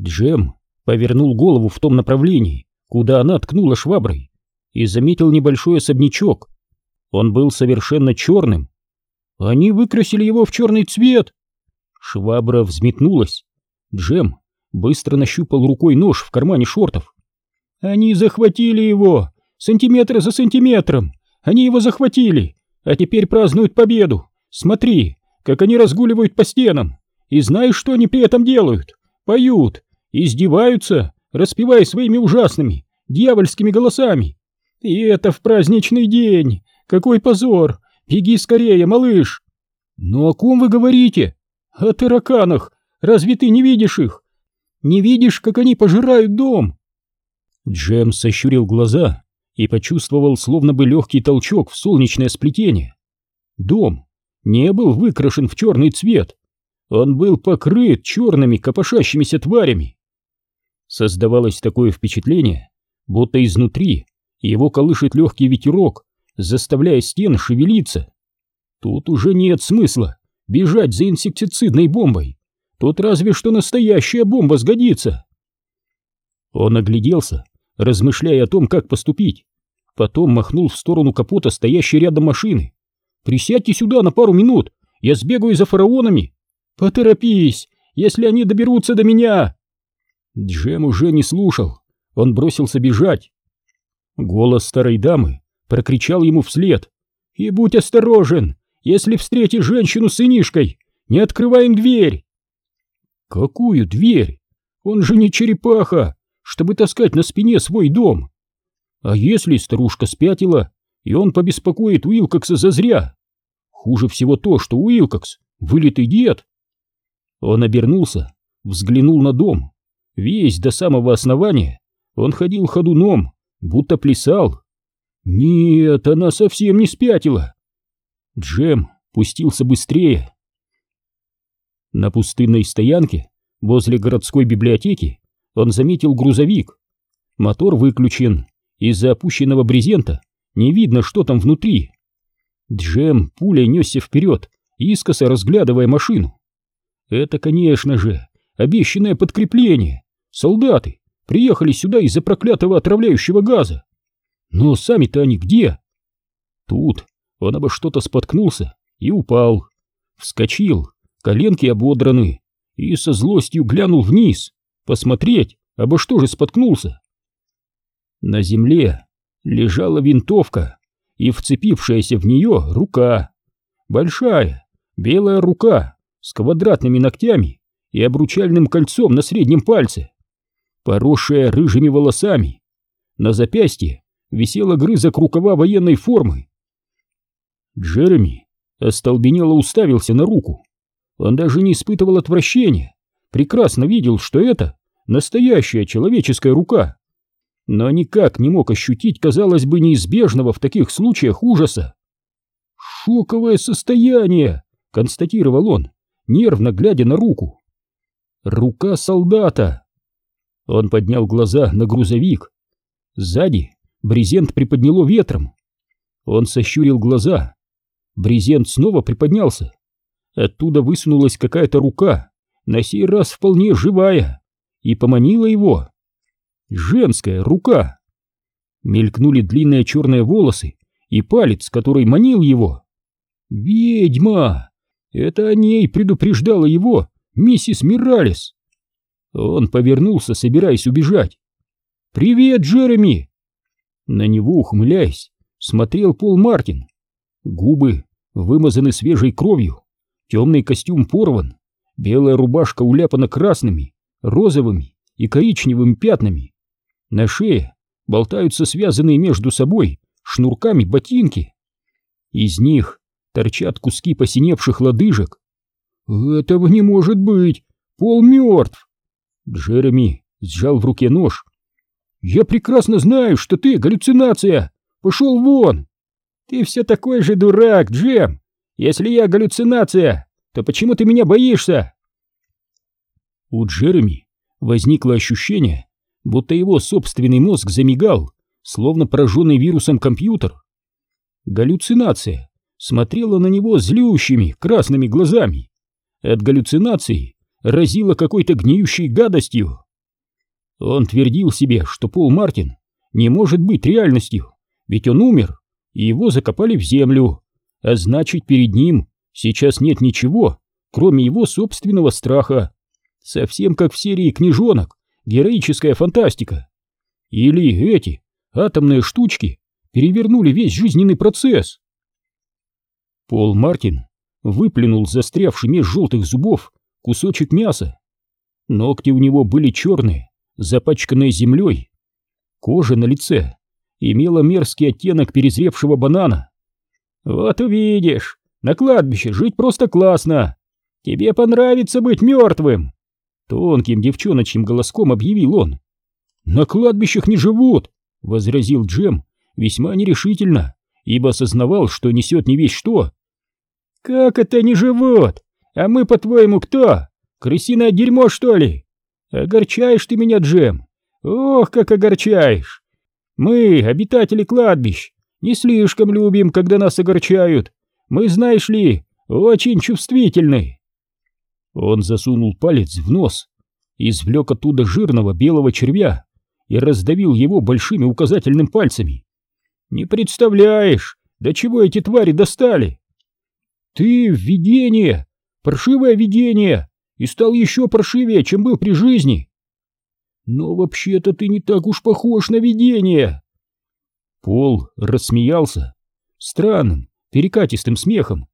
Джем повернул голову в том направлении, куда она ткнула шваброй, и заметил небольшой особнячок. Он был совершенно черным. Они выкрасили его в черный цвет. Швабра взметнулась. Джем быстро нащупал рукой нож в кармане шортов. Они захватили его, сантиметр за сантиметром. Они его захватили, а теперь празднуют победу. Смотри, как они разгуливают по стенам. И знаешь, что они при этом делают? Поют, издеваются, распевая своими ужасными, дьявольскими голосами. И это в праздничный день. Какой позор! Беги скорее, малыш! Ну о ком вы говорите? О тараканах. Разве ты не видишь их? Не видишь, как они пожирают дом? Джем сощурил глаза и почувствовал словно бы легкий толчок в солнечное сплетение. Дом не был выкрашен в черный цвет. Он был покрыт черными копошащимися тварями. Создавалось такое впечатление, будто изнутри его колышет легкий ветерок, заставляя стены шевелиться. Тут уже нет смысла бежать за инсектицидной бомбой. Тут разве что настоящая бомба сгодится. Он огляделся, размышляя о том, как поступить. Потом махнул в сторону капота стоящей рядом машины. «Присядьте сюда на пару минут, я сбегаю за фараонами». «Поторопись, если они доберутся до меня!» Джем уже не слушал, он бросился бежать. Голос старой дамы прокричал ему вслед. «И будь осторожен, если встретишь женщину с сынишкой, не открывай им дверь!» «Какую дверь? Он же не черепаха, чтобы таскать на спине свой дом!» «А если старушка спятила, и он побеспокоит Уилкокса зазря?» Хуже всего то, что Уилкокс — вылитый дед. Он обернулся, взглянул на дом. Весь до самого основания он ходил ходуном, будто плясал. Нет, она совсем не спятила. Джем пустился быстрее. На пустынной стоянке возле городской библиотеки он заметил грузовик. Мотор выключен, из-за опущенного брезента не видно, что там внутри. Джем пулей несся вперед, искоса разглядывая машину. Это, конечно же, обещанное подкрепление. Солдаты приехали сюда из-за проклятого отравляющего газа. Но сами-то они где? Тут он обо что-то споткнулся и упал. Вскочил, коленки ободраны, и со злостью глянул вниз, посмотреть, обо что же споткнулся. На земле лежала винтовка и вцепившаяся в нее рука. Большая, белая рука с квадратными ногтями и обручальным кольцом на среднем пальце, поросшая рыжими волосами. На запястье висела грызок рукава военной формы. Джереми остолбенело уставился на руку. Он даже не испытывал отвращения, прекрасно видел, что это настоящая человеческая рука, но никак не мог ощутить, казалось бы, неизбежного в таких случаях ужаса. «Шоковое состояние!» — констатировал он, нервно глядя на руку. «Рука солдата!» Он поднял глаза на грузовик. Сзади брезент приподняло ветром. Он сощурил глаза. Брезент снова приподнялся. Оттуда высунулась какая-то рука, на сей раз вполне живая, и поманила его. Женская рука. Мелькнули длинные черные волосы и палец, который манил его. «Ведьма!» Это о ней предупреждала его миссис Миралес. Он повернулся, собираясь убежать. «Привет, Джереми!» На него, ухмыляясь, смотрел Пол Мартин. Губы вымазаны свежей кровью, темный костюм порван, белая рубашка уляпана красными, розовыми и коричневыми пятнами. На шее болтаются связанные между собой шнурками ботинки. Из них торчат куски посиневших лодыжек. «Этого не может быть! Пол мертв!» Джереми сжал в руке нож. «Я прекрасно знаю, что ты галлюцинация! Пошел вон!» «Ты все такой же дурак, Джем! Если я галлюцинация, то почему ты меня боишься?» У Джереми возникло ощущение, будто его собственный мозг замигал, словно пораженный вирусом компьютер. Галлюцинация смотрела на него злющими красными глазами. От галлюцинации разило какой-то гниющей гадостью. Он твердил себе, что Пол Мартин не может быть реальностью, ведь он умер, и его закопали в землю, а значит перед ним сейчас нет ничего, кроме его собственного страха. Совсем как в серии книжонок «Героическая фантастика». Или эти атомные штучки перевернули весь жизненный процесс. Пол Мартин выплюнул застрявший меж желтых зубов кусочек мяса. Ногти у него были черные, запачканные землей. Кожа на лице имела мерзкий оттенок перезревшего банана. «Вот увидишь, на кладбище жить просто классно. Тебе понравится быть мертвым!» Тонким девчоночьим голоском объявил он. «На кладбищах не живут!» — возразил Джем весьма нерешительно, ибо осознавал, что несет не весь что. «Как это не живут? А мы, по-твоему, кто? Крысиное дерьмо, что ли? Огорчаешь ты меня, Джем! Ох, как огорчаешь! Мы, обитатели кладбищ, не слишком любим, когда нас огорчают. Мы, знаешь ли, очень чувствительны. Он засунул палец в нос, извлек оттуда жирного белого червя и раздавил его большими указательным пальцами. Не представляешь, до чего эти твари достали? Ты видение, паршивое видение, и стал еще паршивее, чем был при жизни. Но вообще-то ты не так уж похож на видение. Пол рассмеялся странным, перекатистым смехом.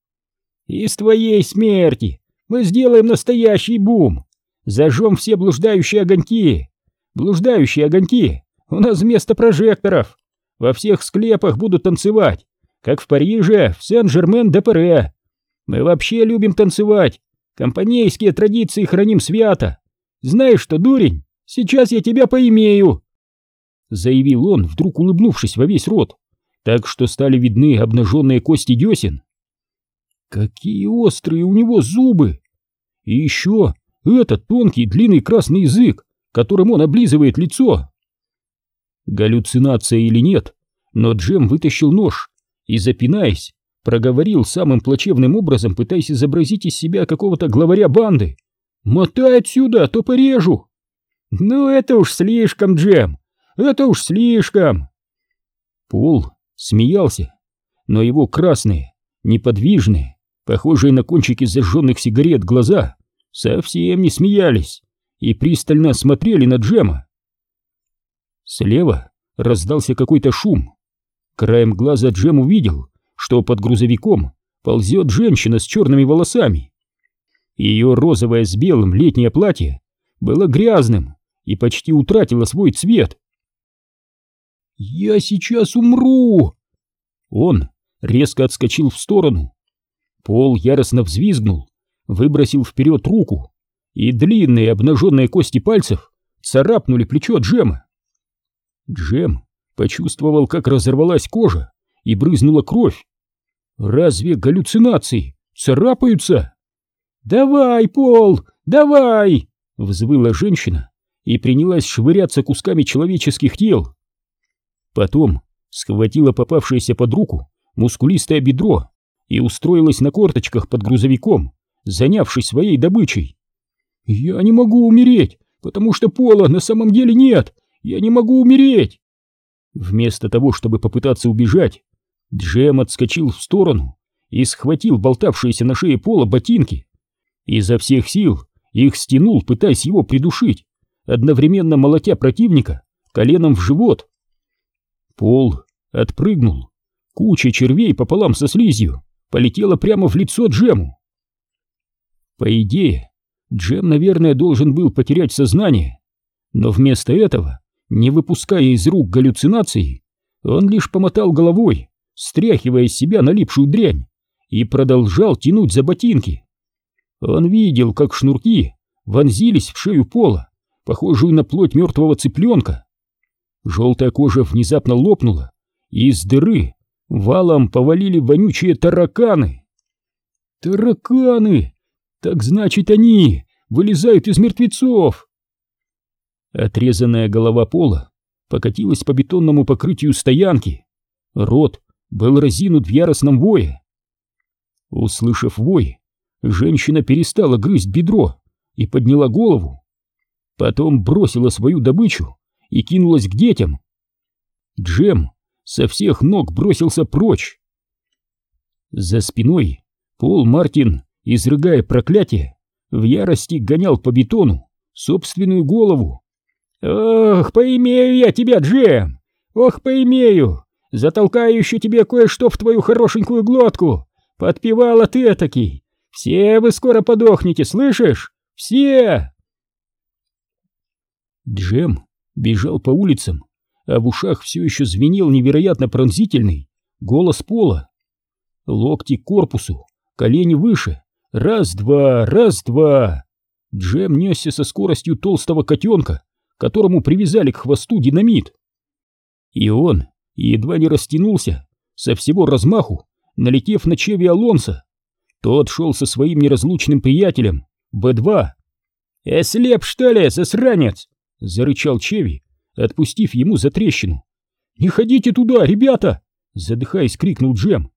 Из твоей смерти мы сделаем настоящий бум. Зажжем все блуждающие огоньки. Блуждающие огоньки у нас вместо прожекторов. Во всех склепах будут танцевать, как в Париже, в Сен-Жермен-де-Пере. Мы вообще любим танцевать. Компанейские традиции храним свято. Знаешь что, дурень, сейчас я тебя поимею. Заявил он, вдруг улыбнувшись во весь рот, так что стали видны обнаженные кости десен. Какие острые у него зубы! И еще этот тонкий длинный красный язык, которым он облизывает лицо. Галлюцинация или нет, но Джем вытащил нож и, запинаясь, проговорил самым плачевным образом, пытаясь изобразить из себя какого-то главаря банды. «Мотай отсюда, а то порежу!» «Ну это уж слишком, Джем! Это уж слишком!» Пол смеялся, но его красные, неподвижные, похожие на кончики зажженных сигарет глаза, совсем не смеялись и пристально смотрели на Джема. Слева раздался какой-то шум. Краем глаза Джем увидел, что под грузовиком ползет женщина с черными волосами. Ее розовое с белым летнее платье было грязным и почти утратило свой цвет. «Я сейчас умру!» Он резко отскочил в сторону. Пол яростно взвизгнул, выбросил вперед руку, и длинные обнаженные кости пальцев царапнули плечо Джема. Джем почувствовал, как разорвалась кожа и брызнула кровь. Разве галлюцинации царапаются? «Давай, Пол, давай!» — взвыла женщина и принялась швыряться кусками человеческих тел. Потом схватила попавшееся под руку мускулистое бедро и устроилась на корточках под грузовиком, занявшись своей добычей. «Я не могу умереть, потому что пола на самом деле нет! Я не могу умереть!» Вместо того, чтобы попытаться убежать, Джем отскочил в сторону и схватил болтавшиеся на шее пола ботинки. Изо всех сил их стянул, пытаясь его придушить, одновременно молотя противника коленом в живот. Пол отпрыгнул. Куча червей пополам со слизью полетела прямо в лицо Джему. По идее, Джем, наверное, должен был потерять сознание, но вместо этого, не выпуская из рук галлюцинации, он лишь помотал головой, стряхивая из себя налипшую дрянь, и продолжал тянуть за ботинки. Он видел, как шнурки вонзились в шею пола, похожую на плоть мертвого цыпленка. Желтая кожа внезапно лопнула, и из дыры валом повалили вонючие тараканы. Тараканы! Так значит, они вылезают из мертвецов! Отрезанная голова пола покатилась по бетонному покрытию стоянки. Рот был разинут в яростном вое. Услышав вой, женщина перестала грызть бедро и подняла голову. потом бросила свою добычу и кинулась к детям. Джем со всех ног бросился прочь. За спиной Пол Мартин, изрыгая проклятие, в ярости гонял по бетону собственную голову. «Ох, поимею я тебя, Джем! Ох, поимею! Затолкаю еще тебе кое-что в твою хорошенькую глотку! Подпевала ты этакий! Все вы скоро подохнете, слышишь? Все!» Джем бежал по улицам, а в ушах все еще звенел невероятно пронзительный голос Пола. Локти к корпусу, колени выше. Раз-два, раз-два. Джем несся со скоростью толстого котенка, которому привязали к хвосту динамит. И он едва не растянулся, со всего размаху, налетев на Чеви Алонса. Тот шел со своим неразлучным приятелем, Б-2. «Эслеп, что ли, засранец?» — зарычал Чеви, отпустив ему за трещину. «Не ходите туда, ребята!» — задыхаясь, крикнул Джем.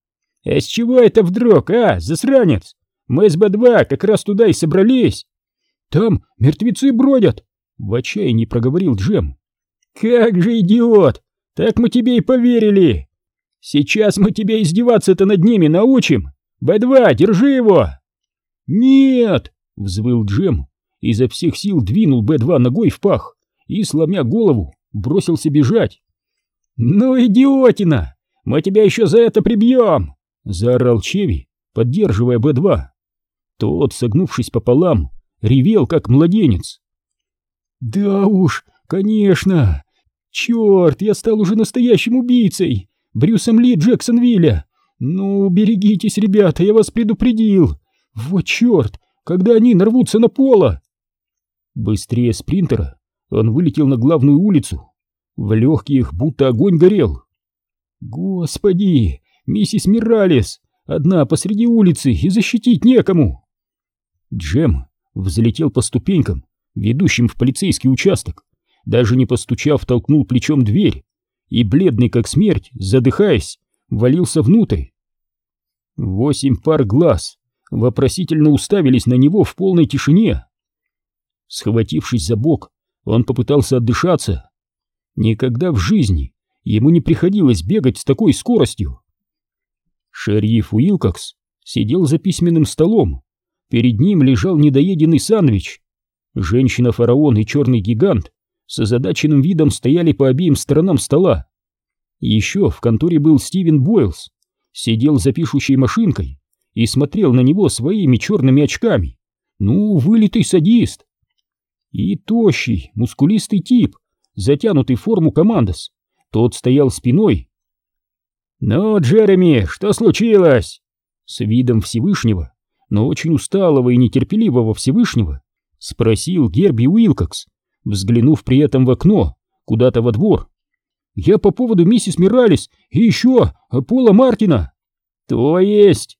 «А с чего это вдруг, а, засранец? Мы с Б-2 как раз туда и собрались!» «Там мертвецы бродят!» — в отчаянии проговорил Джем. «Как же идиот! Так мы тебе и поверили! Сейчас мы тебя издеваться-то над ними научим! Б-2, держи его!» «Нет!» — взвыл Джем, изо всех сил двинул Б-2 ногой в пах и, сломя голову, бросился бежать. «Ну, идиотина! Мы тебя еще за это прибьем!» — заорал Чеви, поддерживая Б-2. Тот, согнувшись пополам, ревел, как младенец. «Да уж, конечно! Черт, я стал уже настоящим убийцей! Брюсом Ли Джексонвилля! Ну, берегитесь, ребята, я вас предупредил! Вот черт, когда они нарвутся на поло!» Быстрее спринтера он вылетел на главную улицу. В легких будто огонь горел. «Господи, миссис Миралес, одна посреди улицы и защитить некому!» Джем взлетел по ступенькам, ведущим в полицейский участок, даже не постучав, толкнул плечом дверь и, бледный как смерть, задыхаясь, валился внутрь. Восемь пар глаз вопросительно уставились на него в полной тишине. Схватившись за бок, он попытался отдышаться. Никогда в жизни ему не приходилось бегать с такой скоростью. Шериф Уилкокс сидел за письменным столом. Перед ним лежал недоеденный сандвич. Женщина-фараон и черный гигант с озадаченным видом стояли по обеим сторонам стола. Еще в конторе был Стивен Бойлс, сидел за пишущей машинкой и смотрел на него своими черными очками. Ну, вылитый садист. И тощий, мускулистый тип, затянутый в форму командос. Тот стоял спиной. «Ну, Джереми, что случилось?» С видом Всевышнего, но очень усталого и нетерпеливого Всевышнего, спросил Герби Уилкокс, взглянув при этом в окно, куда-то во двор. «Я по поводу миссис Миралис и еще Пола Мартина!» «То есть...»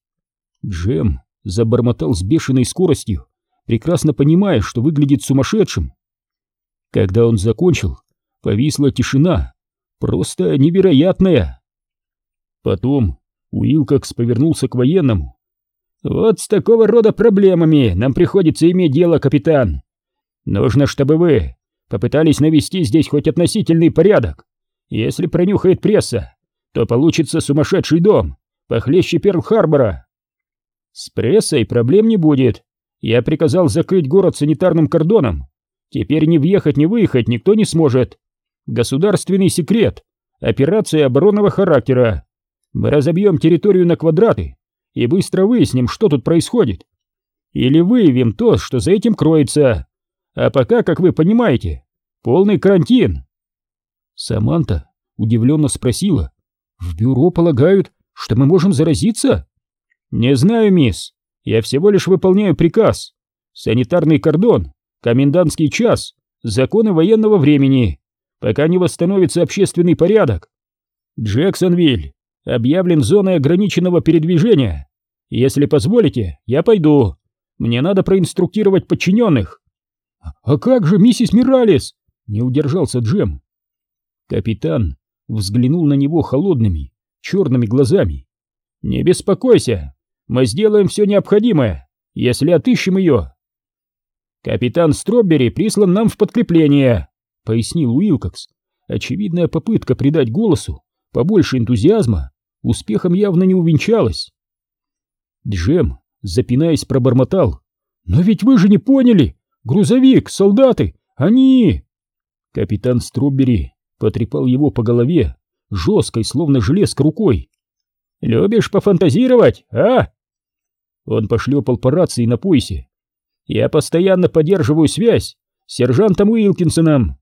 Джем забормотал с бешеной скоростью, прекрасно понимая, что выглядит сумасшедшим. Когда он закончил, повисла тишина, просто невероятная. Потом Уилкокс повернулся к военному. «Вот с такого рода проблемами нам приходится иметь дело, капитан. Нужно, чтобы вы попытались навести здесь хоть относительный порядок. Если пронюхает пресса, то получится сумасшедший дом, похлеще Перл-Харбора. С прессой проблем не будет, я приказал закрыть город санитарным кордоном. Теперь ни въехать, ни выехать никто не сможет. Государственный секрет. Операция оборонного характера. Мы разобьем территорию на квадраты и быстро выясним, что тут происходит. Или выявим то, что за этим кроется. А пока, как вы понимаете, полный карантин. Саманта удивленно спросила. В бюро полагают, что мы можем заразиться? Не знаю, мисс. Я всего лишь выполняю приказ. Санитарный кордон, комендантский час, законы военного времени, пока не восстановится общественный порядок. Джексонвиль объявлен зоной ограниченного передвижения. Если позволите, я пойду. Мне надо проинструктировать подчиненных. А как же миссис Миралес? Не удержался Джем. Капитан взглянул на него холодными, черными глазами. Не беспокойся, мы сделаем все необходимое, если отыщем ее. Капитан Строббери прислан нам в подкрепление, пояснил Уилкокс. Очевидная попытка придать голосу побольше энтузиазма успехом явно не увенчалась. Джем, запинаясь, пробормотал. «Но ведь вы же не поняли! Грузовик, солдаты, они...» Капитан Строббери потрепал его по голове, жесткой, словно железк рукой. «Любишь пофантазировать, а?» Он пошлепал по рации на поясе. «Я постоянно поддерживаю связь с сержантом Уилкинсоном.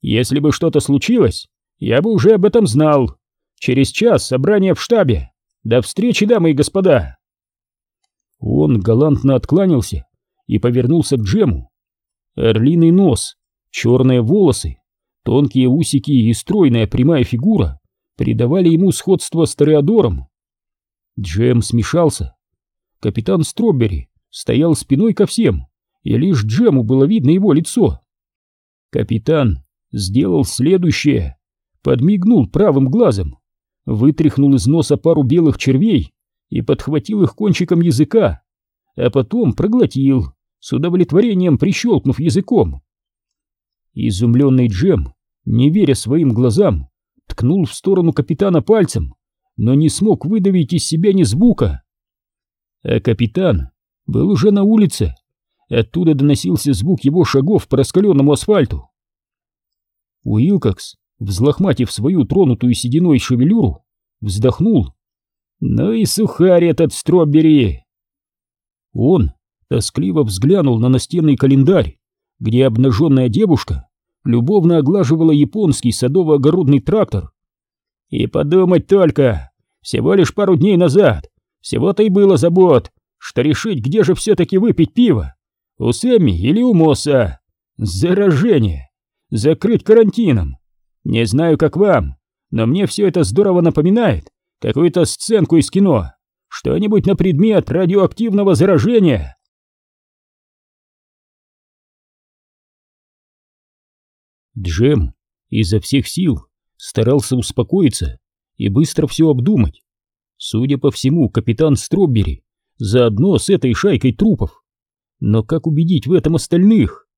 Если бы что-то случилось, я бы уже об этом знал. Через час собрание в штабе. До встречи, дамы и господа!» Он галантно откланялся и повернулся к Джему. Орлиный нос, черные волосы, тонкие усики и стройная прямая фигура придавали ему сходство с Тореадором. Джем смешался. Капитан Строббери стоял спиной ко всем, и лишь Джему было видно его лицо. Капитан сделал следующее. Подмигнул правым глазом, вытряхнул из носа пару белых червей и подхватил их кончиком языка, а потом проглотил, с удовлетворением прищелкнув языком. Изумленный Джем, не веря своим глазам, ткнул в сторону капитана пальцем, но не смог выдавить из себя ни звука. А капитан был уже на улице, оттуда доносился звук его шагов по раскаленному асфальту. Уилкокс, взлохматив свою тронутую сединой шевелюру, вздохнул. «Ну и сухарь этот строббери!» Он тоскливо взглянул на настенный календарь, где обнаженная девушка любовно оглаживала японский садово-огородный трактор. И подумать только, всего лишь пару дней назад, всего-то и было забот, что решить, где же все-таки выпить пиво, у Сэмми или у Мосса. Заражение. Закрыть карантином. Не знаю, как вам, но мне все это здорово напоминает какую-то сценку из кино. Что-нибудь на предмет радиоактивного заражения. Джем изо всех сил старался успокоиться и быстро все обдумать. Судя по всему, капитан Строббери заодно с этой шайкой трупов. Но как убедить в этом остальных?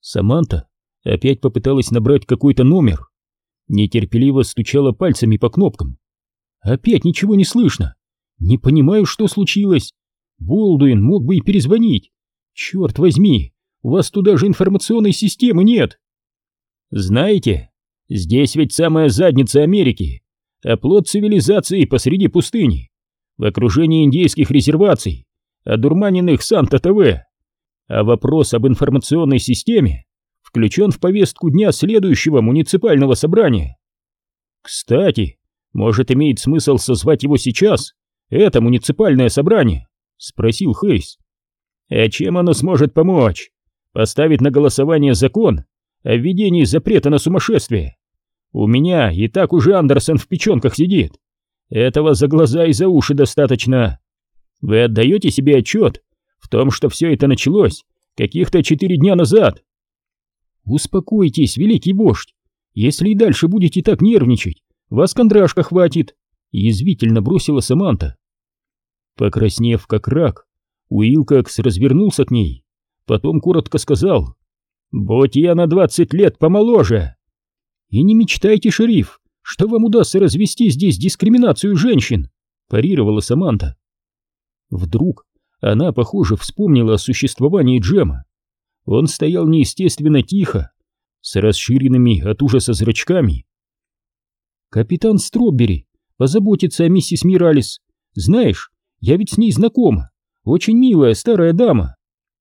Саманта опять попыталась набрать какой-то номер. Нетерпеливо стучала пальцами по кнопкам. Опять ничего не слышно. Не понимаю, что случилось. Болдуин мог бы и перезвонить. Черт возьми, у вас туда же информационной системы нет. Знаете, здесь ведь самая задница Америки, оплот цивилизации посреди пустыни, в окружении индейских резерваций, одурманенных Санта-ТВ. А вопрос об информационной системе включен в повестку дня следующего муниципального собрания. Кстати, может имеет смысл созвать его сейчас, это муниципальное собрание? Спросил Хейс. А чем оно сможет помочь? Поставить на голосование закон о введении запрета на сумасшествие. У меня и так уже Андерсон в печенках сидит. Этого за глаза и за уши достаточно. Вы отдаете себе отчет в том, что все это началось каких-то четыре дня назад? Успокойтесь, великий вождь. Если и дальше будете так нервничать, вас кондрашка хватит, язвительно бросила Саманта. Покраснев как рак, Уилкокс развернулся к ней, потом коротко сказал Будь я на двадцать лет помоложе. И не мечтайте, шериф, что вам удастся развести здесь дискриминацию женщин, парировала Саманта. Вдруг она, похоже, вспомнила о существовании Джема. Он стоял неестественно тихо, с расширенными от ужаса зрачками. «Капитан Строббери позаботится о миссис Миралис. Знаешь, я ведь с ней знакома. Очень милая старая дама.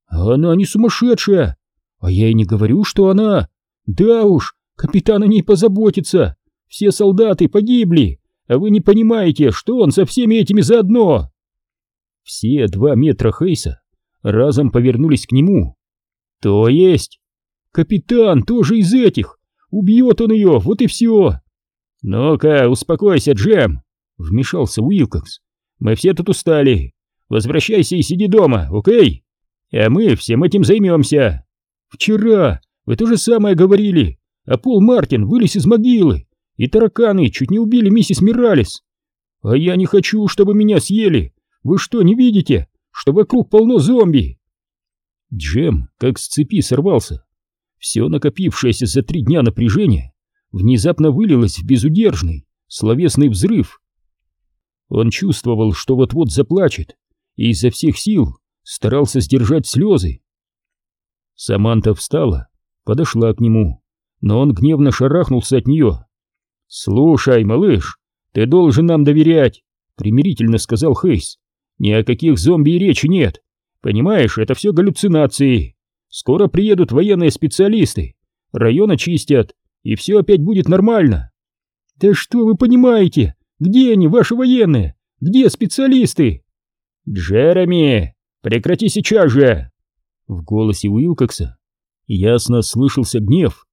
Она не сумасшедшая, а я и не говорю, что она... Да уж, капитан о ней позаботится. Все солдаты погибли, а вы не понимаете, что он со всеми этими заодно. Все два метра Хейса разом повернулись к нему. То есть... Капитан тоже из этих. Убьет он ее, вот и все. Ну-ка, успокойся, Джем, вмешался Уилкокс. Мы все тут устали. Возвращайся и сиди дома, окей? А мы всем этим займемся. Вчера вы то же самое говорили, а Пол Мартин вылез из могилы, и тараканы чуть не убили миссис Миралис. А я не хочу, чтобы меня съели. Вы что, не видите, что вокруг полно зомби? Джем как с цепи сорвался. Все накопившееся за три дня напряжение внезапно вылилось в безудержный, словесный взрыв. Он чувствовал, что вот-вот заплачет, и изо всех сил старался сдержать слезы. Саманта встала, подошла к нему, но он гневно шарахнулся от нее. «Слушай, малыш, ты должен нам доверять», — примирительно сказал Хейс. «Ни о каких зомби и речи нет. Понимаешь, это все галлюцинации. Скоро приедут военные специалисты, район очистят, и все опять будет нормально». «Да что вы понимаете? Где они, ваши военные? Где специалисты?» «Джереми, прекрати сейчас же!» В голосе Уилкокса ясно слышался гнев.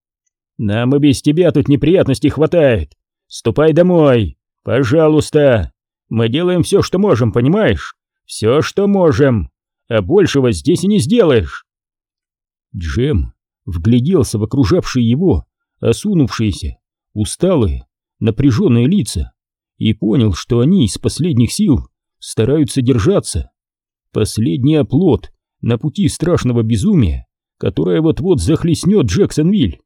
«Нам и без тебя тут неприятностей хватает. Ступай домой, пожалуйста. Мы делаем все, что можем, понимаешь? Все, что можем. А большего здесь и не сделаешь». Джем вгляделся в окружавшие его, осунувшиеся, усталые, напряженные лица и понял, что они из последних сил стараются держаться. Последний оплот на пути страшного безумия, которое вот-вот захлестнет Джексонвиль.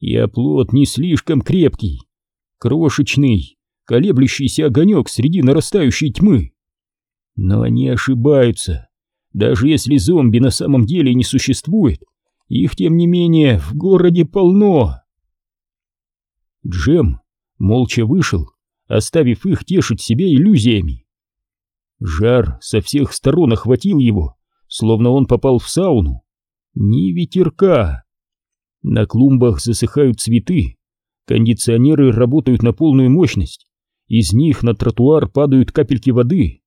И оплот не слишком крепкий, крошечный, колеблющийся огонек среди нарастающей тьмы. Но они ошибаются. Даже если зомби на самом деле не существует, их, тем не менее, в городе полно. Джем молча вышел, оставив их тешить себя иллюзиями. Жар со всех сторон охватил его, словно он попал в сауну. Ни ветерка. На клумбах засыхают цветы, кондиционеры работают на полную мощность, из них на тротуар падают капельки воды.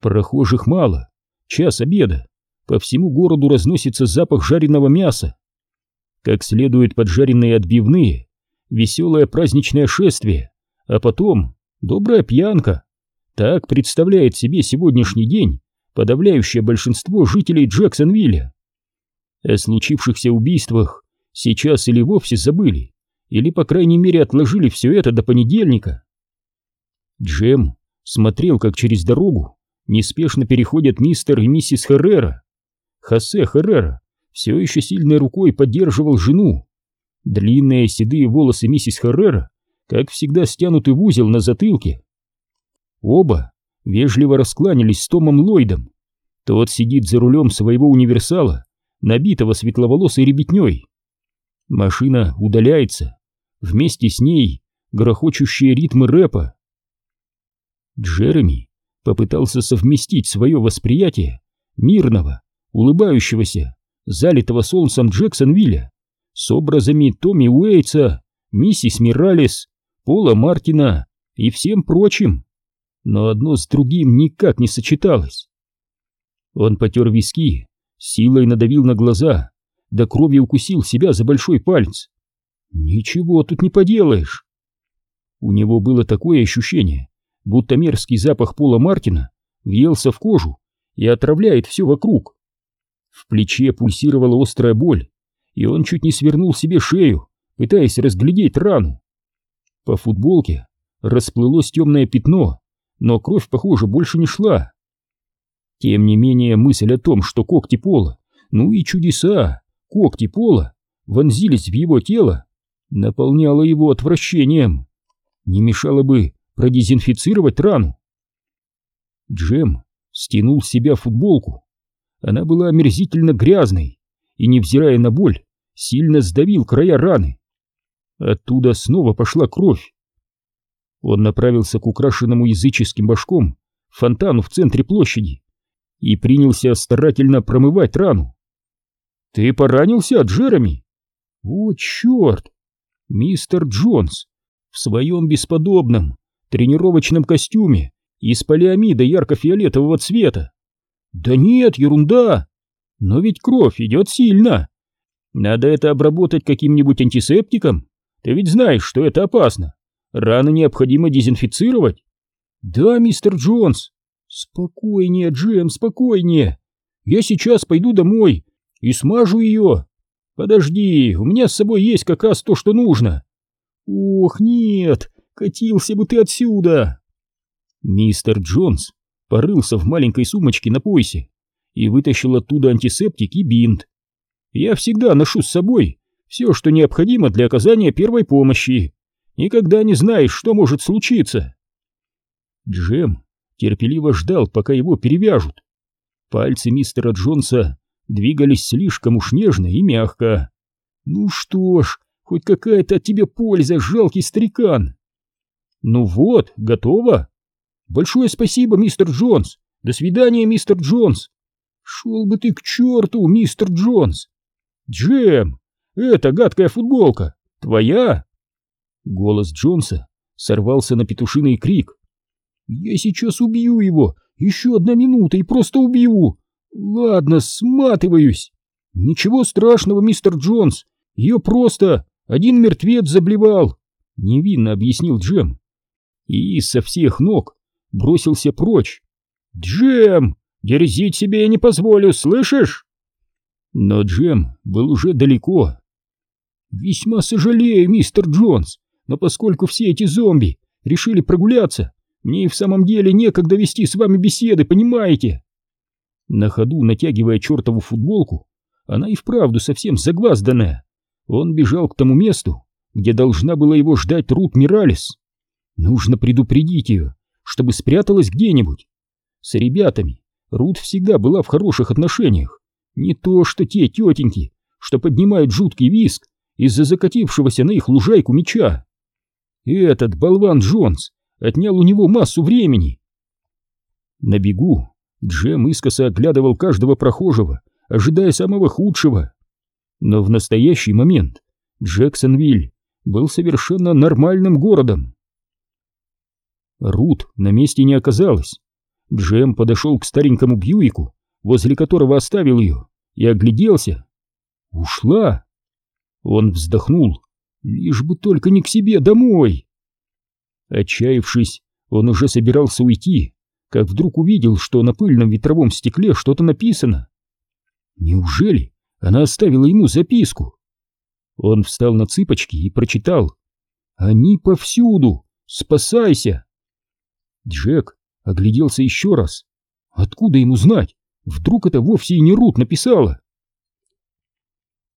Прохожих мало, час обеда, по всему городу разносится запах жареного мяса. Как следует поджаренные отбивные, веселое праздничное шествие, а потом добрая пьянка. Так представляет себе сегодняшний день подавляющее большинство жителей Джексонвилля. О случившихся убийствах сейчас или вовсе забыли, или, по крайней мере, отложили все это до понедельника. Джем смотрел, как через дорогу неспешно переходят мистер и миссис Херрера. Хосе Херрера все еще сильной рукой поддерживал жену. Длинные седые волосы миссис Херрера, как всегда, стянуты в узел на затылке. Оба вежливо раскланялись с Томом Ллойдом. Тот сидит за рулем своего универсала, набитого светловолосой ребятней. Машина удаляется, вместе с ней грохочущие ритмы рэпа. Джереми попытался совместить свое восприятие мирного, улыбающегося, залитого солнцем Джексонвилля с образами Томми Уэйтса, миссис Миралес, Пола Мартина и всем прочим но одно с другим никак не сочеталось. Он потер виски, силой надавил на глаза, до крови укусил себя за большой палец. Ничего тут не поделаешь. У него было такое ощущение, будто мерзкий запах Пола Мартина въелся в кожу и отравляет все вокруг. В плече пульсировала острая боль, и он чуть не свернул себе шею, пытаясь разглядеть рану. По футболке расплылось темное пятно, но кровь, похоже, больше не шла. Тем не менее, мысль о том, что когти пола, ну и чудеса, когти пола, вонзились в его тело, наполняла его отвращением. Не мешало бы продезинфицировать рану. Джем стянул с себя футболку. Она была омерзительно грязной и, невзирая на боль, сильно сдавил края раны. Оттуда снова пошла кровь. Он направился к украшенному языческим башком фонтану в центре площади и принялся старательно промывать рану. «Ты поранился, Джереми?» «О, черт! Мистер Джонс в своем бесподобном тренировочном костюме из полиамида ярко-фиолетового цвета. Да нет, ерунда! Но ведь кровь идет сильно. Надо это обработать каким-нибудь антисептиком. Ты ведь знаешь, что это опасно. Раны необходимо дезинфицировать. Да, мистер Джонс. Спокойнее, Джем, спокойнее. Я сейчас пойду домой и смажу ее. Подожди, у меня с собой есть как раз то, что нужно. Ох, нет, катился бы ты отсюда. Мистер Джонс порылся в маленькой сумочке на поясе и вытащил оттуда антисептик и бинт. Я всегда ношу с собой все, что необходимо для оказания первой помощи. Никогда не знаешь, что может случиться. Джем терпеливо ждал, пока его перевяжут. Пальцы мистера Джонса двигались слишком уж нежно и мягко. Ну что ж, хоть какая-то от тебя польза, жалкий старикан. Ну вот, готово. Большое спасибо, мистер Джонс. До свидания, мистер Джонс. Шел бы ты к черту, мистер Джонс. Джем, эта гадкая футболка твоя? Голос Джонса сорвался на петушиный крик. Я сейчас убью его. Еще одна минута и просто убью. Ладно, сматываюсь. Ничего страшного, мистер Джонс. Ее просто один мертвец заблевал. Невинно объяснил Джем. И со всех ног бросился прочь. Джем, дерзить себе я не позволю, слышишь? Но Джем был уже далеко. Весьма сожалею, мистер Джонс, но поскольку все эти зомби решили прогуляться, мне и в самом деле некогда вести с вами беседы, понимаете? На ходу, натягивая чертову футболку, она и вправду совсем загвазданная. Он бежал к тому месту, где должна была его ждать Рут Миралес. Нужно предупредить ее, чтобы спряталась где-нибудь. С ребятами Рут всегда была в хороших отношениях. Не то что те тетеньки, что поднимают жуткий виск из-за закатившегося на их лужайку меча. Этот болван Джонс отнял у него массу времени. На бегу Джем искоса оглядывал каждого прохожего, ожидая самого худшего. Но в настоящий момент Джексонвиль был совершенно нормальным городом. Рут на месте не оказалась. Джем подошел к старенькому Бьюику, возле которого оставил ее, и огляделся. Ушла. Он вздохнул, лишь бы только не к себе домой. Отчаявшись, он уже собирался уйти, как вдруг увидел, что на пыльном ветровом стекле что-то написано. Неужели она оставила ему записку? Он встал на цыпочки и прочитал. «Они повсюду! Спасайся!» Джек огляделся еще раз. Откуда ему знать? Вдруг это вовсе и не Рут написала?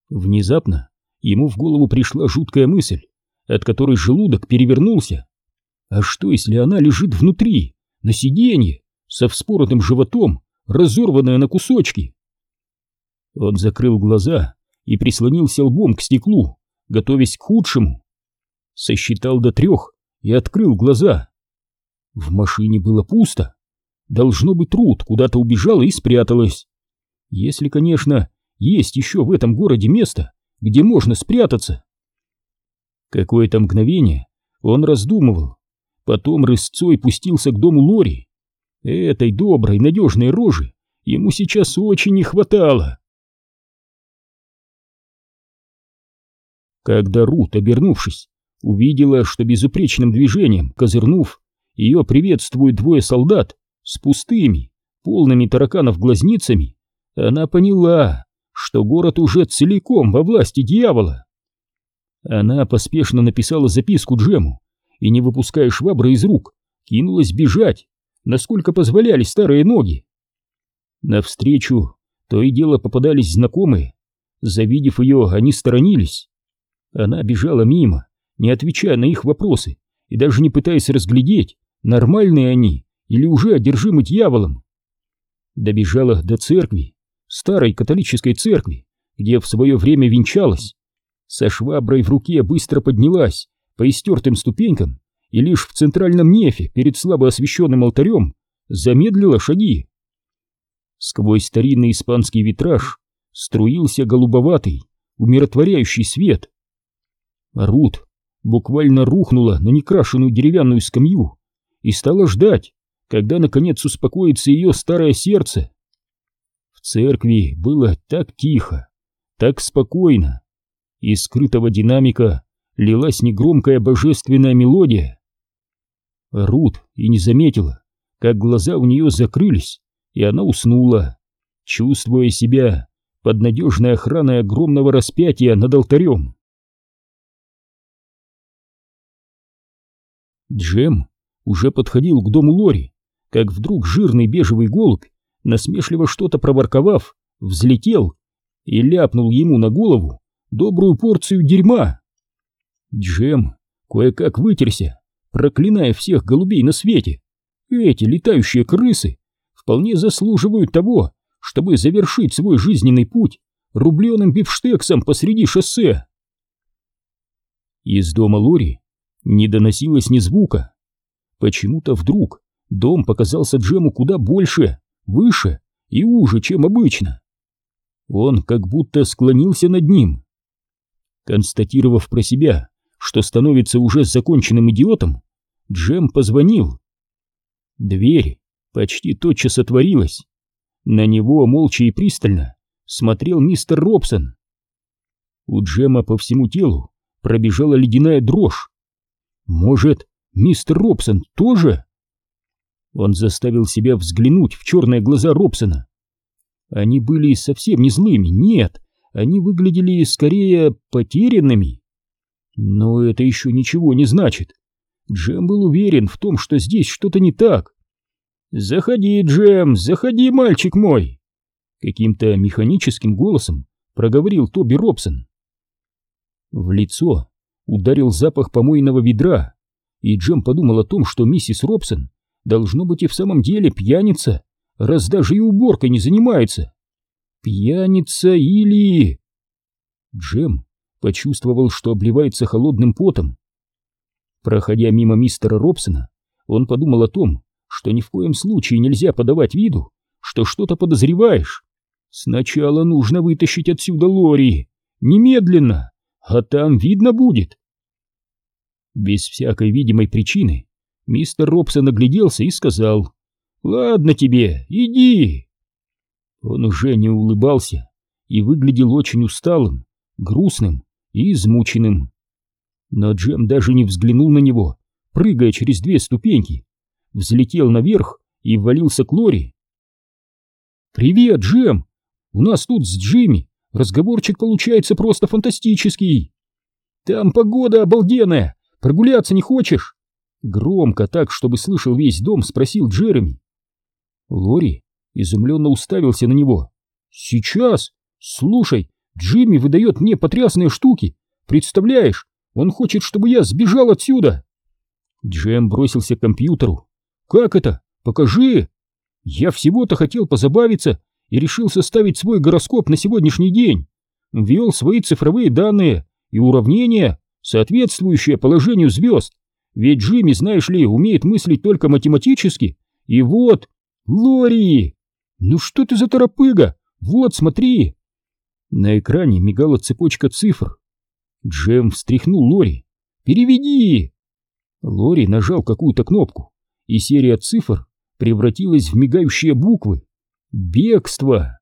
Внезапно ему в голову пришла жуткая мысль, от которой желудок перевернулся. А что, если она лежит внутри, на сиденье, со вспоротым животом, разорванная на кусочки? Он закрыл глаза и прислонился лбом к стеклу, готовясь к худшему. Сосчитал до трех и открыл глаза. В машине было пусто. Должно быть, Рут куда-то убежала и спряталась. Если, конечно, есть еще в этом городе место, где можно спрятаться. Какое-то мгновение он раздумывал, Потом рысцой пустился к дому Лори. Этой доброй, надежной рожи ему сейчас очень не хватало. Когда Рут, обернувшись, увидела, что безупречным движением, козырнув, ее приветствуют двое солдат с пустыми, полными тараканов глазницами, она поняла, что город уже целиком во власти дьявола. Она поспешно написала записку Джему, и, не выпуская швабры из рук, кинулась бежать, насколько позволяли старые ноги. Навстречу то и дело попадались знакомые. Завидев ее, они сторонились. Она бежала мимо, не отвечая на их вопросы и даже не пытаясь разглядеть, нормальные они или уже одержимы дьяволом. Добежала до церкви, старой католической церкви, где в свое время венчалась. Со шваброй в руке быстро поднялась по истертым ступенькам и лишь в центральном нефе перед слабо освещенным алтарем замедлила шаги. Сквозь старинный испанский витраж струился голубоватый, умиротворяющий свет. Рут буквально рухнула на некрашенную деревянную скамью и стала ждать, когда наконец успокоится ее старое сердце. В церкви было так тихо, так спокойно. Из скрытого динамика лилась негромкая божественная мелодия. Рут и не заметила, как глаза у нее закрылись, и она уснула, чувствуя себя под надежной охраной огромного распятия над алтарем. Джем уже подходил к дому Лори, как вдруг жирный бежевый голубь насмешливо что-то проворковав, взлетел и ляпнул ему на голову добрую порцию дерьма. Джем кое-как вытерся, проклиная всех голубей на свете. Эти летающие крысы вполне заслуживают того, чтобы завершить свой жизненный путь рубленым бифштексом посреди шоссе. Из дома Лори не доносилось ни звука. Почему-то вдруг дом показался Джему куда больше, выше и уже, чем обычно. Он как будто склонился над ним. Констатировав про себя, что становится уже законченным идиотом, Джем позвонил. Дверь почти тотчас отворилась. На него молча и пристально смотрел мистер Робсон. У Джема по всему телу пробежала ледяная дрожь. Может, мистер Робсон тоже? Он заставил себя взглянуть в черные глаза Робсона. Они были совсем не злыми, нет, они выглядели скорее потерянными. Но это еще ничего не значит. Джем был уверен в том, что здесь что-то не так. «Заходи, Джем, заходи, мальчик мой!» Каким-то механическим голосом проговорил Тоби Робсон. В лицо ударил запах помойного ведра, и Джем подумал о том, что миссис Робсон должно быть и в самом деле пьяница, раз даже и уборкой не занимается. Пьяница или... Джем почувствовал, что обливается холодным потом. Проходя мимо мистера Робсона, он подумал о том, что ни в коем случае нельзя подавать виду, что что-то подозреваешь. Сначала нужно вытащить отсюда Лори, немедленно, а там видно будет. Без всякой видимой причины мистер Робсон огляделся и сказал «Ладно тебе, иди». Он уже не улыбался и выглядел очень усталым, грустным и измученным. Но Джем даже не взглянул на него, прыгая через две ступеньки, взлетел наверх и ввалился к Лори. «Привет, Джем! У нас тут с Джимми разговорчик получается просто фантастический. Там погода обалденная, прогуляться не хочешь?» Громко так, чтобы слышал весь дом, спросил Джереми. Лори изумленно уставился на него. «Сейчас? Слушай, Джимми выдает мне потрясные штуки. Представляешь, он хочет, чтобы я сбежал отсюда!» Джем бросился к компьютеру. «Как это? Покажи!» «Я всего-то хотел позабавиться и решил составить свой гороскоп на сегодняшний день. Ввел свои цифровые данные и уравнения, соответствующие положению звезд. Ведь Джимми, знаешь ли, умеет мыслить только математически. И вот... Лори! Ну что ты за торопыга? Вот, смотри!» На экране мигала цепочка цифр. Джем встряхнул Лори. «Переведи!» Лори нажал какую-то кнопку, и серия цифр превратилась в мигающие буквы. «Бегство!»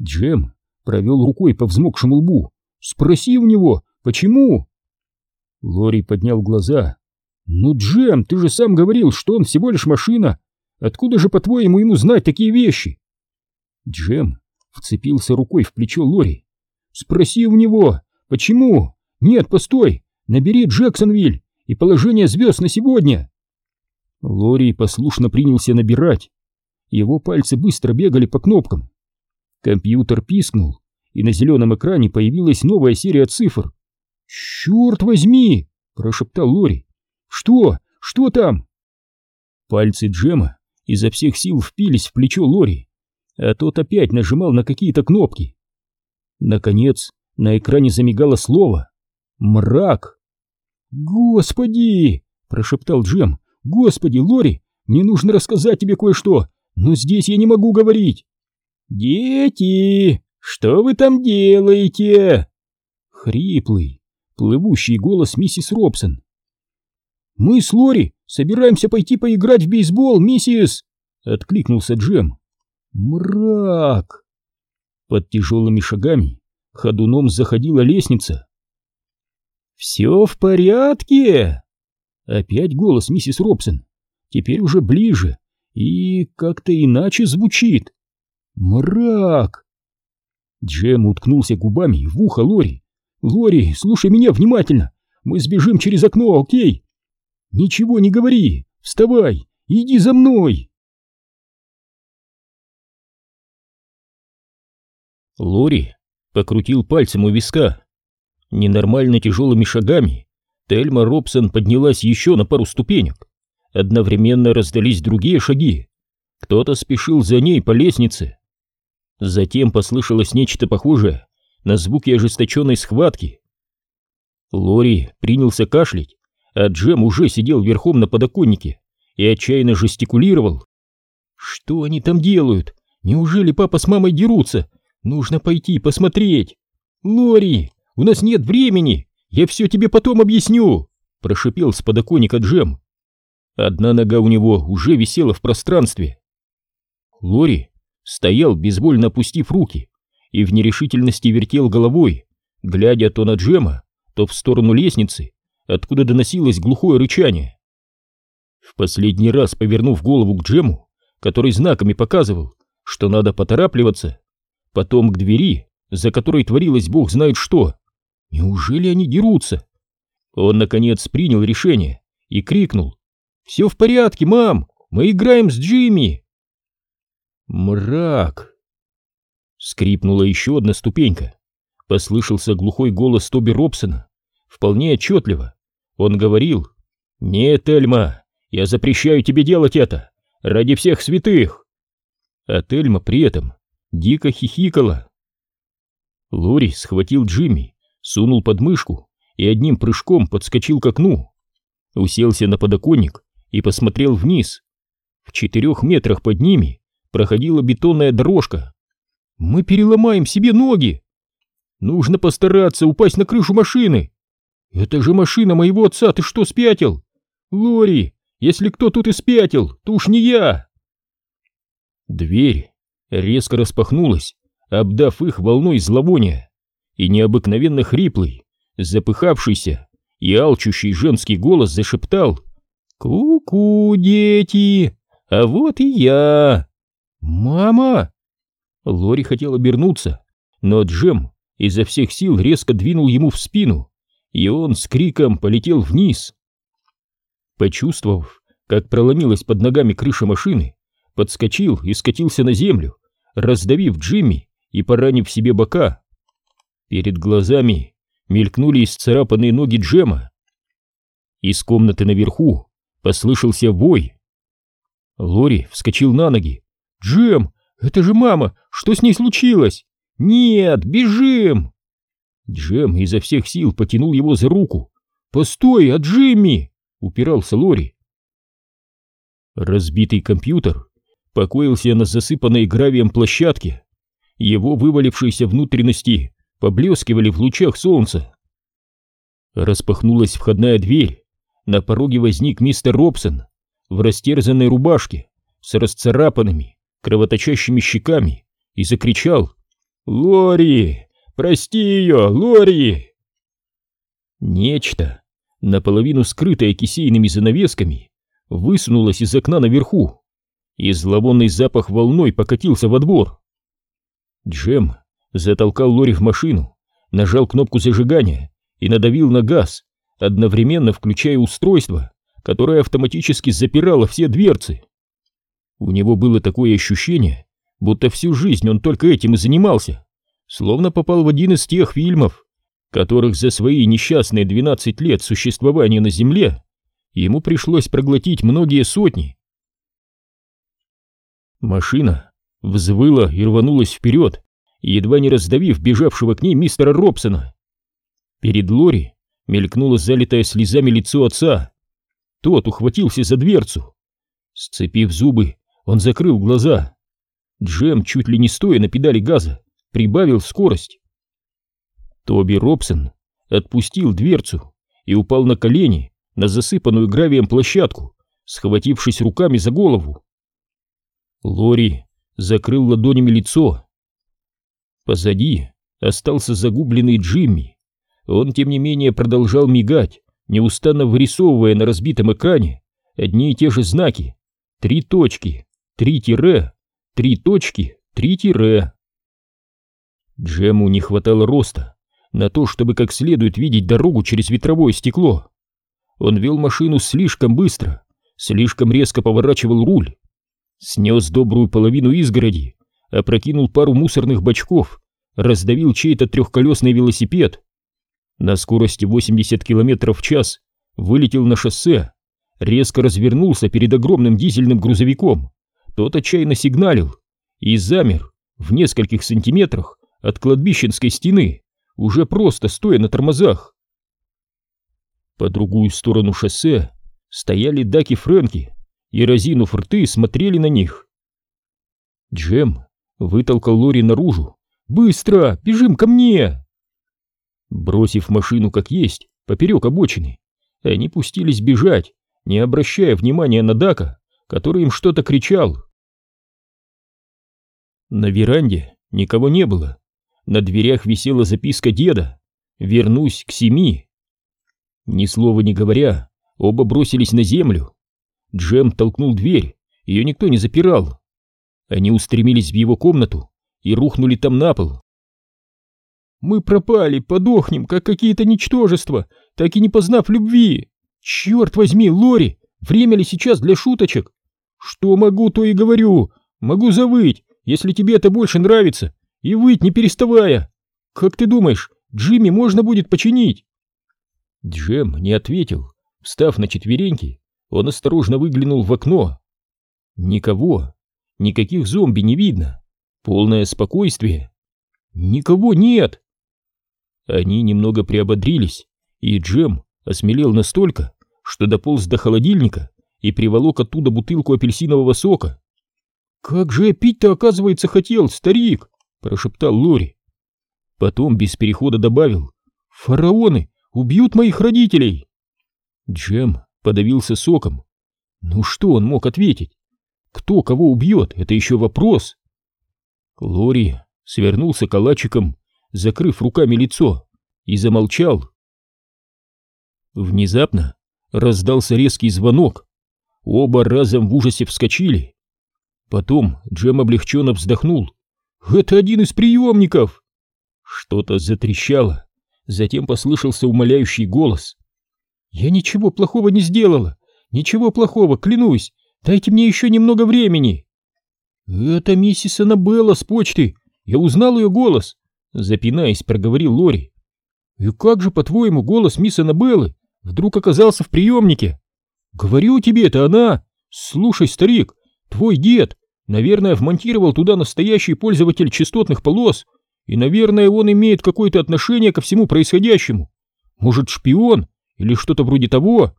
Джем провел рукой по взмокшему лбу. «Спроси у него, почему?» Лори поднял глаза. «Ну, Джем, ты же сам говорил, что он всего лишь машина. Откуда же, по-твоему, ему знать такие вещи?» Джем вцепился рукой в плечо Лори. «Спроси у него, почему? Нет, постой, набери Джексонвиль и положение звезд на сегодня!» Лори послушно принялся набирать. Его пальцы быстро бегали по кнопкам. Компьютер пискнул, и на зеленом экране появилась новая серия цифр. «Черт возьми!» – прошептал Лори. «Что? Что там?» Пальцы Джема изо всех сил впились в плечо Лори, а тот опять нажимал на какие-то кнопки. Наконец, на экране замигало слово «Мрак». «Господи!» – прошептал Джем. «Господи, Лори, мне нужно рассказать тебе кое-что, но здесь я не могу говорить». «Дети, что вы там делаете?» Хриплый, плывущий голос миссис Робсон. «Мы с Лори собираемся пойти поиграть в бейсбол, миссис!» — откликнулся Джем. «Мрак!» Под тяжелыми шагами ходуном заходила лестница. «Все в порядке?» Опять голос миссис Робсон, теперь уже ближе и как-то иначе звучит. «Мрак!» Джем уткнулся губами в ухо Лори. «Лори, слушай меня внимательно! Мы сбежим через окно, окей? Ничего не говори! Вставай! Иди за мной!» Лори покрутил пальцем у виска. Ненормально тяжелыми шагами Тельма Робсон поднялась еще на пару ступенек. Одновременно раздались другие шаги. Кто-то спешил за ней по лестнице. Затем послышалось нечто похожее на звуки ожесточенной схватки. Лори принялся кашлять, а Джем уже сидел верхом на подоконнике и отчаянно жестикулировал. «Что они там делают? Неужели папа с мамой дерутся? Нужно пойти посмотреть!» «Лори, у нас нет времени! Я все тебе потом объясню!» Прошипел с подоконника Джем. Одна нога у него уже висела в пространстве. Лори стоял, безвольно опустив руки, и в нерешительности вертел головой, глядя то на Джема, то в сторону лестницы, откуда доносилось глухое рычание. В последний раз повернув голову к Джему, который знаками показывал, что надо поторапливаться, потом к двери, за которой творилось бог знает что. Неужели они дерутся? Он, наконец, принял решение и крикнул. «Все в порядке, мам! Мы играем с Джимми!» Мрак! Скрипнула еще одна ступенька. Послышался глухой голос Тоби Робсона. Вполне отчетливо. Он говорил, «Нет, Эльма, я запрещаю тебе делать это! Ради всех святых!» А Тельма при этом дико хихикала. Лори схватил Джимми, сунул под мышку и одним прыжком подскочил к окну. Уселся на подоконник и посмотрел вниз. В четырех метрах под ними проходила бетонная дорожка. «Мы переломаем себе ноги!» «Нужно постараться упасть на крышу машины!» «Это же машина моего отца, ты что, спятил?» «Лори, если кто тут и спятил, то уж не я!» Дверь резко распахнулась, обдав их волной зловония, и необыкновенно хриплый, запыхавшийся и алчущий женский голос зашептал «Ку-ку, дети, а вот и я!» «Мама!» Лори хотел обернуться, но Джем изо всех сил резко двинул ему в спину, и он с криком полетел вниз. Почувствовав, как проломилась под ногами крыша машины, подскочил и скатился на землю, раздавив Джимми и поранив себе бока. Перед глазами мелькнули исцарапанные ноги Джема. Из комнаты наверху послышался вой. Лори вскочил на ноги, «Джем, это же мама! Что с ней случилось?» «Нет, бежим!» Джем изо всех сил потянул его за руку. «Постой, а Джимми!» — упирался Лори. Разбитый компьютер покоился на засыпанной гравием площадке. Его вывалившиеся внутренности поблескивали в лучах солнца. Распахнулась входная дверь. На пороге возник мистер Робсон в растерзанной рубашке с расцарапанными, кровоточащими щеками и закричал «Лори! Прости ее, Лори!» Нечто, наполовину скрытое кисейными занавесками, высунулось из окна наверху, и зловонный запах волной покатился во двор. Джем затолкал Лори в машину, нажал кнопку зажигания и надавил на газ, одновременно включая устройство, которое автоматически запирало все дверцы. У него было такое ощущение, будто всю жизнь он только этим и занимался, словно попал в один из тех фильмов, которых за свои несчастные 12 лет существования на Земле ему пришлось проглотить многие сотни. Машина взвыла и рванулась вперед, едва не раздавив бежавшего к ней мистера Робсона. Перед Лори мелькнуло залитое слезами лицо отца. Тот ухватился за дверцу. Сцепив зубы, он закрыл глаза. Джем, чуть ли не стоя на педали газа, прибавил скорость. Тоби Робсон отпустил дверцу и упал на колени на засыпанную гравием площадку, схватившись руками за голову. Лори закрыл ладонями лицо. Позади остался загубленный Джимми. Он, тем не менее, продолжал мигать, неустанно вырисовывая на разбитом экране одни и те же знаки. Три точки, Три тире, три точки, три тире. Джему не хватало роста на то, чтобы как следует видеть дорогу через ветровое стекло. Он вел машину слишком быстро, слишком резко поворачивал руль, снес добрую половину изгороди, опрокинул пару мусорных бачков, раздавил чей-то трехколесный велосипед. На скорости 80 км в час вылетел на шоссе, резко развернулся перед огромным дизельным грузовиком. Тот отчаянно сигналил и замер в нескольких сантиметрах от кладбищенской стены, уже просто стоя на тормозах. По другую сторону шоссе стояли Даки Фрэнки и, разинув рты, смотрели на них. Джем вытолкал Лори наружу. «Быстро! Бежим ко мне!» Бросив машину как есть, поперек обочины, они пустились бежать, не обращая внимания на Дака, который им что-то кричал. На веранде никого не было. На дверях висела записка деда «Вернусь к семи». Ни слова не говоря, оба бросились на землю. Джем толкнул дверь, ее никто не запирал. Они устремились в его комнату и рухнули там на пол. «Мы пропали, подохнем, как какие-то ничтожества, так и не познав любви. Черт возьми, Лори, время ли сейчас для шуточек? Что могу, то и говорю. Могу завыть, если тебе это больше нравится, и выть не переставая. Как ты думаешь, Джимми можно будет починить?» Джем не ответил. Встав на четвереньки, он осторожно выглянул в окно. Никого, никаких зомби не видно. Полное спокойствие. Никого нет. Они немного приободрились, и Джем осмелел настолько, что дополз до холодильника и приволок оттуда бутылку апельсинового сока. «Как же я пить-то, оказывается, хотел, старик!» — прошептал Лори. Потом без перехода добавил. «Фараоны убьют моих родителей!» Джем подавился соком. Ну что он мог ответить? Кто кого убьет, это еще вопрос. Лори свернулся калачиком, закрыв руками лицо, и замолчал. Внезапно раздался резкий звонок. Оба разом в ужасе вскочили. Потом Джем облегченно вздохнул. «Это один из приемников!» Что-то затрещало. Затем послышался умоляющий голос. «Я ничего плохого не сделала! Ничего плохого, клянусь! Дайте мне еще немного времени!» «Это миссис Аннабелла с почты! Я узнал ее голос!» Запинаясь, проговорил Лори. «И как же, по-твоему, голос мисс Аннабеллы вдруг оказался в приемнике? Говорю тебе, это она! Слушай, старик, твой дед, наверное, вмонтировал туда настоящий пользователь частотных полос, и, наверное, он имеет какое-то отношение ко всему происходящему. Может, шпион или что-то вроде того?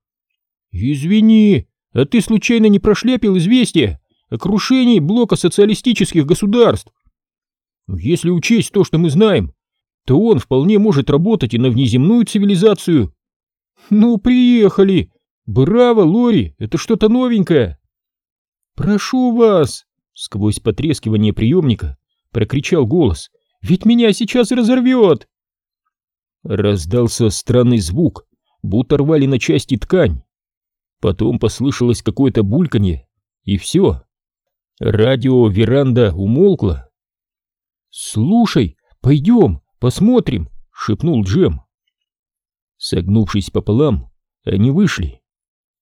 Извини, а ты случайно не прошляпил известие о крушении блока социалистических государств? Если учесть то, что мы знаем, то он вполне может работать и на внеземную цивилизацию. Ну, приехали! Браво, Лори, это что-то новенькое. Прошу вас, сквозь потрескивание приемника прокричал голос. Ведь меня сейчас разорвет! Раздался странный звук, будто рвали на части ткань. Потом послышалось какое-то бульканье, и все. Радио веранда умолкла. «Слушай, пойдем, посмотрим», — шепнул Джем. Согнувшись пополам, они вышли.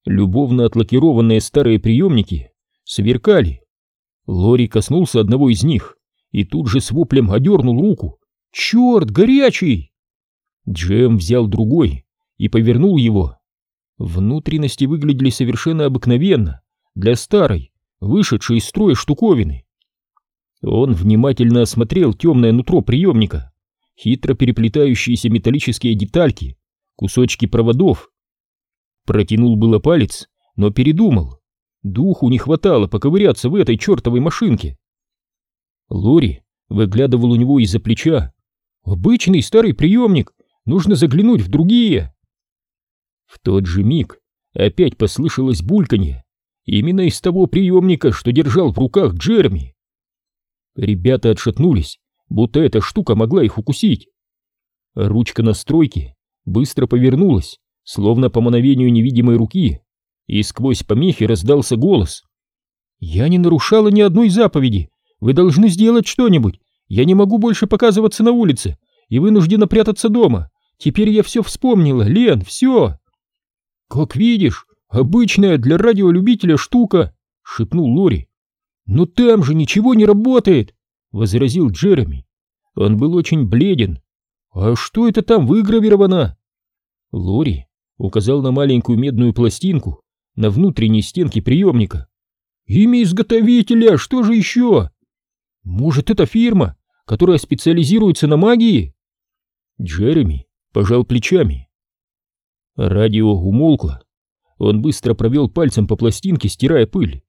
Любовно отлакированные старые приемники сверкали. Лори коснулся одного из них и тут же с воплем одернул руку. «Черт, горячий!» Джем взял другой и повернул его. Внутренности выглядели совершенно обыкновенно, для старой, вышедшей из строя штуковины. Он внимательно осмотрел темное нутро приемника, хитро переплетающиеся металлические детальки, кусочки проводов. Протянул было палец, но передумал. Духу не хватало поковыряться в этой чертовой машинке. Лори выглядывал у него из-за плеча. «Обычный старый приемник, нужно заглянуть в другие!» В тот же миг опять послышалось бульканье, именно из того приемника, что держал в руках Джерми. Ребята отшатнулись, будто эта штука могла их укусить. Ручка настройки быстро повернулась, словно по мановению невидимой руки, и сквозь помехи раздался голос. «Я не нарушала ни одной заповеди. Вы должны сделать что-нибудь. Я не могу больше показываться на улице и вынуждена прятаться дома. Теперь я все вспомнила, Лен, все!» «Как видишь, обычная для радиолюбителя штука», — шепнул Лори. «Но там же ничего не работает», — возразил Джереми. Он был очень бледен. «А что это там выгравировано?» Лори указал на маленькую медную пластинку на внутренней стенке приемника. «Имя изготовителя, что же еще?» «Может, это фирма, которая специализируется на магии?» Джереми пожал плечами. Радио умолкло. Он быстро провел пальцем по пластинке, стирая пыль.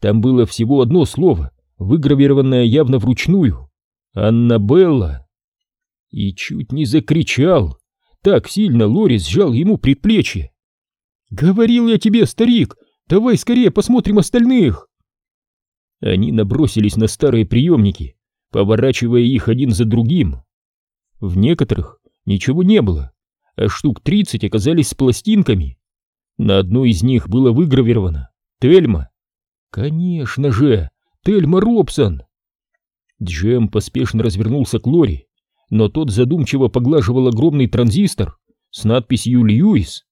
Там было всего одно слово, выгравированное явно вручную. «Аннабелла!» И чуть не закричал. Так сильно Лорис сжал ему предплечье. «Говорил я тебе, старик, давай скорее посмотрим остальных!» Они набросились на старые приемники, поворачивая их один за другим. В некоторых ничего не было, а штук тридцать оказались с пластинками. На одной из них было выгравировано «Тельма». Конечно же, Тельма Робсон. Джем поспешно развернулся к Лори, но тот задумчиво поглаживал огромный транзистор с надписью «Льюис».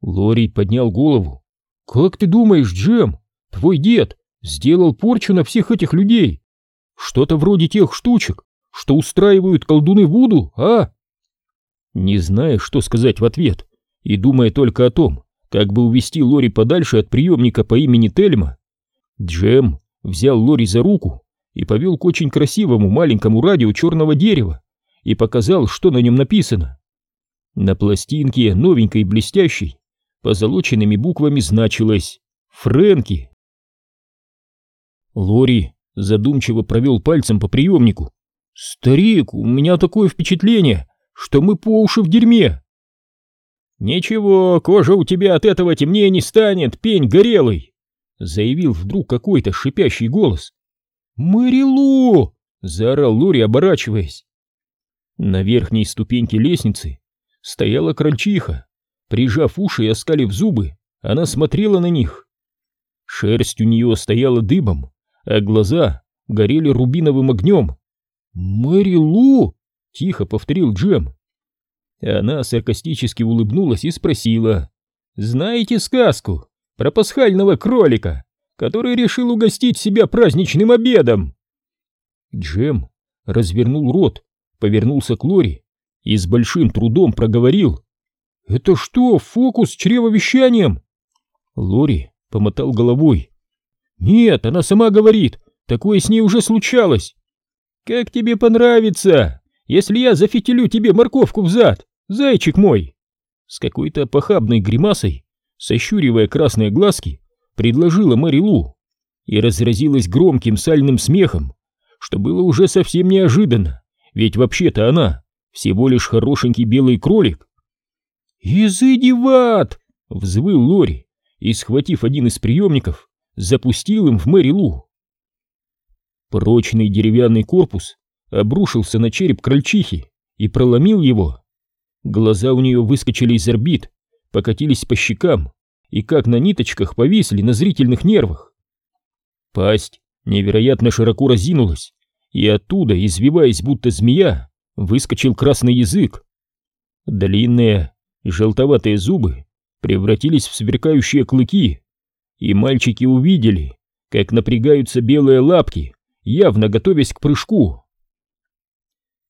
Лори поднял голову. «Как ты думаешь, Джем, твой дед сделал порчу на всех этих людей? Что-то вроде тех штучек, что устраивают колдуны Вуду, а?» Не зная, что сказать в ответ, и думая только о том, как бы увести Лори подальше от приемника по имени Тельма, Джем взял Лори за руку и повел к очень красивому маленькому радио черного дерева и показал, что на нем написано. На пластинке, новенькой и блестящей, позолоченными буквами значилось «Фрэнки». Лори задумчиво провел пальцем по приемнику. «Старик, у меня такое впечатление, что мы по уши в дерьме!» «Ничего, кожа у тебя от этого темнее не станет, пень горелый!» Заявил вдруг какой-то шипящий голос. «Мэрилу!» — заорал Лори, оборачиваясь. На верхней ступеньке лестницы стояла крольчиха. Прижав уши и оскалив зубы, она смотрела на них. Шерсть у нее стояла дыбом, а глаза горели рубиновым огнем. «Мэрилу!» — тихо повторил Джем. Она саркастически улыбнулась и спросила. «Знаете сказку про пасхального кролика, который решил угостить себя праздничным обедом?» Джем развернул рот, повернулся к Лори и с большим трудом проговорил. «Это что, фокус с чревовещанием?» Лори помотал головой. «Нет, она сама говорит, такое с ней уже случалось». «Как тебе понравится, если я зафитилю тебе морковку в зад?» «Зайчик мой!» С какой-то похабной гримасой, сощуривая красные глазки, предложила Мэри Лу и разразилась громким сальным смехом, что было уже совсем неожиданно, ведь вообще-то она всего лишь хорошенький белый кролик. «Изыди в ад!» — взвыл Лори и, схватив один из приемников, запустил им в Мэри Лу. Прочный деревянный корпус обрушился на череп крольчихи и проломил его. Глаза у нее выскочили из орбит, покатились по щекам и как на ниточках повисли на зрительных нервах. Пасть невероятно широко разинулась, и оттуда, извиваясь будто змея, выскочил красный язык. Длинные, желтоватые зубы превратились в сверкающие клыки, и мальчики увидели, как напрягаются белые лапки, явно готовясь к прыжку.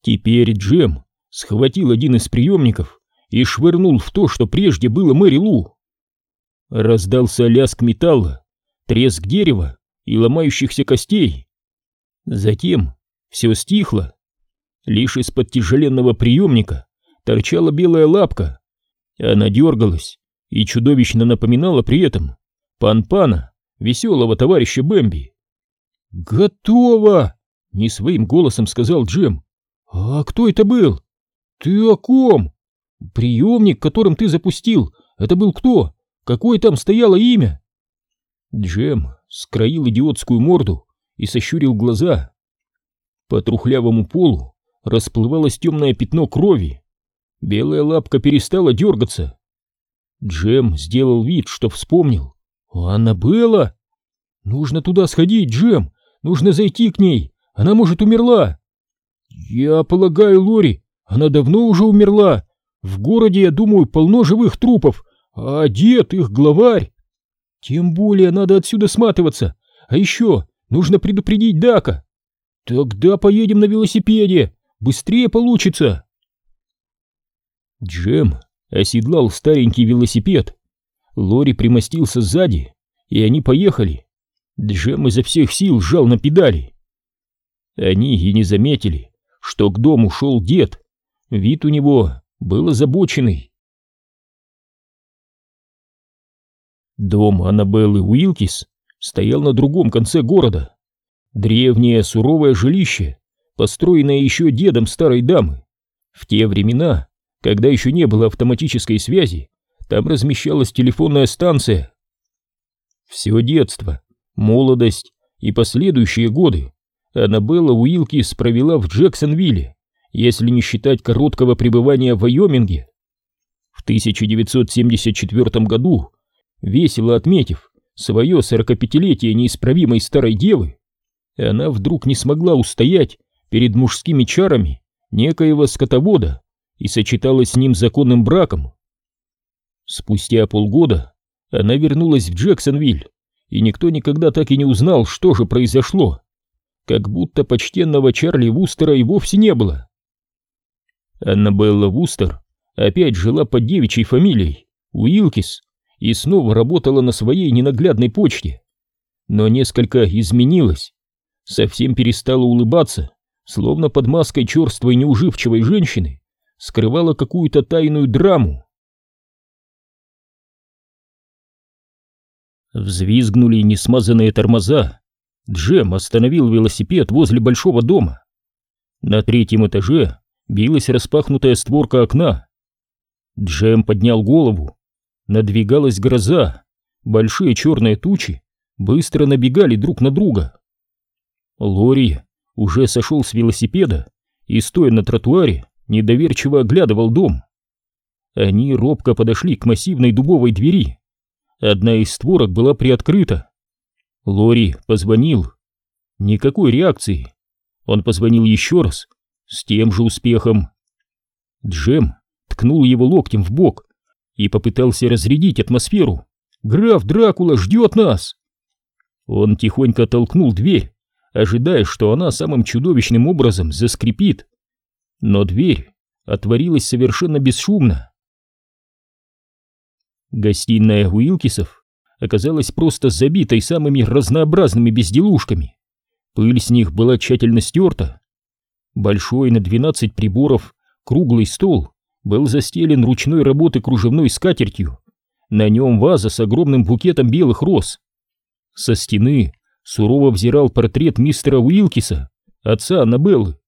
Теперь Джем схватил один из приемников и швырнул в то, что прежде было Мэри Лу. Раздался лязг металла, треск дерева и ломающихся костей. Затем все стихло. Лишь из-под тяжеленного приемника торчала белая лапка. Она дергалась и чудовищно напоминала при этом пан-пана, веселого товарища Бэмби. «Готово!» — не своим голосом сказал Джем. «А кто это был?» «Ты о ком? Приемник, которым ты запустил, это был кто? Какое там стояло имя?» Джем скроил идиотскую морду и сощурил глаза. По трухлявому полу расплывалось темное пятно крови. Белая лапка перестала дергаться. Джем сделал вид, что вспомнил. «Аннабелла? Нужно туда сходить, Джем! Нужно зайти к ней! Она, может, умерла!» «Я полагаю, Лори, она давно уже умерла. В городе, я думаю, полно живых трупов, а дед их главарь. Тем более надо отсюда сматываться. А еще нужно предупредить Дака. Тогда поедем на велосипеде, быстрее получится. Джем оседлал старенький велосипед. Лори примостился сзади, и они поехали. Джем изо всех сил сжал на педали. Они и не заметили, что к дому шел дед. Вид у него был озабоченный. Дом Аннабеллы Уилкис стоял на другом конце города. Древнее суровое жилище, построенное еще дедом старой дамы. В те времена, когда еще не было автоматической связи, там размещалась телефонная станция. Все детство, молодость и последующие годы Аннабелла Уилкис провела в Джексонвилле, если не считать короткого пребывания в Вайоминге. В 1974 году, весело отметив свое 45-летие неисправимой старой девы, она вдруг не смогла устоять перед мужскими чарами некоего скотовода и сочеталась с ним законным браком. Спустя полгода она вернулась в Джексонвиль, и никто никогда так и не узнал, что же произошло как будто почтенного Чарли Вустера и вовсе не было. Аннабелла Вустер опять жила под девичьей фамилией Уилкис и снова работала на своей ненаглядной почте, но несколько изменилась, совсем перестала улыбаться, словно под маской черствой неуживчивой женщины скрывала какую-то тайную драму. Взвизгнули несмазанные тормоза, Джем остановил велосипед возле большого дома. На третьем этаже билась распахнутая створка окна. Джем поднял голову. Надвигалась гроза. Большие черные тучи быстро набегали друг на друга. Лори уже сошел с велосипеда и, стоя на тротуаре, недоверчиво оглядывал дом. Они робко подошли к массивной дубовой двери. Одна из створок была приоткрыта. Лори позвонил. Никакой реакции. Он позвонил еще раз, с тем же успехом. Джем ткнул его локтем в бок и попытался разрядить атмосферу. «Граф Дракула ждет нас!» Он тихонько толкнул дверь, ожидая, что она самым чудовищным образом заскрипит. Но дверь отворилась совершенно бесшумно. Гостиная Уилкисов оказалась просто забитой самыми разнообразными безделушками. Пыль с них была тщательно стерта. Большой на 12 приборов круглый стол был застелен ручной работы кружевной скатертью. На нем ваза с огромным букетом белых роз. Со стены сурово взирал портрет мистера Уилкиса, отца Аннабеллы.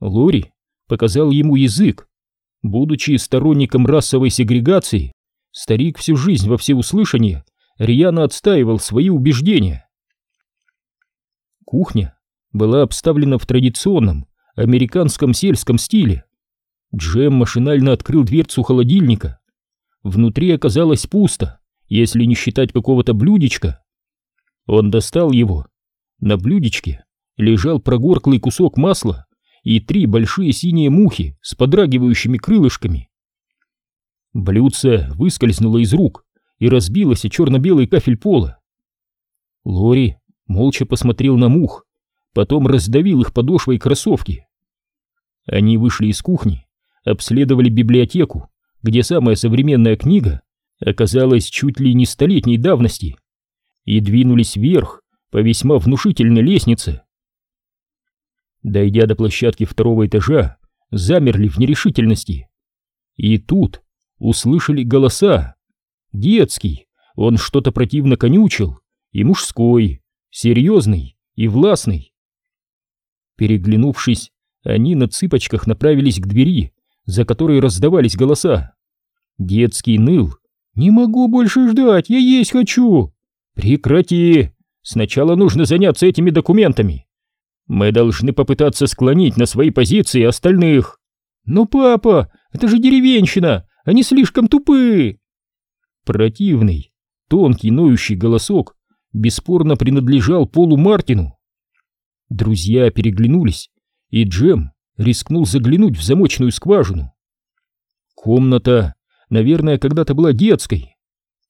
Лори показал ему язык. Будучи сторонником расовой сегрегации, старик всю жизнь во всеуслышание рьяно отстаивал свои убеждения. Кухня была обставлена в традиционном американском сельском стиле. Джем машинально открыл дверцу холодильника. Внутри оказалось пусто, если не считать какого-то блюдечка. Он достал его. На блюдечке лежал прогорклый кусок масла и три большие синие мухи с подрагивающими крылышками. Блюдце выскользнуло из рук, и разбилась о черно-белый кафель пола. Лори молча посмотрел на мух, потом раздавил их подошвой кроссовки. Они вышли из кухни, обследовали библиотеку, где самая современная книга оказалась чуть ли не столетней давности, и двинулись вверх по весьма внушительной лестнице. Дойдя до площадки второго этажа, замерли в нерешительности. И тут услышали голоса. Детский, он что-то противно конючил, и мужской, серьезный и властный. Переглянувшись, они на цыпочках направились к двери, за которой раздавались голоса. Детский ныл. «Не могу больше ждать, я есть хочу!» «Прекрати! Сначала нужно заняться этими документами. Мы должны попытаться склонить на свои позиции остальных». «Но, папа, это же деревенщина, они слишком тупые!» Противный, тонкий ноющий голосок бесспорно принадлежал Полу Мартину. Друзья переглянулись, и Джем рискнул заглянуть в замочную скважину. Комната, наверное, когда-то была детской.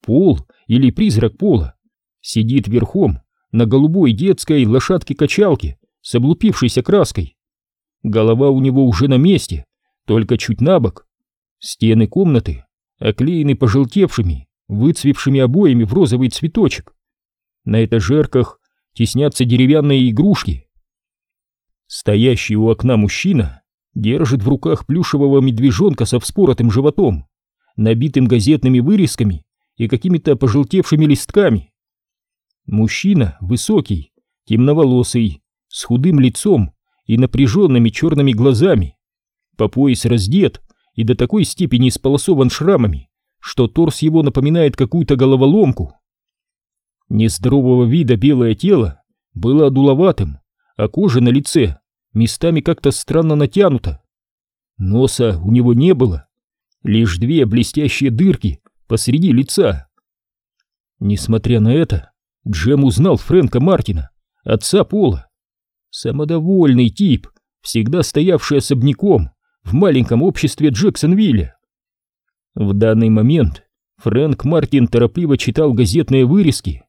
Пол или призрак Пола сидит верхом на голубой детской лошадке-качалке с облупившейся краской. Голова у него уже на месте, только чуть набок. Стены комнаты оклеены пожелтевшими, выцвевшими обоями в розовый цветочек. На этажерках теснятся деревянные игрушки. Стоящий у окна мужчина держит в руках плюшевого медвежонка со вспоротым животом, набитым газетными вырезками и какими-то пожелтевшими листками. Мужчина высокий, темноволосый, с худым лицом и напряженными черными глазами, по пояс раздет и до такой степени сполосован шрамами, что торс его напоминает какую-то головоломку. Нездорового вида белое тело было одуловатым, а кожа на лице местами как-то странно натянута. Носа у него не было, лишь две блестящие дырки посреди лица. Несмотря на это, Джем узнал Фрэнка Мартина, отца Пола. Самодовольный тип, всегда стоявший особняком в маленьком обществе Джексонвилля. В данный момент Фрэнк Мартин торопливо читал газетные вырезки.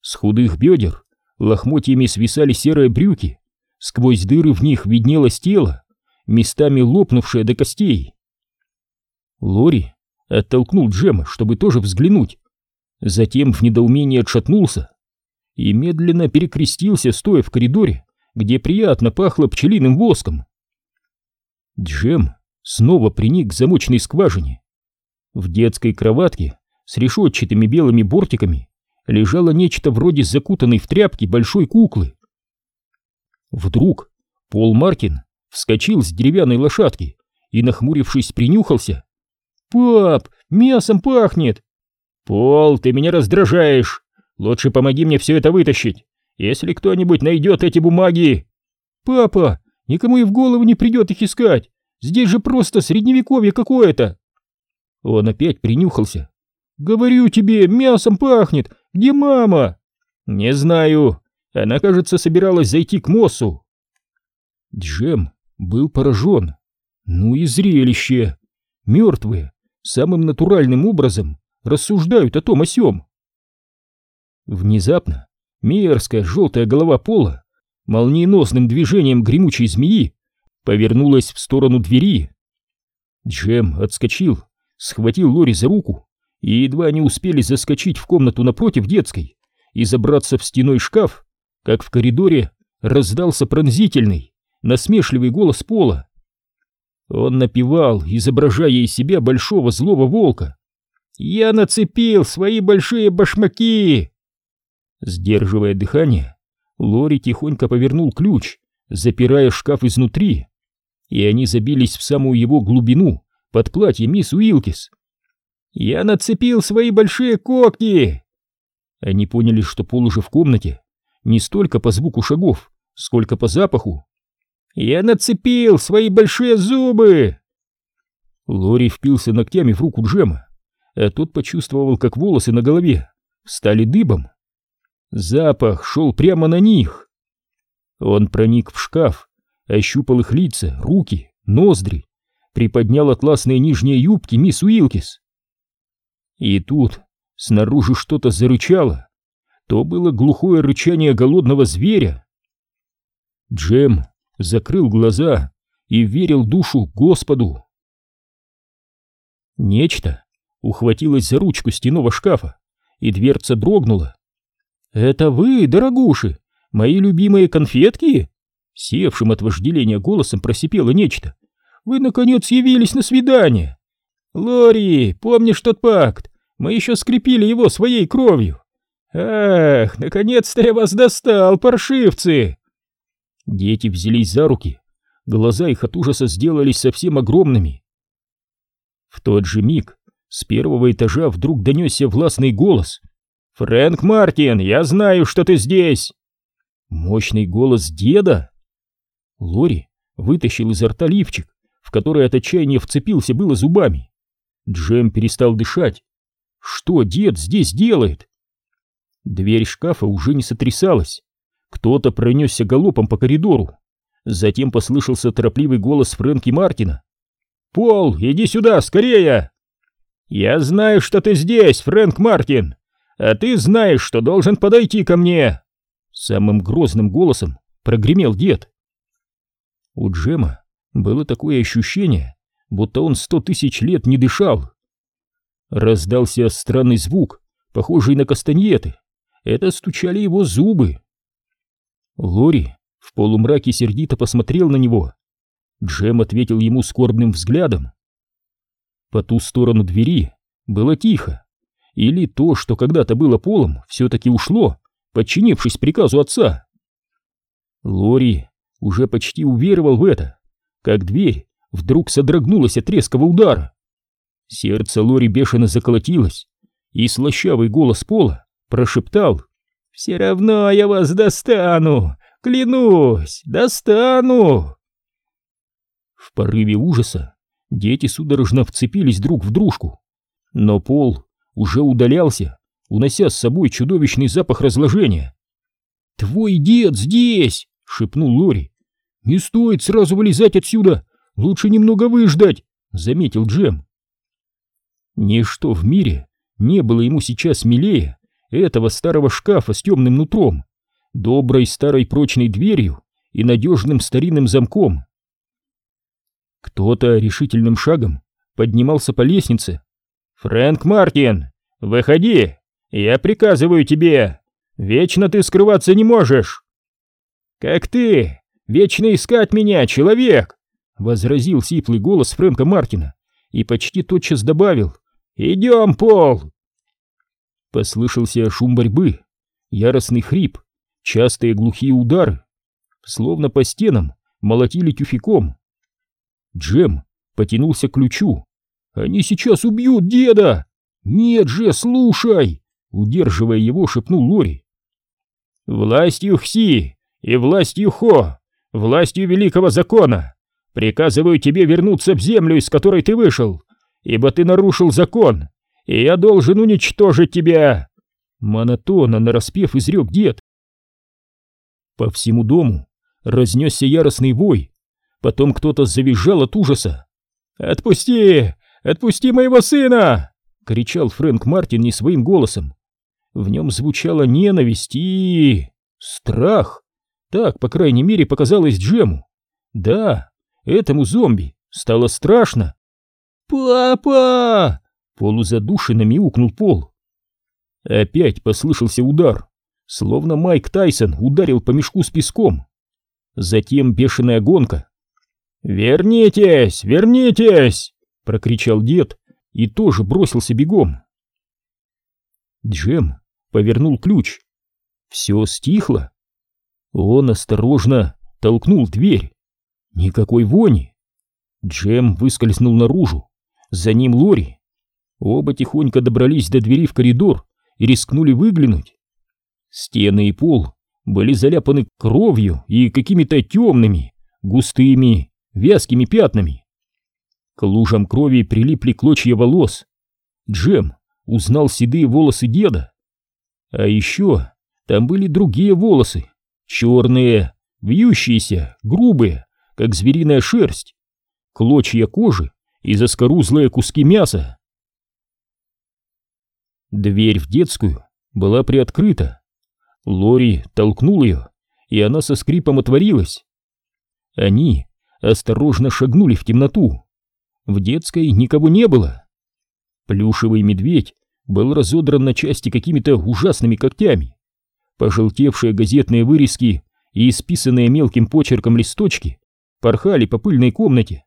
С худых бедер лохмотьями свисали серые брюки, сквозь дыры в них виднелось тело, местами лопнувшее до костей. Лори оттолкнул Джема, чтобы тоже взглянуть, затем в недоумении отшатнулся и медленно перекрестился, стоя в коридоре, где приятно пахло пчелиным воском. Джем снова приник к замочной скважине. В детской кроватке с решетчатыми белыми бортиками лежало нечто вроде закутанной в тряпки большой куклы. Вдруг Пол Маркин вскочил с деревянной лошадки и, нахмурившись, принюхался. «Пап, мясом пахнет!» «Пол, ты меня раздражаешь! Лучше помоги мне все это вытащить, если кто-нибудь найдет эти бумаги!» «Папа, никому и в голову не придет их искать! Здесь же просто средневековье какое-то!» Он опять принюхался. «Говорю тебе, мясом пахнет! Где мама?» «Не знаю. Она, кажется, собиралась зайти к Моссу». Джем был поражен. Ну и зрелище! Мертвые самым натуральным образом рассуждают о том о сём. Внезапно мерзкая желтая голова пола молниеносным движением гремучей змеи повернулась в сторону двери. Джем отскочил, схватил Лори за руку и едва не успели заскочить в комнату напротив детской и забраться в стеной шкаф, как в коридоре раздался пронзительный, насмешливый голос Пола. Он напевал, изображая из себя большого злого волка. «Я нацепил свои большие башмаки!» Сдерживая дыхание, Лори тихонько повернул ключ, запирая шкаф изнутри, и они забились в самую его глубину, под платье мисс Уилкис. «Я нацепил свои большие когти!» Они поняли, что Пол уже в комнате, не столько по звуку шагов, сколько по запаху. «Я нацепил свои большие зубы!» Лори впился ногтями в руку Джема, а тот почувствовал, как волосы на голове стали дыбом. Запах шел прямо на них. Он проник в шкаф, ощупал их лица, руки, ноздри, приподнял атласные нижние юбки мисс Уилкис. И тут снаружи что-то зарычало. То было глухое рычание голодного зверя. Джем закрыл глаза и верил душу Господу. Нечто ухватилось за ручку стеного шкафа, и дверца дрогнула. «Это вы, дорогуши, мои любимые конфетки?» Севшим от вожделения голосом просипело нечто. «Вы, наконец, явились на свидание!» «Лори, помнишь тот пакт? Мы еще скрепили его своей кровью!» «Ах, наконец-то я вас достал, паршивцы!» Дети взялись за руки, глаза их от ужаса сделались совсем огромными. В тот же миг с первого этажа вдруг донесся властный голос. «Фрэнк Мартин, я знаю, что ты здесь!» Мощный голос деда. Лори вытащил изо рта лифчик, в который от отчаяния вцепился было зубами. Джем перестал дышать. Что дед здесь делает? Дверь шкафа уже не сотрясалась. Кто-то пронесся галопом по коридору. Затем послышался торопливый голос Фрэнки Мартина. «Пол, иди сюда, скорее!» «Я знаю, что ты здесь, Фрэнк Мартин, а ты знаешь, что должен подойти ко мне!» Самым грозным голосом прогремел дед. У Джема было такое ощущение, будто он сто тысяч лет не дышал. Раздался странный звук, похожий на кастаньеты. Это стучали его зубы. Лори в полумраке сердито посмотрел на него. Джем ответил ему скорбным взглядом. По ту сторону двери было тихо. Или то, что когда-то было полом, все-таки ушло, подчинившись приказу отца. Лори уже почти уверовал в это, как дверь вдруг содрогнулась от резкого удара. Сердце Лори бешено заколотилось, и слащавый голос Пола прошептал «Все равно я вас достану! Клянусь, достану!» В порыве ужаса дети судорожно вцепились друг в дружку, но Пол уже удалялся, унося с собой чудовищный запах разложения. «Твой дед здесь!» — шепнул Лори. «Не стоит сразу вылезать отсюда! Лучше немного выждать!» — заметил Джем. Ничто в мире не было ему сейчас милее этого старого шкафа с темным нутром, доброй старой прочной дверью и надежным старинным замком. Кто-то решительным шагом поднимался по лестнице. «Фрэнк Мартин, выходи! Я приказываю тебе! Вечно ты скрываться не можешь!» «Как ты! Вечно искать меня, человек!» — возразил сиплый голос Фрэнка Мартина и почти тотчас добавил. «Идем, Пол!» Послышался шум борьбы, яростный хрип, частые глухие удары. Словно по стенам молотили тюфяком. Джем потянулся к ключу. «Они сейчас убьют деда!» «Нет же, слушай!» Удерживая его, шепнул Лори. «Властью Хси и властью Хо, властью великого закона, приказываю тебе вернуться в землю, из которой ты вышел, ибо ты нарушил закон, и я должен уничтожить тебя!» Монотонно нараспев изрек дед. По всему дому разнесся яростный вой, потом кто-то завизжал от ужаса. «Отпусти! Отпусти моего сына!» — кричал Фрэнк Мартин не своим голосом. В нем звучала ненависть и... страх. Так, по крайней мере, показалось Джему. Да, этому зомби стало страшно. «Папа!» — полузадушенно мяукнул Пол. Опять послышался удар, словно Майк Тайсон ударил по мешку с песком. Затем бешеная гонка. «Вернитесь! Вернитесь!» — прокричал дед и тоже бросился бегом. Джем повернул ключ. Все стихло. Он осторожно толкнул дверь. Никакой вони. Джем выскользнул наружу. За ним Лори. Оба тихонько добрались до двери в коридор и рискнули выглянуть. Стены и пол были заляпаны кровью и какими-то темными, густыми, вязкими пятнами. К лужам крови прилипли клочья волос. Джем узнал седые волосы деда. А еще там были другие волосы, черные, вьющиеся, грубые, как звериная шерсть, клочья кожи и заскорузлые куски мяса. Дверь в детскую была приоткрыта. Лори толкнул ее, и она со скрипом отворилась. Они осторожно шагнули в темноту. В детской никого не было. Плюшевый медведь был разодран на части какими-то ужасными когтями. Пожелтевшие газетные вырезки и исписанные мелким почерком листочки порхали по пыльной комнате.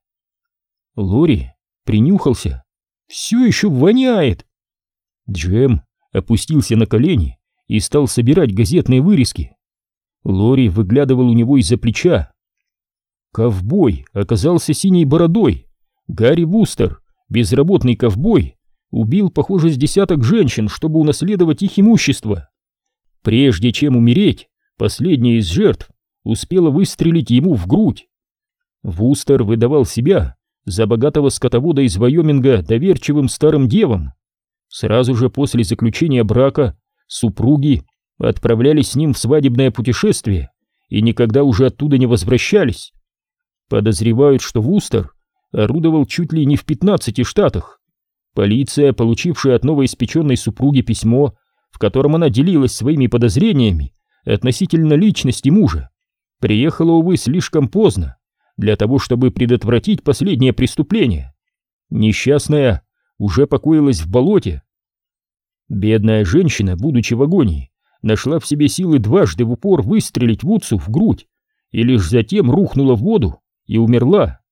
Лори принюхался. «Все еще воняет!» Джем опустился на колени и стал собирать газетные вырезки. Лори выглядывал у него из-за плеча. Ковбой оказался синей бородой. Гарри Вустер, безработный ковбой, убил, похоже, с десяток женщин, чтобы унаследовать их имущество. Прежде чем умереть, последняя из жертв успела выстрелить ему в грудь. Вустер выдавал себя за богатого скотовода из Вайоминга доверчивым старым девам. Сразу же после заключения брака супруги отправлялись с ним в свадебное путешествие и никогда уже оттуда не возвращались. Подозревают, что Вустер орудовал чуть ли не в 15 штатах. Полиция, получившая от новоиспеченной супруги письмо, в котором она делилась своими подозрениями относительно личности мужа, приехала, увы, слишком поздно для того, чтобы предотвратить последнее преступление. Несчастная уже покоилась в болоте. Бедная женщина, будучи в агонии, нашла в себе силы дважды в упор выстрелить Вудсу в грудь и лишь затем рухнула в воду и умерла.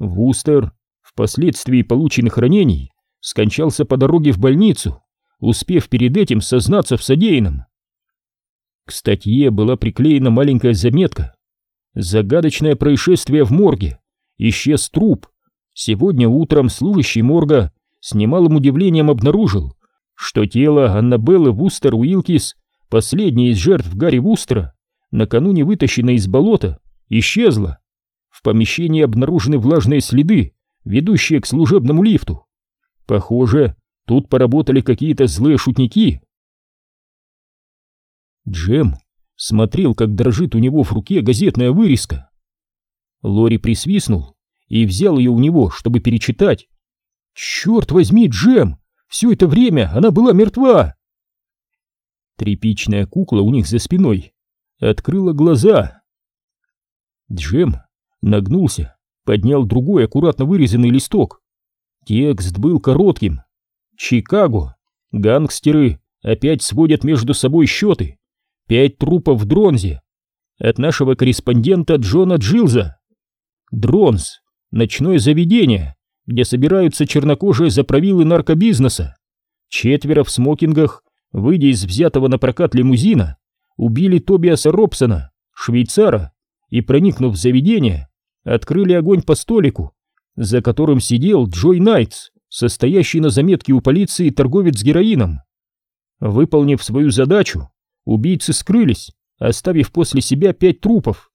Вустер, впоследствии полученных ранений, скончался по дороге в больницу, успев перед этим сознаться в содеянном. К статье была приклеена маленькая заметка. Загадочное происшествие в морге. Исчез труп. Сегодня утром служащий морга с немалым удивлением обнаружил, что тело Аннабеллы Вустер Уилкис, последней из жертв Гарри Вустера, накануне вытащенной из болота, исчезло. В помещении обнаружены влажные следы, ведущие к служебному лифту. Похоже, тут поработали какие-то злые шутники. Джем смотрел, как дрожит у него в руке газетная вырезка. Лори присвистнул и взял ее у него, чтобы перечитать. «Черт возьми, Джем! Все это время она была мертва!» Тряпичная кукла у них за спиной открыла глаза. Джем нагнулся, поднял другой аккуратно вырезанный листок. Текст был коротким. «Чикаго. Гангстеры опять сводят между собой счеты. Пять трупов в Дронзе. От нашего корреспондента Джона Джилза. Дронз. Ночное заведение, где собираются чернокожие заправилы наркобизнеса. Четверо в смокингах, выйдя из взятого на прокат лимузина, убили Тобиаса Робсона, швейцара, и, проникнув в заведение, открыли огонь по столику, за которым сидел Джой Найтс, состоящий на заметке у полиции торговец героином. Выполнив свою задачу, убийцы скрылись, оставив после себя пять трупов.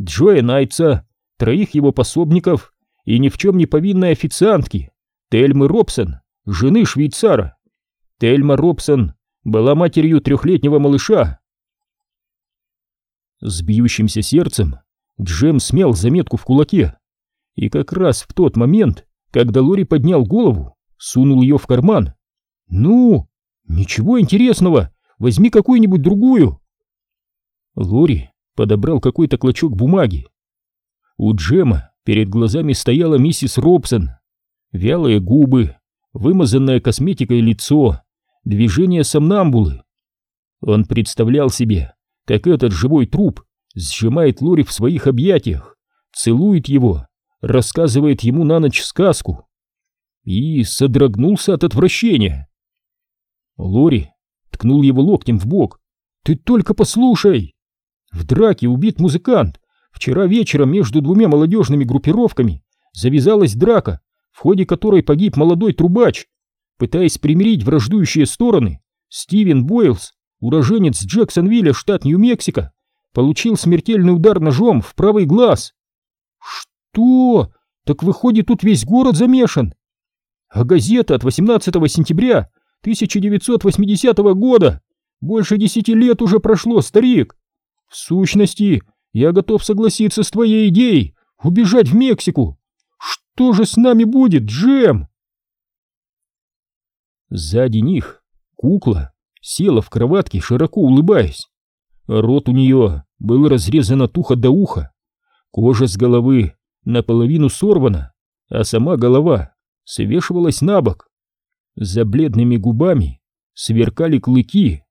Джоя Найтса, троих его пособников и ни в чем не повинной официантки, Тельмы Робсон, жены швейцара. Тельма Робсон была матерью трехлетнего малыша. С бьющимся сердцем Джем смял заметку в кулаке, и как раз в тот момент, когда Лори поднял голову, сунул ее в карман. «Ну, ничего интересного, возьми какую-нибудь другую». Лори подобрал какой-то клочок бумаги. У Джема перед глазами стояла миссис Робсон. Вялые губы, вымазанное косметикой лицо, движение сомнамбулы. Он представлял себе, как этот живой труп сжимает Лори в своих объятиях, целует его, рассказывает ему на ночь сказку. И содрогнулся от отвращения. Лори ткнул его локтем в бок. «Ты только послушай!» В драке убит музыкант. Вчера вечером между двумя молодежными группировками завязалась драка, в ходе которой погиб молодой трубач. Пытаясь примирить враждующие стороны, Стивен Бойлс, уроженец Джексонвилля, штат Нью-Мексико, получил смертельный удар ножом в правый глаз. Что? Так выходит, тут весь город замешан. А газета от 18 сентября 1980 года. Больше десяти лет уже прошло, старик. В сущности, я готов согласиться с твоей идеей убежать в Мексику. Что же с нами будет, Джем? Сзади них кукла села в кроватке, широко улыбаясь. Рот у нее был разрезан от уха до уха, кожа с головы наполовину сорвана, а сама голова свешивалась на бок. За бледными губами сверкали клыки.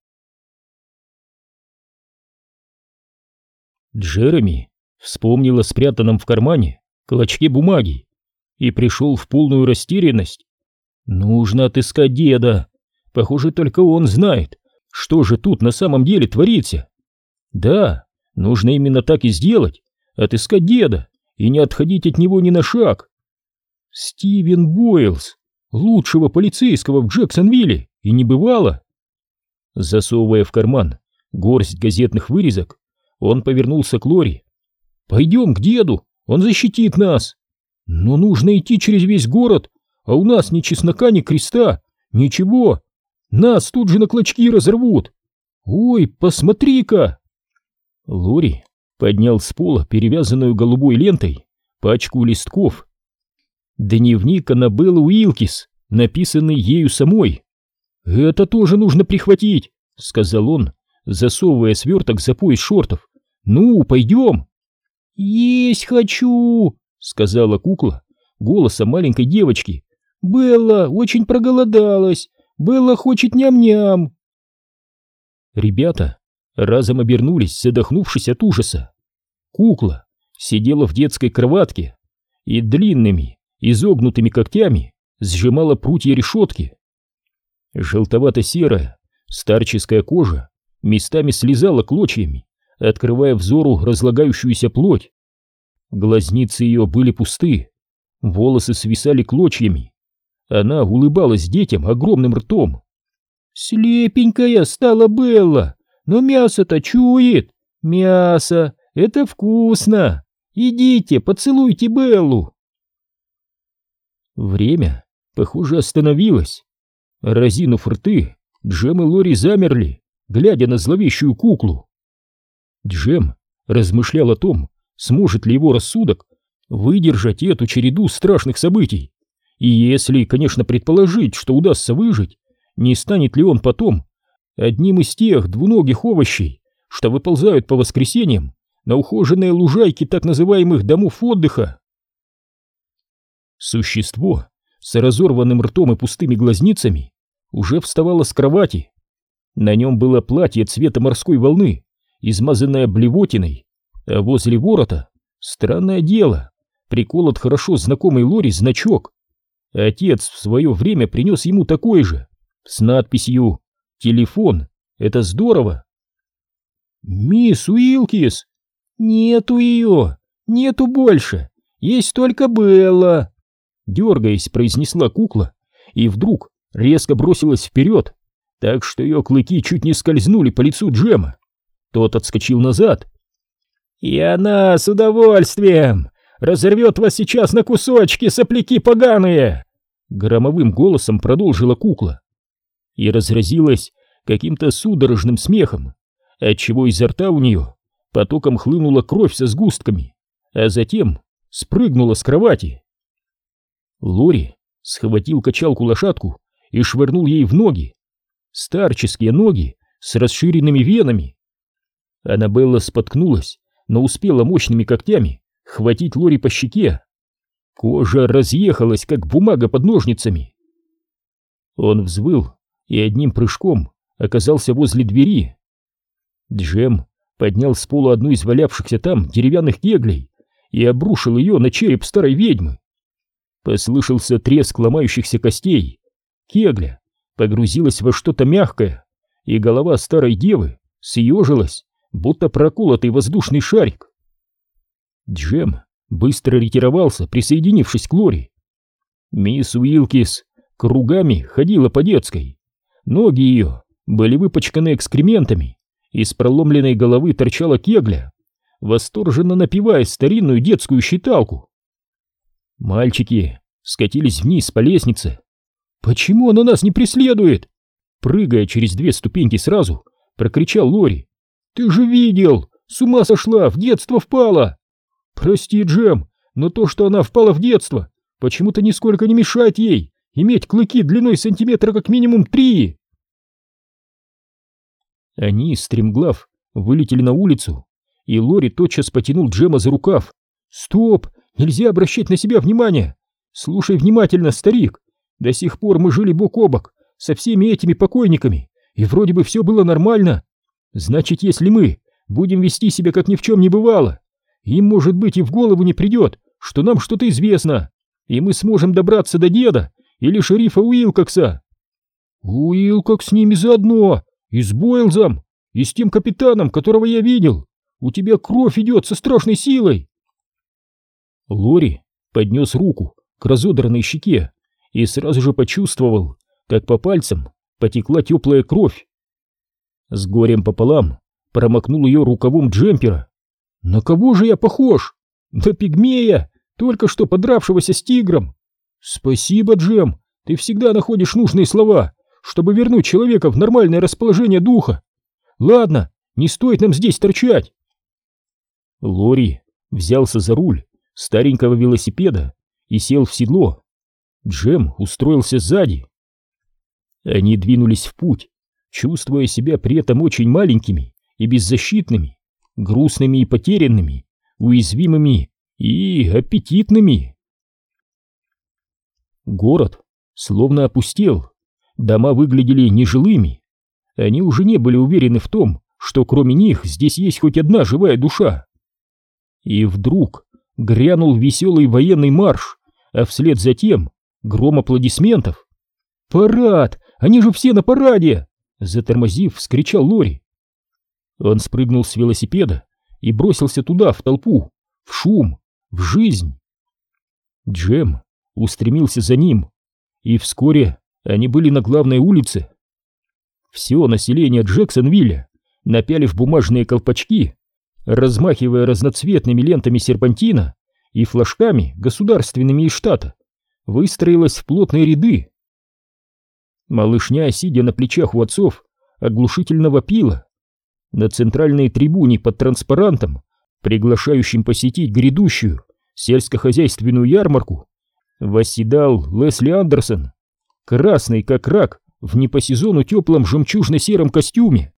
Джереми вспомнил о спрятанном в кармане клочке бумаги и пришел в полную растерянность. Нужно отыскать деда. Похоже, только он знает, что же тут на самом деле творится. Да, нужно именно так и сделать. Отыскать деда и не отходить от него ни на шаг. Стивен Бойлс, лучшего полицейского в Джексонвилле, и не бывало. Засовывая в карман горсть газетных вырезок, он повернулся к Лори. «Пойдем к деду, он защитит нас. Но нужно идти через весь город, а у нас ни чеснока, ни креста, ничего. Нас тут же на клочки разорвут. Ой, посмотри-ка!» Лори поднял с пола перевязанную голубой лентой пачку листков. Дневник Аннабеллы Уилкис, написанный ею самой. «Это тоже нужно прихватить», — сказал он, засовывая сверток за пояс шортов. Ну, пойдем. Есть хочу, сказала кукла голосом маленькой девочки. Белла очень проголодалась. Белла хочет ням-ням. Ребята разом обернулись, задохнувшись от ужаса. Кукла сидела в детской кроватке и длинными, изогнутыми когтями сжимала прутья решетки. Желтовато-серая, старческая кожа местами слезала клочьями, открывая взору разлагающуюся плоть. Глазницы ее были пусты, волосы свисали клочьями. Она улыбалась детям огромным ртом. «Слепенькая стала Белла, но мясо-то чует! Мясо! Это вкусно! Идите, поцелуйте Беллу!» Время, похоже, остановилось. Разинув рты, Джем и Лори замерли, глядя на зловещую куклу. Джем размышлял о том, сможет ли его рассудок выдержать эту череду страшных событий. И если, конечно, предположить, что удастся выжить, не станет ли он потом одним из тех двуногих овощей, что выползают по воскресеньям на ухоженные лужайки так называемых домов отдыха. Существо с разорванным ртом и пустыми глазницами уже вставало с кровати. На нем было платье цвета морской волны, измазанное блевотиной, а возле ворота, странное дело, приколот хорошо знакомый Лори значок. Отец в свое время принес ему такой же, с надписью «Телефон, это здорово». «Мисс Уилкис!» «Нету ее! Нету больше! Есть только Белла!» Дергаясь, произнесла кукла, и вдруг резко бросилась вперед, так что ее клыки чуть не скользнули по лицу Джема. Тот отскочил назад. «И она с удовольствием разорвет вас сейчас на кусочки, сопляки поганые!» Громовым голосом продолжила кукла и разразилась каким-то судорожным смехом, отчего изо рта у нее потоком хлынула кровь со сгустками, а затем спрыгнула с кровати. Лори схватил качалку-лошадку и швырнул ей в ноги. Старческие ноги с расширенными венами. Аннабелла споткнулась, но успела мощными когтями хватить Лори по щеке. Кожа разъехалась, как бумага под ножницами. Он взвыл и одним прыжком оказался возле двери. Джем поднял с пола одну из валявшихся там деревянных кеглей и обрушил ее на череп старой ведьмы. Послышался треск ломающихся костей. Кегля погрузилась во что-то мягкое, и голова старой девы съежилась, будто проколотый воздушный шарик. Джем быстро ретировался, присоединившись к Лори. Мисс Уилкис кругами ходила по детской. Ноги ее были выпачканы экскрементами, из проломленной головы торчала кегля, восторженно напевая старинную детскую считалку. Мальчики скатились вниз по лестнице. «Почему она нас не преследует?» Прыгая через две ступеньки сразу, прокричал Лори. «Ты же видел! С ума сошла! В детство впала!» «Прости, Джем, но то, что она впала в детство, почему-то нисколько не мешает ей иметь клыки длиной сантиметра как минимум три!» Они, стремглав, вылетели на улицу, и Лори тотчас потянул Джема за рукав. «Стоп! Нельзя обращать на себя внимание! Слушай внимательно, старик! До сих пор мы жили бок о бок со всеми этими покойниками, и вроде бы все было нормально. Значит, если мы будем вести себя как ни в чем не бывало, им, может быть, и в голову не придет, что нам что-то известно, и мы сможем добраться до деда или шерифа Уилкокса. Уилкокс с ними заодно, и с Бойлзом, и с тем капитаном, которого я видел. У тебя кровь идет со страшной силой. Лори поднес руку к разодранной щеке и сразу же почувствовал, как по пальцам потекла теплая кровь. С горем пополам промокнул ее рукавом джемпера. На кого же я похож? На пигмея, только что подравшегося с тигром. Спасибо, Джем, ты всегда находишь нужные слова, чтобы вернуть человека в нормальное расположение духа. Ладно, не стоит нам здесь торчать. Лори взялся за руль старенького велосипеда и сел в седло. Джем устроился сзади. Они двинулись в путь, чувствуя себя при этом очень маленькими и беззащитными. грустными и потерянными, уязвимыми и аппетитными. Город словно опустел, дома выглядели нежилыми. Они уже не были уверены в том, что кроме них здесь есть хоть одна живая душа. И вдруг грянул веселый военный марш, а вслед за тем гром аплодисментов. «Парад! Они же все на параде!» Затормозив, вскричал Лори. Он спрыгнул с велосипеда и бросился туда, в толпу, в шум, в жизнь. Джем устремился за ним, и вскоре они были на главной улице. Все население Джексонвилля, напялив бумажные колпачки, размахивая разноцветными лентами серпантина и флажками, государственными из штата, выстроилось в плотные ряды. Малышня, сидя на плечах у отцов, оглушительно вопила. На центральной трибуне под транспарантом, приглашающим посетить грядущую сельскохозяйственную ярмарку, восседал Лесли Андерсон, красный как рак в не по сезону теплом жемчужно-сером костюме.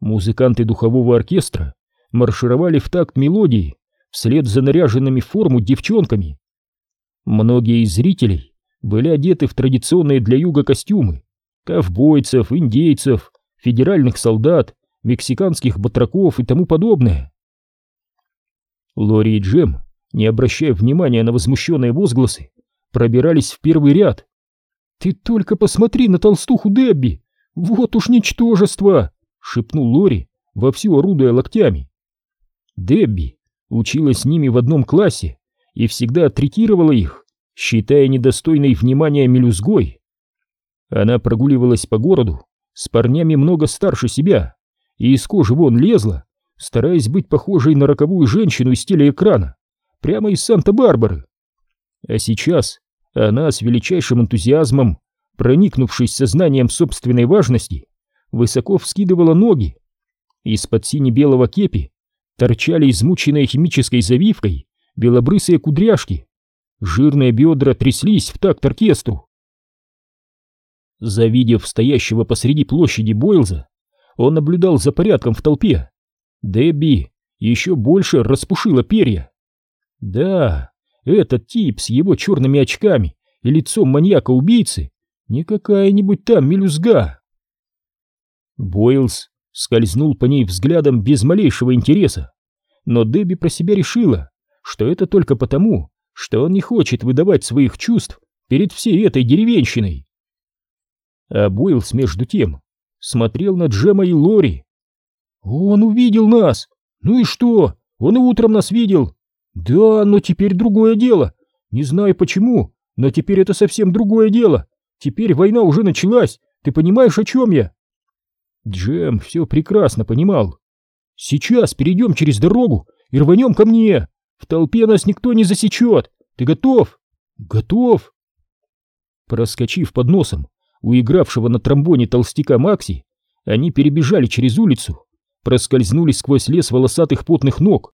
Музыканты духового оркестра маршировали в такт мелодии вслед за наряженными в форму девчонками. Многие из зрителей были одеты в традиционные для юга костюмы ковбойцев, индейцев, федеральных солдат, мексиканских батраков и тому подобное. Лори и Джем, не обращая внимания на возмущенные возгласы, пробирались в первый ряд. «Ты только посмотри на толстуху Дебби! Вот уж ничтожество!» — шепнул Лори, вовсю орудуя локтями. Дебби училась с ними в одном классе и всегда третировала их, считая недостойной внимания мелюзгой. Она прогуливалась по городу с парнями много старше себя и из кожи вон лезла, стараясь быть похожей на роковую женщину из телеэкрана, прямо из Санта-Барбары. А сейчас она с величайшим энтузиазмом, проникнувшись сознанием собственной важности, высоко вскидывала ноги. Из-под сине-белого кепи торчали измученные химической завивкой белобрысые кудряшки. Жирные бедра тряслись в такт оркестру. Завидев стоящего посреди площади Бойлза, он наблюдал за порядком в толпе. Дебби еще больше распушила перья. Да, этот тип с его черными очками и лицом маньяка-убийцы не какая-нибудь там мелюзга. Бойлз скользнул по ней взглядом без малейшего интереса, но Дебби про себя решила, что это только потому, что он не хочет выдавать своих чувств перед всей этой деревенщиной. А Бойлз, между тем, смотрел на Джема и Лори. «Он увидел нас! Ну и что? Он и утром нас видел! Да, но теперь другое дело! Не знаю почему, но теперь это совсем другое дело! Теперь война уже началась! Ты понимаешь, о чем я?» Джем все прекрасно понимал. «Сейчас перейдем через дорогу и рванем ко мне! В толпе нас никто не засечет! Ты готов?» «Готов!» Проскочив под носом у игравшего на тромбоне толстяка Макси, они перебежали через улицу, проскользнули сквозь лес волосатых потных ног.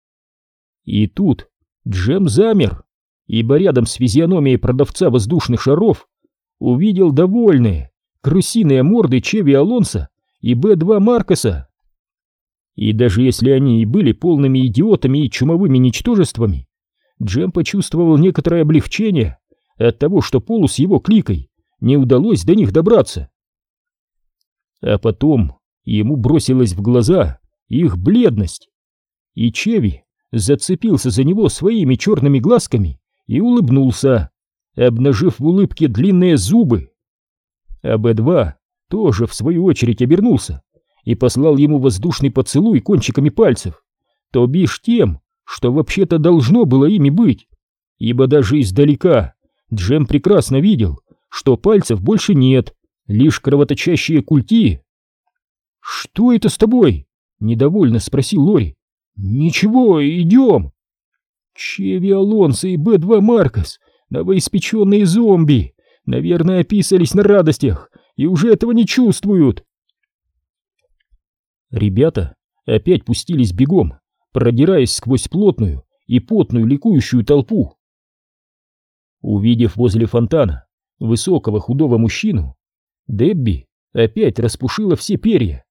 И тут Джем замер, ибо рядом с физиономией продавца воздушных шаров увидел довольные, крысиные морды Чеви Алонса и Б-2 Маркоса. И даже если они и были полными идиотами и чумовыми ничтожествами, Джем почувствовал некоторое облегчение от того, что Полу с его кликой не удалось до них добраться. А потом ему бросилась в глаза их бледность, и Чеви зацепился за него своими черными глазками и улыбнулся, обнажив в улыбке длинные зубы. А Б-2 тоже в свою очередь обернулся и послал ему воздушный поцелуй кончиками пальцев, то бишь тем, что вообще-то должно было ими быть, ибо даже издалека Джем прекрасно видел, что пальцев больше нет, лишь кровоточащие культи. «Что это с тобой?» — недовольно спросил Лори. «Ничего, идем!» «Чеви и Б-2 Маркос, новоиспеченные зомби, наверное, описались на радостях и уже этого не чувствуют!» Ребята опять пустились бегом, продираясь сквозь плотную и потную ликующую толпу. Увидев возле фонтана высокого худого мужчину, Дебби опять распушила все перья.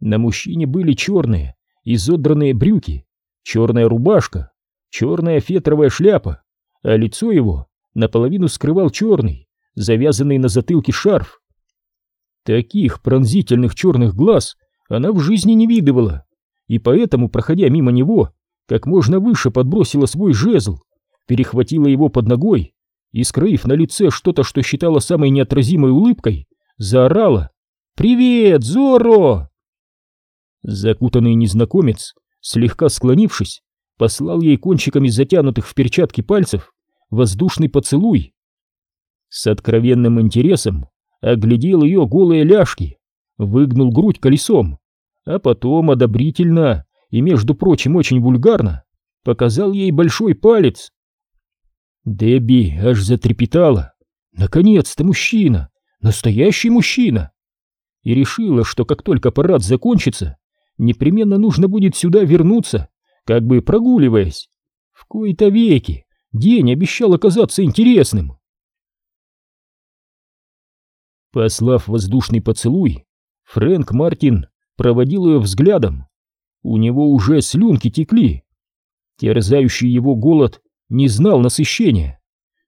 На мужчине были черные, изодранные брюки, черная рубашка, черная фетровая шляпа, а лицо его наполовину скрывал черный, завязанный на затылке шарф. Таких пронзительных черных глаз она в жизни не видывала, и поэтому, проходя мимо него, как можно выше подбросила свой жезл, перехватила его под ногой и, скрыв на лице что-то, что считала самой неотразимой улыбкой, заорала «Привет, Зоро!» Закутанный незнакомец, слегка склонившись, послал ей кончиками затянутых в перчатки пальцев воздушный поцелуй. С откровенным интересом оглядел ее голые ляжки, выгнул грудь колесом, а потом одобрительно и, между прочим, очень вульгарно показал ей большой палец. Дебби аж затрепетала. Наконец-то мужчина, настоящий мужчина. И решила, что как только парад закончится, непременно нужно будет сюда вернуться, как бы прогуливаясь. В кои-то веки день обещал оказаться интересным. Послав воздушный поцелуй, Фрэнк Мартин проводил ее взглядом. У него уже слюнки текли. Терзающий его голод не знал насыщения.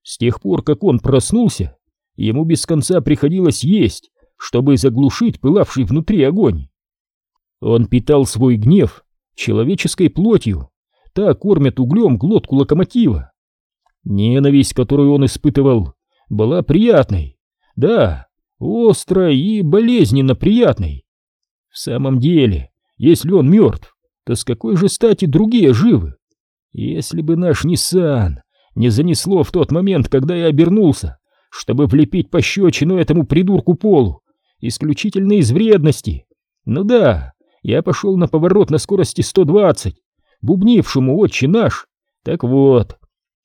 С тех пор, как он проснулся, ему без конца приходилось есть, чтобы заглушить пылавший внутри огонь. Он питал свой гнев человеческой плотью, так кормят углем глотку локомотива. Ненависть, которую он испытывал, была приятной, да, острой и болезненно приятной. В самом деле, если он мертв, то с какой же стати другие живы? Если бы наш Ниссан не занесло в тот момент, когда я обернулся, чтобы влепить пощечину этому придурку Полу, исключительно из вредности. Ну да, я пошел на поворот на скорости 120, бубнившему отче наш. Так вот,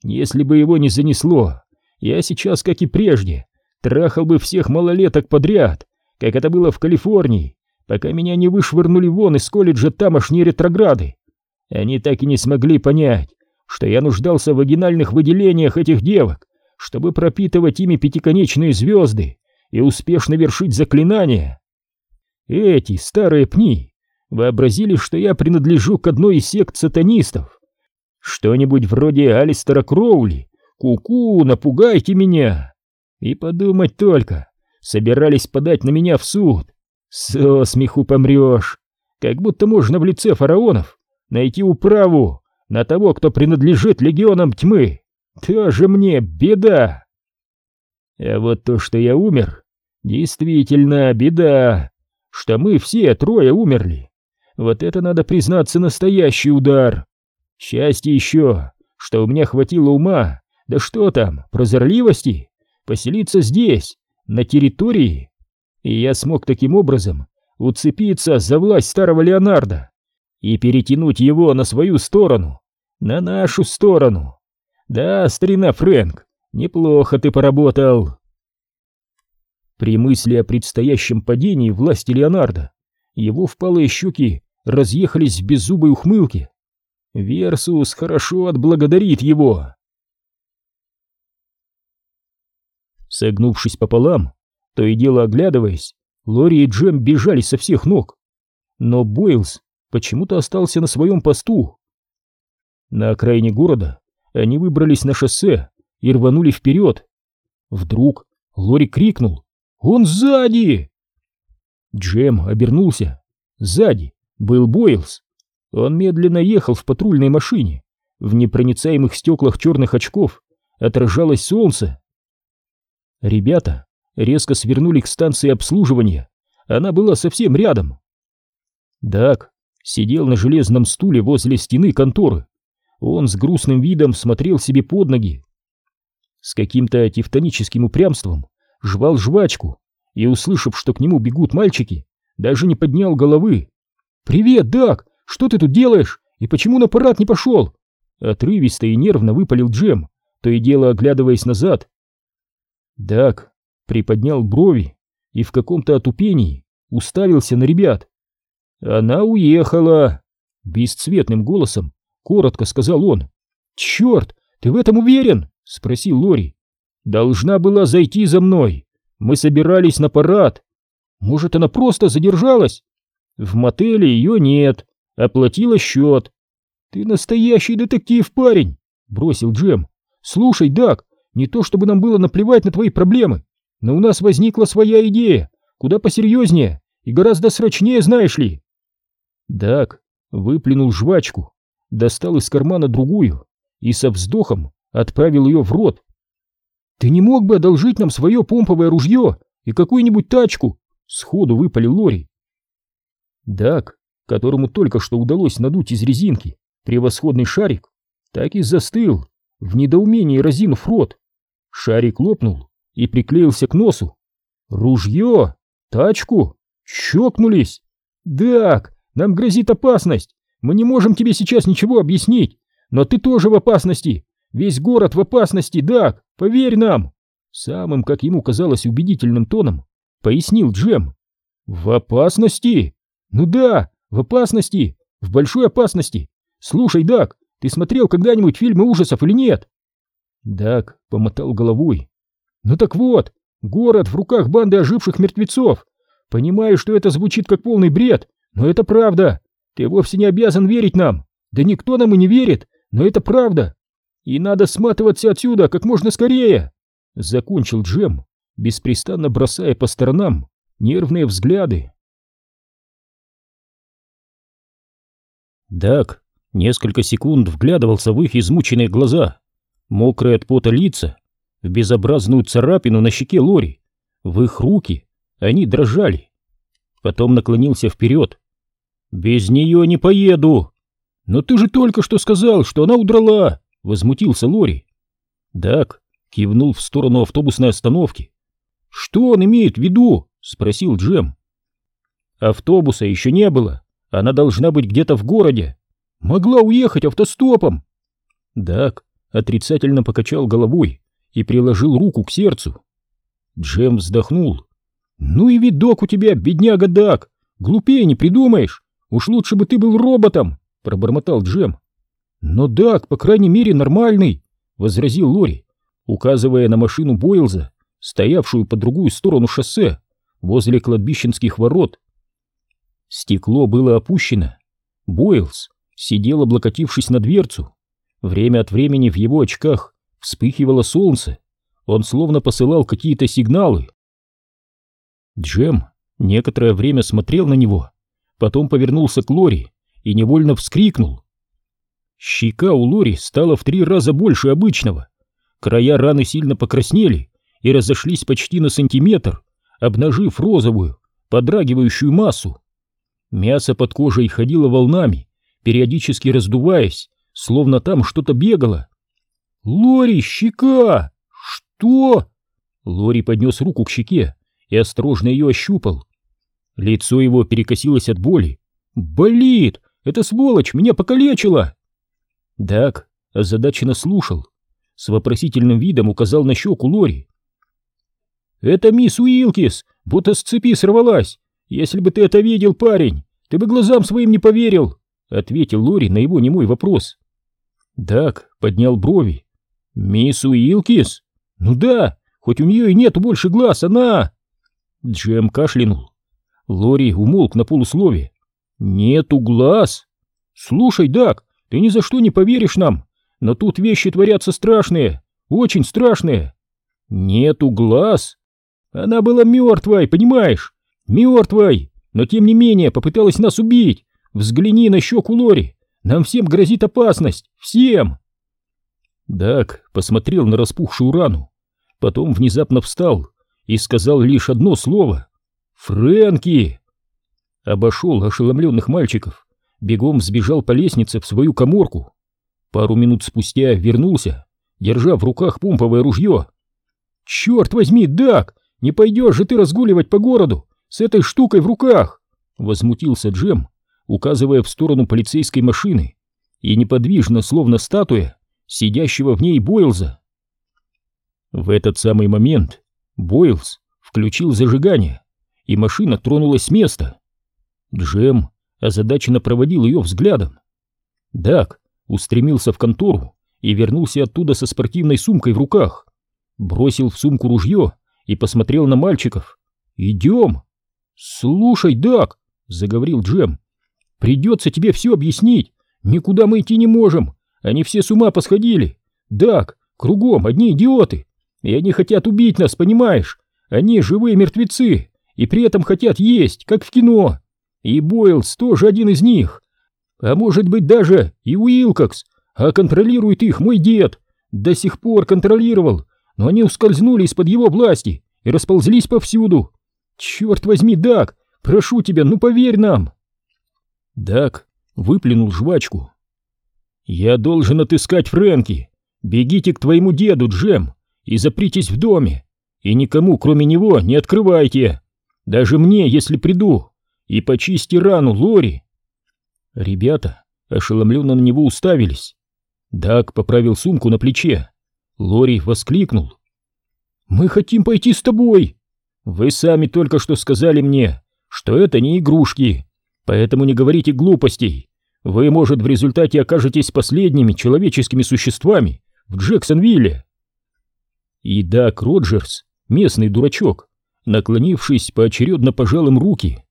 если бы его не занесло, я сейчас, как и прежде, трахал бы всех малолеток подряд, как это было в Калифорнии, пока меня не вышвырнули вон из колледжа тамошние ретрограды. Они так и не смогли понять, что я нуждался в вагинальных выделениях этих девок, чтобы пропитывать ими пятиконечные звезды и успешно вершить заклинания. Эти старые пни вообразили, что я принадлежу к одной из сект сатанистов. Что-нибудь вроде Алистера Кроули. Ку-ку, напугайте меня. И подумать только, собирались подать на меня в суд. Со смеху помрешь. Как будто можно в лице фараонов найти управу на того, кто принадлежит легионам тьмы. Тоже мне беда. А вот то, что я умер, действительно беда. Что мы все трое умерли. Вот это, надо признаться, настоящий удар. Счастье еще, что у меня хватило ума, да что там, прозорливости, поселиться здесь, на территории. И я смог таким образом уцепиться за власть старого Леонардо и перетянуть его на свою сторону, на нашу сторону. Да, старина Фрэнк, неплохо ты поработал. При мысли о предстоящем падении власти Леонардо его впалые щеки разъехались в беззубой ухмылке. Версус хорошо отблагодарит его. Согнувшись пополам, то и дело оглядываясь, Лори и Джем бежали со всех ног. Но Бойлз почему-то остался на своем посту. На окраине города они выбрались на шоссе и рванули вперед. Вдруг Лори крикнул «Он сзади!» Джем обернулся. Сзади был Бойлз. Он медленно ехал в патрульной машине. В непроницаемых стеклах черных очков отражалось солнце. Ребята резко свернули к станции обслуживания. Она была совсем рядом. Дак сидел на железном стуле возле стены конторы. Он с грустным видом смотрел себе под ноги. С каким-то тевтоническим упрямством жевал жвачку и, услышав, что к нему бегут мальчики, даже не поднял головы. «Привет, Дак! Что ты тут делаешь? И почему на парад не пошел?» Отрывисто и нервно выпалил Джем, то и дело оглядываясь назад. Дак приподнял брови и в каком-то отупении уставился на ребят. «Она уехала!» — бесцветным голосом коротко сказал он. «Черт, ты в этом уверен?» — спросил Лори. «Должна была зайти за мной. Мы собирались на парад. Может, она просто задержалась?» В мотеле ее нет, оплатила счет. Ты настоящий детектив, парень, бросил Джем. Слушай, Дак, не то чтобы нам было наплевать на твои проблемы, но у нас возникла своя идея, куда посерьезнее и гораздо срочнее, знаешь ли. Дак выплюнул жвачку, достал из кармана другую и со вздохом отправил ее в рот. «Ты не мог бы одолжить нам свое помповое ружье и какую-нибудь тачку?» — сходу выпалил Лори. Дак, которому только что удалось надуть из резинки превосходный шарик, так и застыл, в недоумении разинув рот. Шарик лопнул и приклеился к носу. «Ружье? Тачку? Чокнулись? Дак, нам грозит опасность. Мы не можем тебе сейчас ничего объяснить, но ты тоже в опасности. Весь город в опасности, Дак, поверь нам!» Самым, как ему казалось, убедительным тоном пояснил Джем. «В опасности? Ну да, в опасности, в большой опасности. Слушай, Дак, ты смотрел когда-нибудь фильмы ужасов или нет?» Дак помотал головой. «Ну так вот, город в руках банды оживших мертвецов. Понимаю, что это звучит как полный бред, но это правда. Ты вовсе не обязан верить нам. Да никто нам и не верит, но это правда. И надо сматываться отсюда как можно скорее!» Закончил Джем, беспрестанно бросая по сторонам нервные взгляды. Дак несколько секунд вглядывался в их измученные глаза, мокрые от пота лица, в безобразную царапину на щеке Лори, в их руки они дрожали. Потом наклонился вперед. «Без нее не поеду!» «Но ты же только что сказал, что она удрала!» — возмутился Лори. Дак кивнул в сторону автобусной остановки. «Что он имеет в виду?» — спросил Джем. «Автобуса еще не было. Она должна быть где-то в городе. Могла уехать автостопом!» Дак отрицательно покачал головой и приложил руку к сердцу. Джем вздохнул. «Ну и видок у тебя, бедняга Дак! Глупее не придумаешь! Уж лучше бы ты был роботом!» — пробормотал Джем. «Но Дак, по крайней мере, нормальный!» — возразил Лори, указывая на машину Бойлза, стоявшую по другую сторону шоссе, возле кладбищенских ворот. Стекло было опущено. Бойлз сидел, облокотившись на дверцу. Время от времени в его очках вспыхивало солнце. Он словно посылал какие-то сигналы. Джем некоторое время смотрел на него, потом повернулся к Лори и невольно вскрикнул. Щека у Лори стала в три раза больше обычного. Края раны сильно покраснели и разошлись почти на сантиметр, обнажив розовую, подрагивающую массу. Мясо под кожей ходило волнами, периодически раздуваясь, словно там что-то бегало. «Лори, щека! Что?» Лори поднес руку к щеке и осторожно ее ощупал. Лицо его перекосилось от боли. «Болит! Эта сволочь меня покалечила!» Дак озадаченно слушал. С вопросительным видом указал на щеку Лори. «Это мисс Уилкис, будто с цепи сорвалась. Если бы ты это видел, парень, ты бы глазам своим не поверил!» Ответил Лори на его немой вопрос. Дак поднял брови. «Мисс Уилкис? Ну да, хоть у нее и нету больше глаз, она...» Джем кашлянул. Лори умолк на полуслове. «Нету глаз? Слушай, Дак, ты ни за что не поверишь нам, но тут вещи творятся страшные, очень страшные. Нету глаз? Она была мертвой, понимаешь? Мертвой, но тем не менее попыталась нас убить. Взгляни на щеку Лори, нам всем грозит опасность, всем!» Дак посмотрел на распухшую рану, потом внезапно встал и сказал лишь одно слово «Фрэнки!». Обошел ошеломленных мальчиков, бегом сбежал по лестнице в свою коморку. Пару минут спустя вернулся, держа в руках помповое ружье. «Черт возьми, Дак, не пойдешь же ты разгуливать по городу с этой штукой в руках!» Возмутился Джем, указывая в сторону полицейской машины и неподвижно, словно статуя, сидящего в ней Бойлза. В этот самый момент Бойлз включил зажигание, и машина тронулась с места. Джем озадаченно проводил ее взглядом. Дак устремился в контору и вернулся оттуда со спортивной сумкой в руках. Бросил в сумку ружье и посмотрел на мальчиков. «Идем!» «Слушай, Дак, — заговорил Джем. «Придется тебе все объяснить. Никуда мы идти не можем. Они все с ума посходили. Так, кругом одни идиоты. И они хотят убить нас, понимаешь? Они живые мертвецы, и при этом хотят есть, как в кино. И Бойлс тоже один из них. А может быть даже и Уилкокс, а контролирует их мой дед. До сих пор контролировал, но они ускользнули из-под его власти и расползлись повсюду. Черт возьми, Дак, прошу тебя, ну поверь нам. Дак выплюнул жвачку. Я должен отыскать Фрэнки. Бегите к твоему деду, Джем, и запритесь в доме. И никому, кроме него, не открывайте. Даже мне, если приду. И почисти рану, Лори. Ребята ошеломленно на него уставились. Дак поправил сумку на плече. Лори воскликнул. «Мы хотим пойти с тобой!» «Вы сами только что сказали мне, что это не игрушки, поэтому не говорите глупостей. Вы, может, в результате окажетесь последними человеческими существами в Джексонвилле». И Дак Роджерс, местный дурачок, наклонившись, поочередно пожал им руки.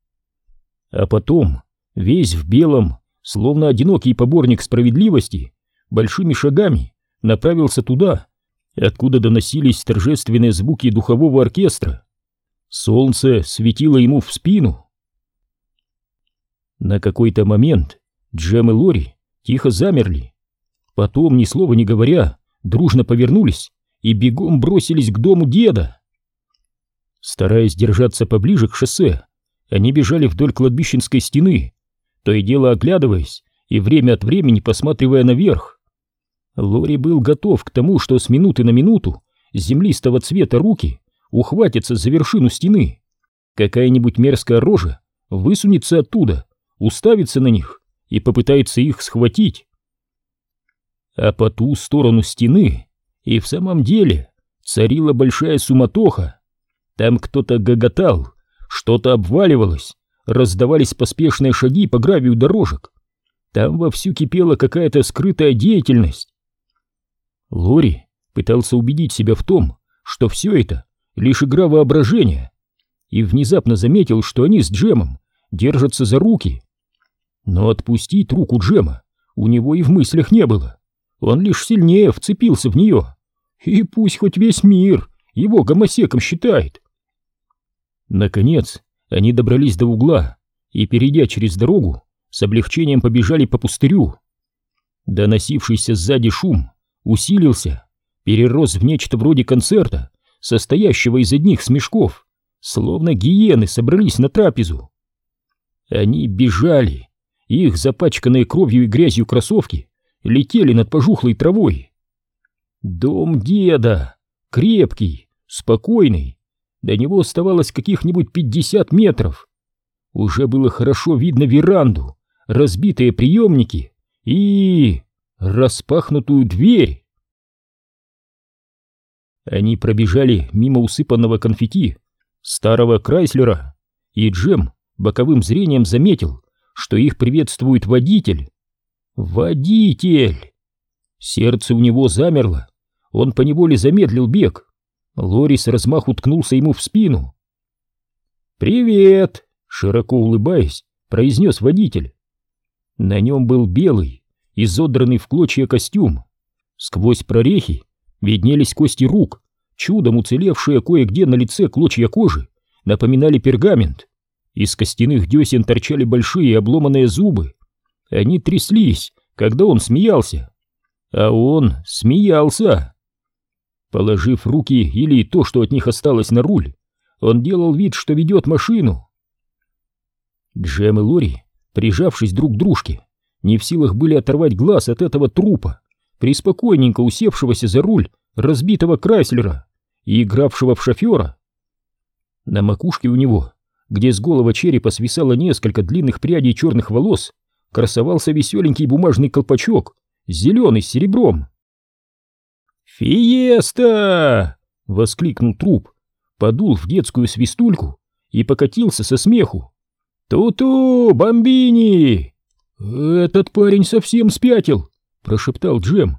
А потом, весь в белом, словно одинокий поборник справедливости, большими шагами направился туда, откуда доносились торжественные звуки духового оркестра. Солнце светило ему в спину. На какой-то момент Джем и Лори тихо замерли. Потом, ни слова не говоря, дружно повернулись и бегом бросились к дому деда. Стараясь держаться поближе к шоссе, они бежали вдоль кладбищенской стены, то и дело оглядываясь и время от времени посматривая наверх. Лори был готов к тому, что с минуты на минуту землистого цвета руки ухватятся за вершину стены. Какая-нибудь мерзкая рожа высунется оттуда, уставится на них и попытается их схватить. А по ту сторону стены и в самом деле царила большая суматоха. Там кто-то гоготал, что-то обваливалось, раздавались поспешные шаги по гравию дорожек. Там вовсю кипела какая-то скрытая деятельность. Лори пытался убедить себя в том, что все это лишь игра воображения, и внезапно заметил, что они с Джемом держатся за руки. Но отпустить руку Джема у него и в мыслях не было. Он лишь сильнее вцепился в нее. И пусть хоть весь мир его гомосеком считает. Наконец, они добрались до угла и, перейдя через дорогу, с облегчением побежали по пустырю. Доносившийся сзади шум усилился, перерос в нечто вроде концерта, состоящего из одних смешков, словно гиены собрались на трапезу. Они бежали, их запачканные кровью и грязью кроссовки летели над пожухлой травой. Дом деда, крепкий, спокойный, до него оставалось каких-нибудь пятьдесят метров. Уже было хорошо видно веранду, разбитые приемники и... распахнутую дверь. Они пробежали мимо усыпанного конфетти старого Крайслера, и Джем боковым зрением заметил, что их приветствует водитель. Водитель! Сердце у него замерло, он поневоле замедлил бег. Лорис размаху ткнулся ему в спину. «Привет!» — широко улыбаясь, произнес водитель. На нем был белый, изодранный в клочья костюм. Сквозь прорехи виднелись кости рук, чудом уцелевшие кое-где на лице клочья кожи, напоминали пергамент. Из костяных десен торчали большие обломанные зубы. Они тряслись, когда он смеялся. А он смеялся. Положив руки или то, что от них осталось на руль, он делал вид, что ведет машину. Джем и Лори, прижавшись друг к дружке, не в силах были оторвать глаз от этого трупа, приспокойненько усевшегося за руль разбитого Крайслера и игравшего в шофера. На макушке у него, где с голого черепа свисало несколько длинных прядей черных волос, красовался веселенький бумажный колпачок, зеленый с серебром. «Фиеста!» — воскликнул труп, подул в детскую свистульку и покатился со смеху. «Ту-ту, бомбини!» «Этот парень совсем спятил!» — прошептал Джем.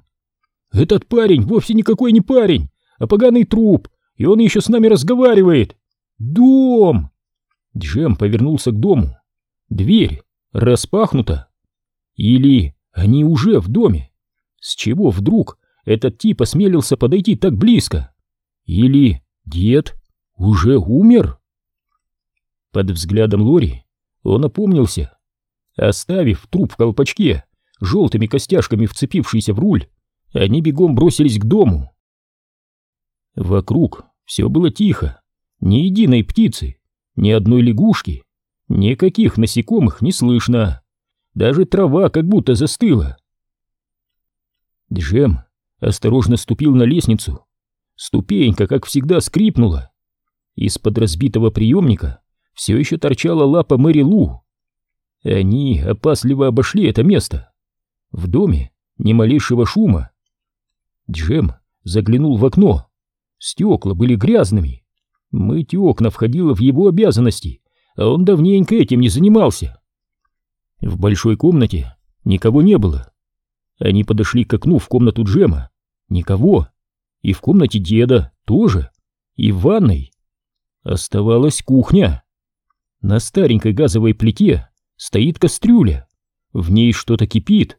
«Этот парень вовсе никакой не парень, а поганый труп, и он еще с нами разговаривает! Дом!» Джем повернулся к дому. Дверь распахнута. Или они уже в доме? С чего вдруг этот тип осмелился подойти так близко? Или дед уже умер? Под взглядом Лори он опомнился. Оставив труп в колпачке, желтыми костяшками вцепившийся в руль, они бегом бросились к дому. Вокруг все было тихо, ни единой птицы, ни одной лягушки, никаких насекомых не слышно. Даже трава как будто застыла. Джем осторожно ступил на лестницу. Ступенька, как всегда, скрипнула. Из-под разбитого приемника все еще торчала лапа Мэри Лу. Они опасливо обошли это место. В доме ни малейшего шума. Джем заглянул в окно. Стекла были грязными. Мыть окна входило в его обязанности, а он давненько этим не занимался. В большой комнате никого не было. Они подошли к окну в комнату Джема. Никого. И в комнате деда тоже. И в ванной. Оставалась кухня. На старенькой газовой плите стоит кастрюля. В ней что-то кипит.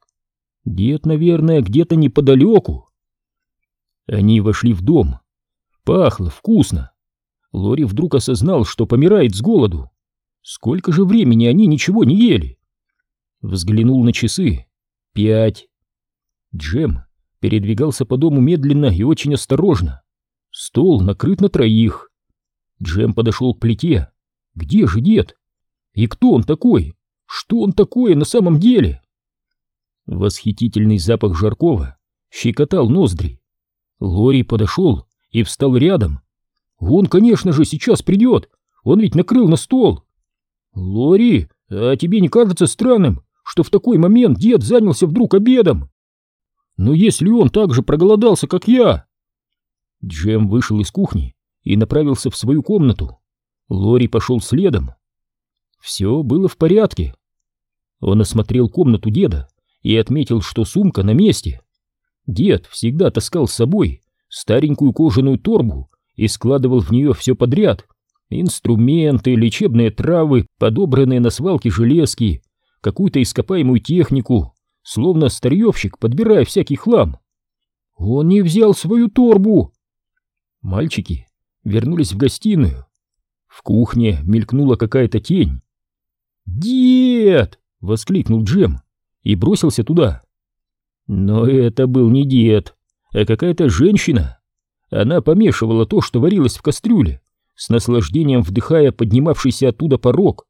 Дед, наверное, где-то неподалеку. Они вошли в дом. Пахло вкусно. Лори вдруг осознал, что помирает с голоду. Сколько же времени они ничего не ели? Взглянул на часы. Пять. Джем передвигался по дому медленно и очень осторожно. Стол накрыт на троих. Джем подошел к плите. Где же дед? И кто он такой? Что он такое на самом деле? Восхитительный запах жаркого щекотал ноздри. Лори подошел и встал рядом. Он, конечно же, сейчас придет. Он ведь накрыл на стол. Лори, а тебе не кажется странным, что в такой момент дед занялся вдруг обедом? Но если он так же проголодался, как я... Джем вышел из кухни и направился в свою комнату. Лори пошел следом. Все было в порядке. Он осмотрел комнату деда и отметил, что сумка на месте. Дед всегда таскал с собой старенькую кожаную торбу и складывал в нее все подряд. Инструменты, лечебные травы, подобранные на свалке железки, какую-то ископаемую технику, словно старьевщик, подбирая всякий хлам. Он не взял свою торбу. Мальчики вернулись в гостиную. В кухне мелькнула какая-то тень. «Дед!» — воскликнул Джем и бросился туда. Но это был не дед, а какая-то женщина. Она помешивала то, что варилось в кастрюле, с наслаждением вдыхая поднимавшийся оттуда порог.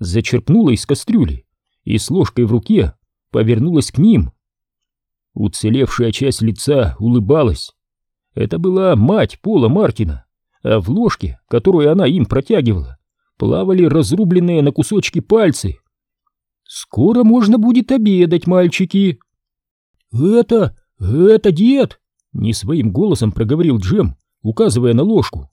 Зачерпнула из кастрюли и с ложкой в руке повернулась к ним. Уцелевшая часть лица улыбалась. Это была мать Пола Мартина, а в ложке, которую она им протягивала, плавали разрубленные на кусочки пальцы. «Скоро можно будет обедать, мальчики!» «Это... это дед!» — не своим голосом проговорил Джем, указывая на ложку.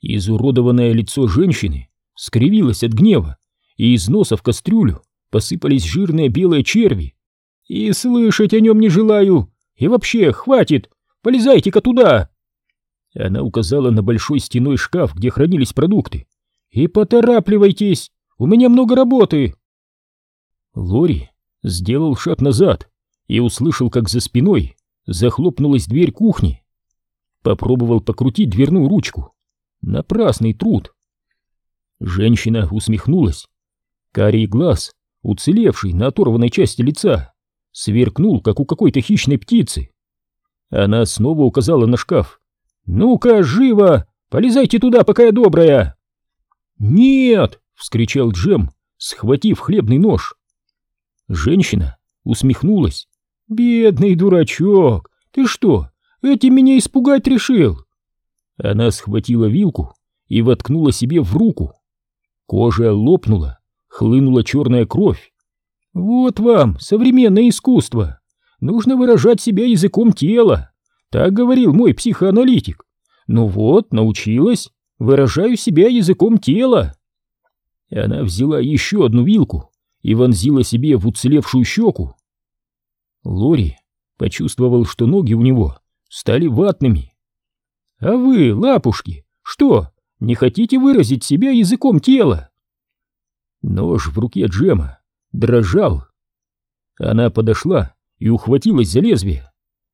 Изуродованное лицо женщины скривилось от гнева, и из носа в кастрюлю посыпались жирные белые черви. «И слышать о нем не желаю! И вообще, хватит! Полезайте-ка туда!» Она указала на большой стеной шкаф, где хранились продукты. «И поторапливайтесь! У меня много работы!» Лори сделал шаг назад и услышал, как за спиной захлопнулась дверь кухни. Попробовал покрутить дверную ручку. Напрасный труд. Женщина усмехнулась. Карий глаз, уцелевший на оторванной части лица, сверкнул, как у какой-то хищной птицы. Она снова указала на шкаф. «Ну-ка, живо! Полезайте туда, пока я добрая!» «Нет!» — вскричал Джем, схватив хлебный нож. Женщина усмехнулась. «Бедный дурачок! Ты что, этим меня испугать решил?» Она схватила вилку и воткнула себе в руку. Кожа лопнула, хлынула черная кровь. «Вот вам современное искусство! Нужно выражать себя языком тела!» Так говорил мой психоаналитик. Ну вот, научилась, выражаю себя языком тела. Она взяла еще одну вилку и вонзила себе в уцелевшую щеку. Лори почувствовал, что ноги у него стали ватными. «А вы, лапушки, что, не хотите выразить себя языком тела?» Нож в руке Джема дрожал. Она подошла и ухватилась за лезвие.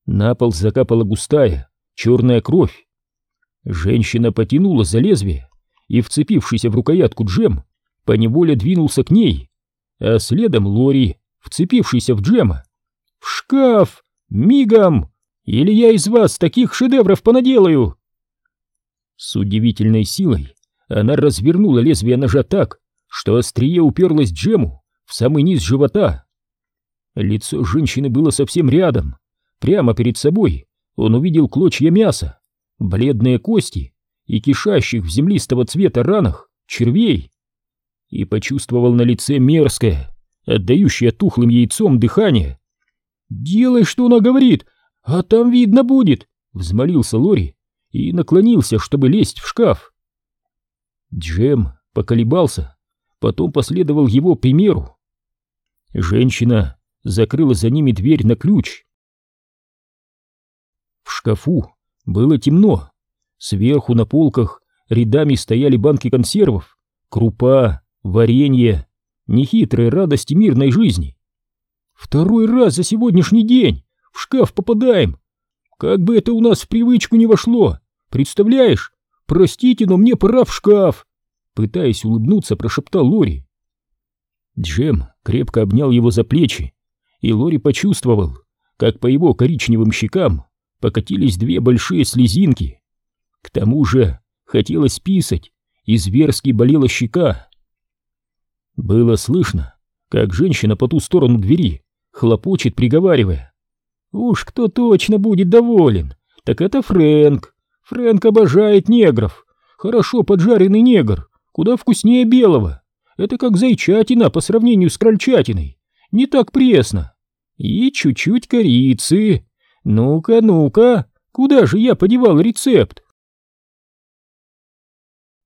На пол закапала густая, черная кровь. Женщина потянула за лезвие, и, вцепившийся в рукоятку Джем, поневоле двинулся к ней, а следом Лори, вцепившийся в Джема. «В шкаф! Мигом! Или я из вас таких шедевров понаделаю!» С удивительной силой она развернула лезвие ножа так, что острие уперлось Джему в самый низ живота. Лицо женщины было совсем рядом. Прямо перед собой он увидел клочья мяса, бледные кости и кишащих в землистого цвета ранах червей. И почувствовал на лице мерзкое, отдающее тухлым яйцом дыхание. «Делай, что она говорит, а там видно будет!» — взмолился Лори и наклонился, чтобы лезть в шкаф. Джем поколебался, потом последовал его примеру. Женщина закрыла за ними дверь на ключ. В шкафу было темно. Сверху на полках рядами стояли банки консервов, крупа, варенье, нехитрые радости мирной жизни. Второй раз за сегодняшний день в шкаф попадаем. Как бы это у нас в привычку не вошло, представляешь? Простите, но мне пора в шкаф. Пытаясь улыбнуться, прошептал Лори. Джем крепко обнял его за плечи, и Лори почувствовал, как по его коричневым щекам покатились две большие слезинки. К тому же хотелось писать, и зверски болела щека. Было слышно, как женщина по ту сторону двери хлопочет, приговаривая. «Уж кто точно будет доволен, так это Фрэнк. Фрэнк обожает негров. Хорошо поджаренный негр, куда вкуснее белого. Это как зайчатина по сравнению с крольчатиной. Не так пресно. И чуть-чуть корицы. Ну-ка, ну-ка, куда же я подевал рецепт?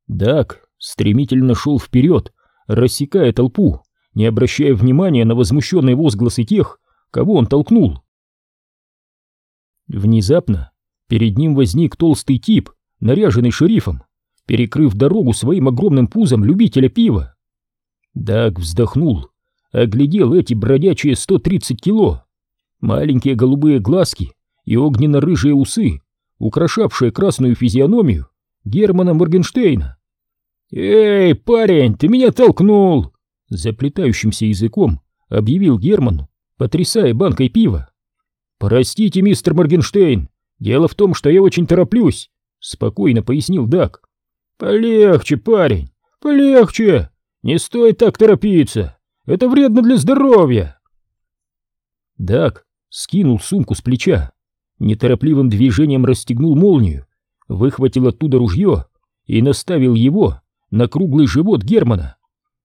Дак стремительно шел вперед, рассекая толпу, не обращая внимания на возмущенные возгласы тех, кого он толкнул. Внезапно перед ним возник толстый тип, наряженный шерифом, перекрыв дорогу своим огромным пузом любителя пива. Даг вздохнул, оглядел эти бродячие 130 кило Маленькие голубые глазки и огненно-рыжие усы, украшавшие красную физиономию Германа Моргенштейна. «Эй, парень, ты меня толкнул!» Заплетающимся языком объявил Герман, потрясая банкой пива. «Простите, мистер Моргенштейн, дело в том, что я очень тороплюсь», спокойно пояснил Дак. «Полегче, парень, полегче! Не стоит так торопиться, это вредно для здоровья!» Дак скинул сумку с плеча, неторопливым движением расстегнул молнию, выхватил оттуда ружье и наставил его на круглый живот Германа.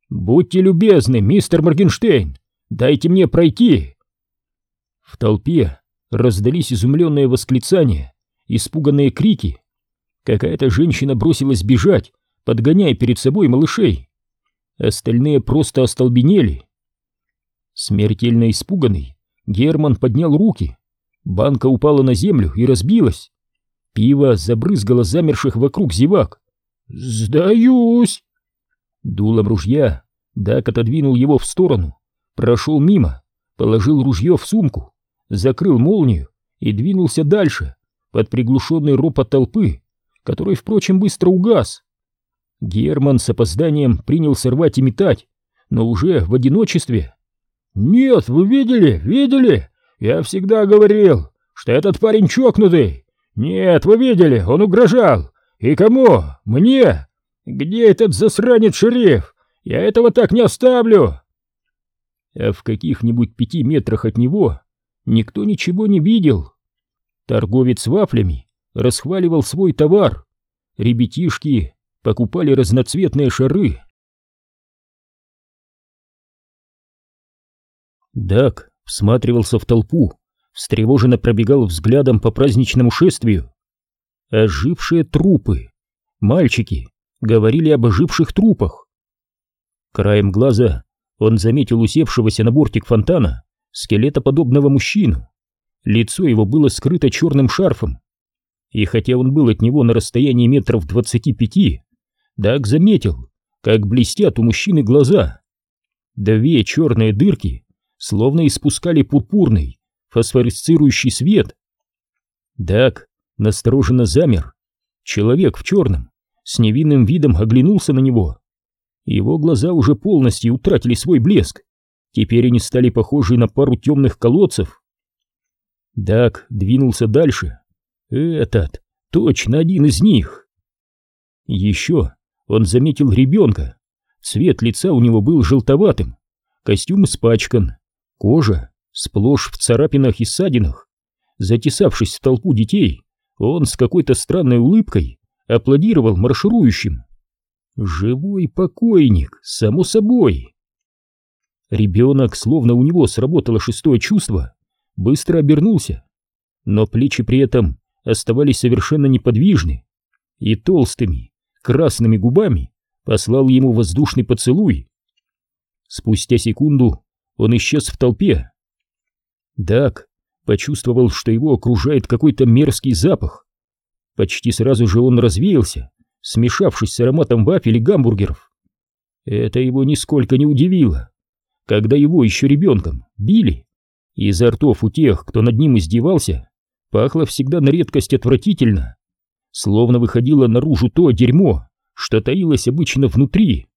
«Будьте любезны, мистер Моргенштейн, дайте мне пройти!» В толпе раздались изумленные восклицания, испуганные крики. Какая-то женщина бросилась бежать, подгоняя перед собой малышей. Остальные просто остолбенели. Смертельно испуганный, Герман поднял руки. Банка упала на землю и разбилась. Пиво забрызгало замерших вокруг зевак. «Сдаюсь!» Дулом ружья Дак отодвинул его в сторону, прошел мимо, положил ружье в сумку, закрыл молнию и двинулся дальше, под приглушенный ропот толпы, который, впрочем, быстро угас. Герман с опозданием принялся рвать и метать, но уже в одиночестве. «Нет, вы видели, видели? Я всегда говорил, что этот парень чокнутый. Нет, вы видели, он угрожал. И кому? Мне? Где этот засранец шериф? Я этого так не оставлю!» А в каких-нибудь пяти метрах от него никто ничего не видел. Торговец вафлями расхваливал свой товар. Ребятишки покупали разноцветные шары. Дак всматривался в толпу, встревоженно пробегал взглядом по праздничному шествию. Ожившие трупы. Мальчики говорили об оживших трупах. Краем глаза он заметил усевшегося на бортик фонтана скелетоподобного мужчину. Лицо его было скрыто черным шарфом. И хотя он был от него на расстоянии метров двадцати пяти, Дак заметил, как блестят у мужчины глаза. Две черные дырки словно испускали пурпурный, фосфорисцирующий свет. Дак настороженно замер. Человек в черном с невинным видом оглянулся на него. Его глаза уже полностью утратили свой блеск. Теперь они стали похожи на пару темных колодцев. Дак двинулся дальше. Этот точно один из них. Еще он заметил ребенка. Цвет лица у него был желтоватым, костюм испачкан, кожа сплошь в царапинах и ссадинах. Затесавшись в толпу детей, он с какой-то странной улыбкой аплодировал марширующим. Живой покойник, само собой. Ребенок, словно у него сработало шестое чувство, быстро обернулся, но плечи при этом оставались совершенно неподвижны, и толстыми, красными губами послал ему воздушный поцелуй. Спустя секунду он исчез в толпе. Дак почувствовал, что его окружает какой-то мерзкий запах. Почти сразу же он развеялся, смешавшись с ароматом вафель и гамбургеров. Это его нисколько не удивило. Когда его еще ребенком били, изо ртов у тех, кто над ним издевался, пахло всегда на редкость отвратительно, словно выходило наружу то дерьмо, что таилось обычно внутри.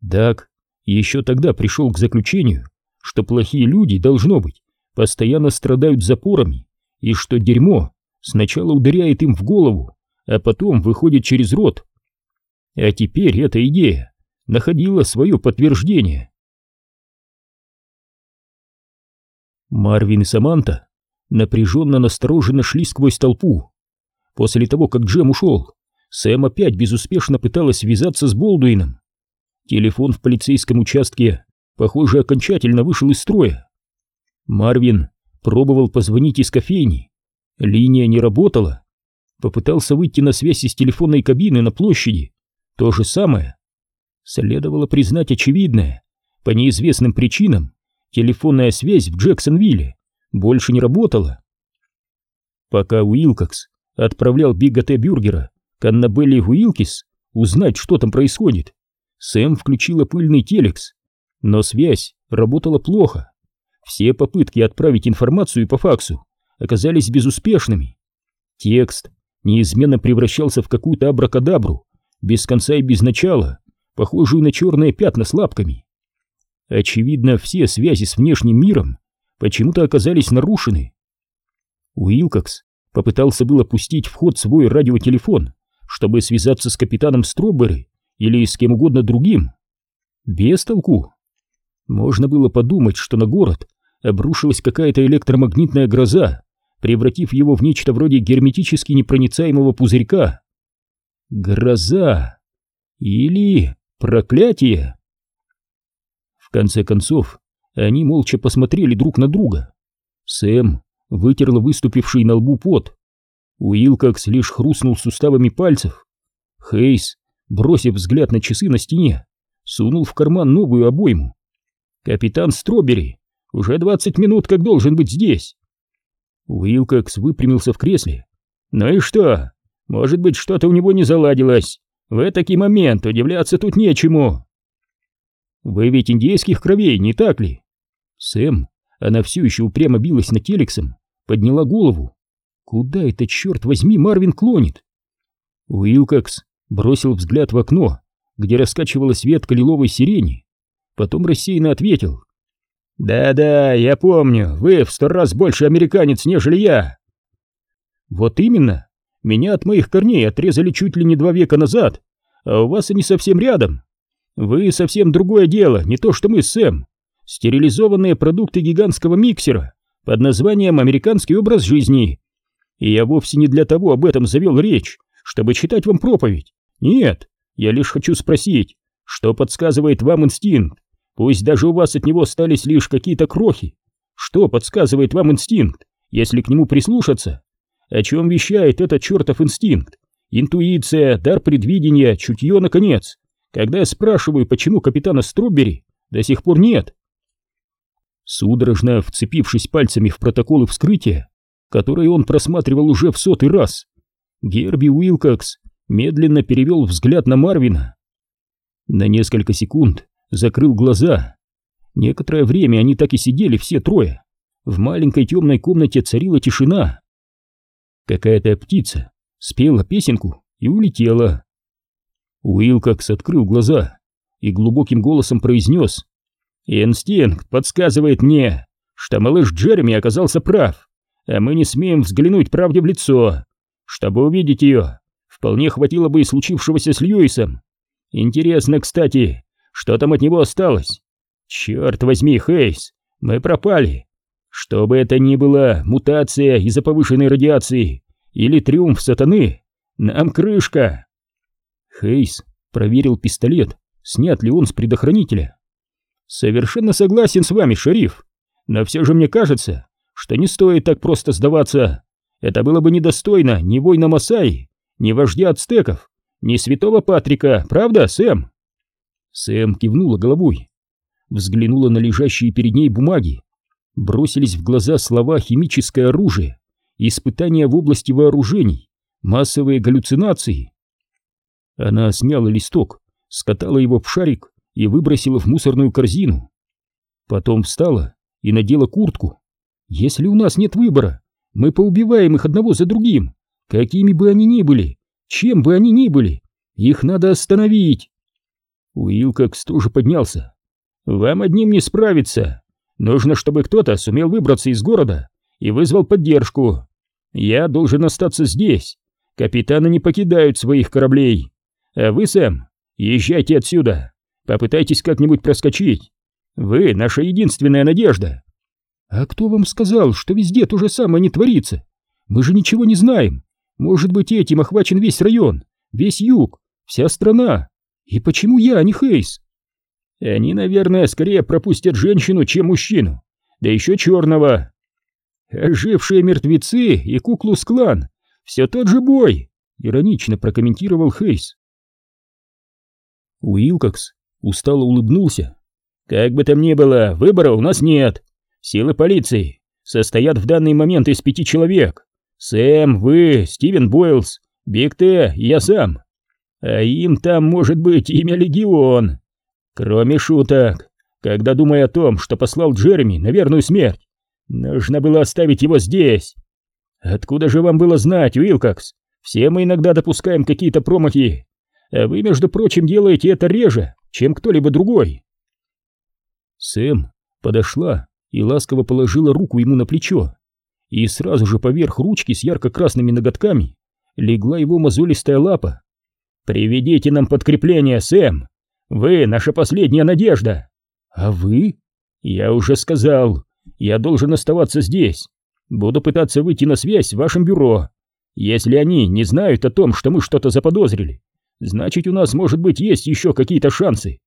Дак еще тогда пришел к заключению, что плохие люди, должно быть, постоянно страдают запорами, и что дерьмо сначала ударяет им в голову, а потом выходит через рот. А теперь эта идея находила свое подтверждение. Марвин и Саманта напряженно настороженно шли сквозь толпу. После того, как Джем ушел, Сэм опять безуспешно пыталась связаться с Болдуином. Телефон в полицейском участке, похоже, окончательно вышел из строя. Марвин пробовал позвонить из кофейни. Линия не работала. Попытался выйти на связь из телефонной кабины на площади. То же самое. Следовало признать очевидное. По неизвестным причинам телефонная связь в Джексонвилле больше не работала. Пока Уилкокс отправлял Бигга Т. Бюргера к Аннабелле Уилкис узнать, что там происходит, Сэм включила пыльный телекс, но связь работала плохо. Все попытки отправить информацию по факсу оказались безуспешными. Текст неизменно превращался в какую-то абракадабру, без конца и без начала, похожую на черные пятна с лапками. Очевидно, все связи с внешним миром почему-то оказались нарушены. Уилкокс попытался было пустить в ход свой радиотелефон, чтобы связаться с капитаном Строберы или с кем угодно другим. Без толку. Можно было подумать, что на город обрушилась какая-то электромагнитная гроза, превратив его в нечто вроде герметически непроницаемого пузырька. Гроза. Или проклятие. В конце концов, они молча посмотрели друг на друга. Сэм вытерла выступивший на лбу пот. Уилкокс лишь хрустнул суставами пальцев. Хейс, бросив взгляд на часы на стене, сунул в карман новую обойму. «Капитан Стробери уже двадцать минут как должен быть здесь!» Уилкокс выпрямился в кресле. «Ну и что? Может быть, что-то у него не заладилось. В этакий момент удивляться тут нечему!» «Вы ведь индейских кровей, не так ли?» Сэм, она все еще упрямо билась на телексом, подняла голову. Куда это, черт возьми, Марвин клонит? Уилкокс бросил взгляд в окно, где раскачивалась ветка лиловой сирени, потом рассеянно ответил. «Да-да, я помню, вы в сто раз больше американец, нежели я!» «Вот именно! Меня от моих корней отрезали чуть ли не два века назад, а у вас они совсем рядом. Вы совсем другое дело, не то что мы с Сэм. Стерилизованные продукты гигантского миксера под названием «Американский образ жизни». И я вовсе не для того об этом завел речь, чтобы читать вам проповедь. Нет, я лишь хочу спросить, что подсказывает вам инстинкт, пусть даже у вас от него остались лишь какие-то крохи. Что подсказывает вам инстинкт, если к нему прислушаться? О чем вещает этот чертов инстинкт? Интуиция, дар предвидения, чутье, наконец. Когда я спрашиваю, почему капитана Стробери до сих пор нет? Судорожно вцепившись пальцами в протоколы вскрытия, которые он просматривал уже в сотый раз, Герби Уилкокс медленно перевел взгляд на Марвина. На несколько секунд закрыл глаза. Некоторое время они так и сидели все трое. В маленькой темной комнате царила тишина. Какая-то птица спела песенку и улетела. Уилкокс открыл глаза и глубоким голосом произнес. «Инстинкт подсказывает мне, что малыш Джереми оказался прав, а мы не смеем взглянуть правде в лицо. Чтобы увидеть ее, вполне хватило бы и случившегося с Льюисом. Интересно, кстати, что там от него осталось? Черт возьми, Хейс, мы пропали. Что бы это ни было, мутация из-за повышенной радиации или триумф сатаны, нам крышка. Хейс проверил пистолет, снят ли он с предохранителя. Совершенно согласен с вами, шериф, но все же мне кажется, что не стоит так просто сдаваться. Это было бы недостойно ни воина Масаи, ни вождя ацтеков, ни святого Патрика, правда, Сэм? Сэм кивнула головой, взглянула на лежащие перед ней бумаги. Бросились в глаза слова «химическое оружие», «испытания в области вооружений», «массовые галлюцинации». Она сняла листок, скатала его в шарик и выбросила в мусорную корзину. Потом встала и надела куртку. «Если у нас нет выбора, мы поубиваем их одного за другим, какими бы они ни были, чем бы они ни были. Их надо остановить. Уилкокс тоже поднялся. Вам одним не справиться. Нужно, чтобы кто-то сумел выбраться из города и вызвал поддержку. Я должен остаться здесь. Капитаны не покидают своих кораблей. А вы, Сэм, езжайте отсюда. Попытайтесь как-нибудь проскочить. Вы наша единственная надежда. А кто вам сказал, что везде то же самое не творится? Мы же ничего не знаем. Может быть, этим охвачен весь район, весь юг, вся страна. И почему я, а не Хейс? Они, наверное, скорее пропустят женщину, чем мужчину. Да еще черного. Ожившие мертвецы и куклу-склан. Все тот же бой, иронично прокомментировал Хейс. Уилкокс устало улыбнулся. Как бы там ни было, выбора у нас нет. Силы полиции состоят в данный момент из пяти человек. Сэм, вы, Стивен Бойлс, Биг Т я сам. А им там может быть имя Легион. Кроме шуток, когда думая о том, что послал Джереми на верную смерть, нужно было оставить его здесь. Откуда же вам было знать, Уилкокс? Все мы иногда допускаем какие-то промахи, вы, между прочим, делаете это реже, чем кто-либо другой. Сэм подошла и ласково положила руку ему на плечо и сразу же поверх ручки с ярко-красными ноготками легла его мозолистая лапа. «Приведите нам подкрепление, Сэм! Вы наша последняя надежда!» «А вы?» «Я уже сказал, я должен оставаться здесь. Буду пытаться выйти на связь в вашем бюро. Если они не знают о том, что мы что-то заподозрили, значит у нас, может быть, есть еще какие-то шансы.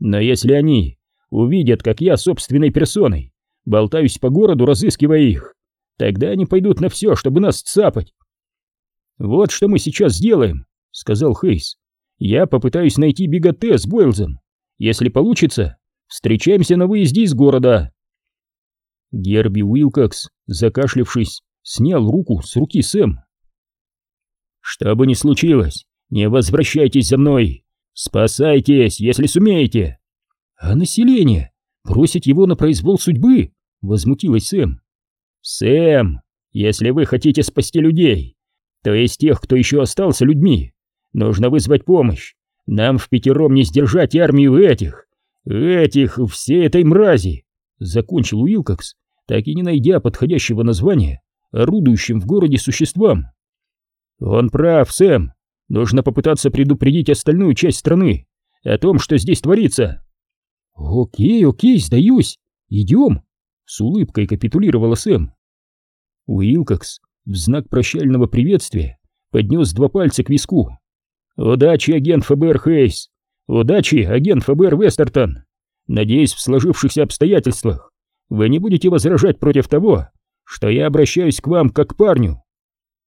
Но если они увидят, как я собственной персоной болтаюсь по городу, разыскивая их, Тогда они пойдут на все, чтобы нас цапать. Вот что мы сейчас сделаем, сказал Хейс. Я попытаюсь найти Бигате с Бойлзом. Если получится, встречаемся на выезде из города. Герби Уилкокс, закашлявшись, снял руку с руки Сэм. Что бы ни случилось, не возвращайтесь за мной. Спасайтесь, если сумеете. А население? Бросить его на произвол судьбы? Возмутилась Сэм. «Сэм, если вы хотите спасти людей, то есть тех, кто еще остался людьми, нужно вызвать помощь. Нам в пятером не сдержать армию этих, этих, всей этой мрази!» Закончил Уилкокс, так и не найдя подходящего названия орудующим в городе существам. «Он прав, Сэм. Нужно попытаться предупредить остальную часть страны о том, что здесь творится». «Окей, окей, сдаюсь. Идем!» С улыбкой капитулировала Сэм. Уилкокс в знак прощального приветствия поднес два пальца к виску. «Удачи, агент ФБР Хейс! Удачи, агент ФБР Вестертон! Надеюсь, в сложившихся обстоятельствах вы не будете возражать против того, что я обращаюсь к вам как к парню!»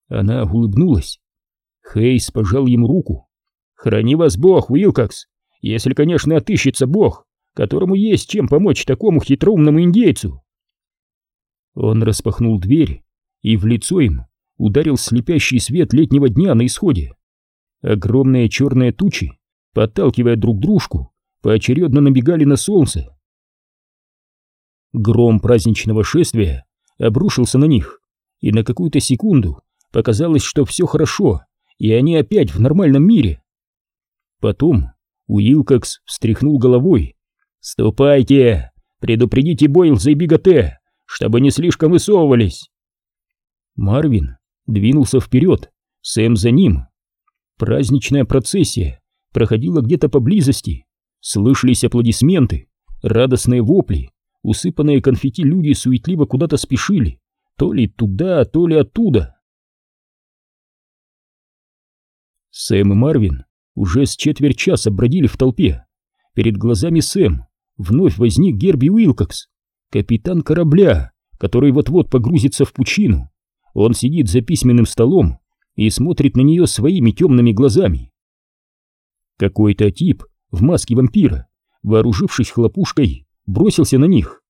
Она улыбнулась. Хейс пожал ему руку. «Храни вас Бог, Уилкокс, если, конечно, отыщется Бог, которому есть чем помочь такому хитроумному индейцу!» Он распахнул дверь, и в лицо им ударил слепящий свет летнего дня на исходе. Огромные черные тучи, подталкивая друг дружку, поочередно набегали на солнце. Гром праздничного шествия обрушился на них, и на какую-то секунду показалось, что все хорошо, и они опять в нормальном мире. Потом Уилкокс встряхнул головой. «Ступайте! Предупредите Бойлза и Биготе, чтобы не слишком высовывались!» Марвин двинулся вперед, Сэм за ним. Праздничная процессия проходила где-то поблизости. Слышались аплодисменты, радостные вопли, усыпанные конфетти люди суетливо куда-то спешили, то ли туда, то ли оттуда. Сэм и Марвин уже с четверть часа бродили в толпе. Перед глазами Сэм вновь возник Герби Уилкокс, капитан корабля, который вот-вот погрузится в пучину. Он сидит за письменным столом и смотрит на нее своими темными глазами. Какой-то тип в маске вампира, вооружившись хлопушкой, бросился на них.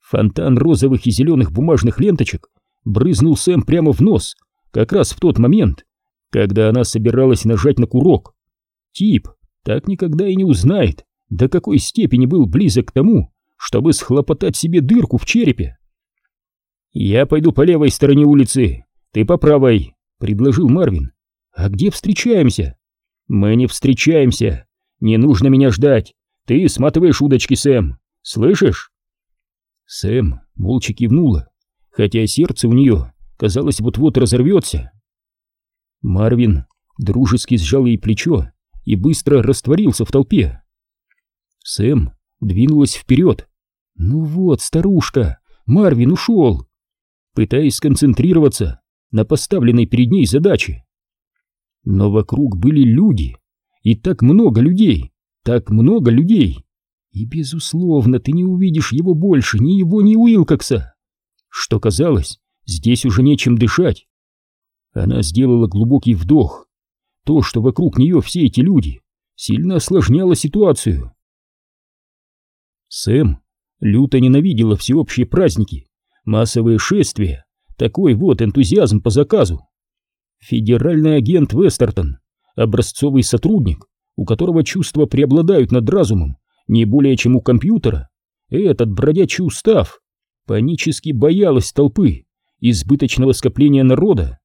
Фонтан розовых и зеленых бумажных ленточек брызнул Сэм прямо в нос, как раз в тот момент, когда она собиралась нажать на курок. Тип так никогда и не узнает, до какой степени был близок к тому, чтобы схлопотать себе дырку в черепе. «Я пойду по левой стороне улицы, ты по правой», — предложил Марвин. «А где встречаемся?» «Мы не встречаемся. Не нужно меня ждать. Ты сматываешь удочки, Сэм. Слышишь?» Сэм молча кивнула, хотя сердце у нее, казалось, вот-вот разорвется. Марвин дружески сжал ей плечо и быстро растворился в толпе. Сэм двинулась вперед. «Ну вот, старушка, Марвин ушел!» Пытаясь сконцентрироваться на поставленной перед ней задаче. Но вокруг были люди, и так много людей, так много людей. И, безусловно, ты не увидишь его больше, ни его, ни Уилкокса. Что казалось, здесь уже нечем дышать. Она сделала глубокий вдох. То, что вокруг нее все эти люди, сильно осложняло ситуацию. Сэм люто ненавидела всеобщие праздники, массовые шествия, такой вот энтузиазм по заказу. Федеральный агент Вестертон, образцовый сотрудник, у которого чувства преобладают над разумом не более чем у компьютера, этот бродячий устав панически боялась толпы, избыточного скопления народа.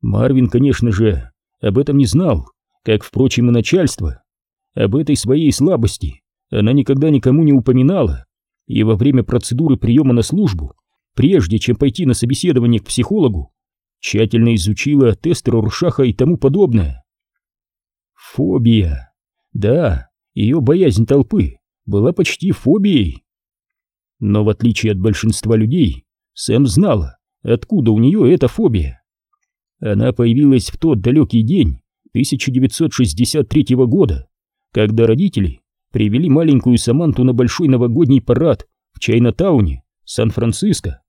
Марвин, конечно же, об этом не знал, как, впрочем, и начальство. Об этой своей слабости она никогда никому не упоминала, и во время процедуры приема на службу, прежде чем пойти на собеседование к психологу, тщательно изучила тесты Роршаха и тому подобное. Фобия. Да, ее боязнь толпы была почти фобией. Но в отличие от большинства людей, Сэм знала, откуда у нее эта фобия. Она появилась в тот далекий день 1963 года, когда родители привели маленькую Саманту на большой новогодний парад в Чайна-тауне, Сан-Франциско.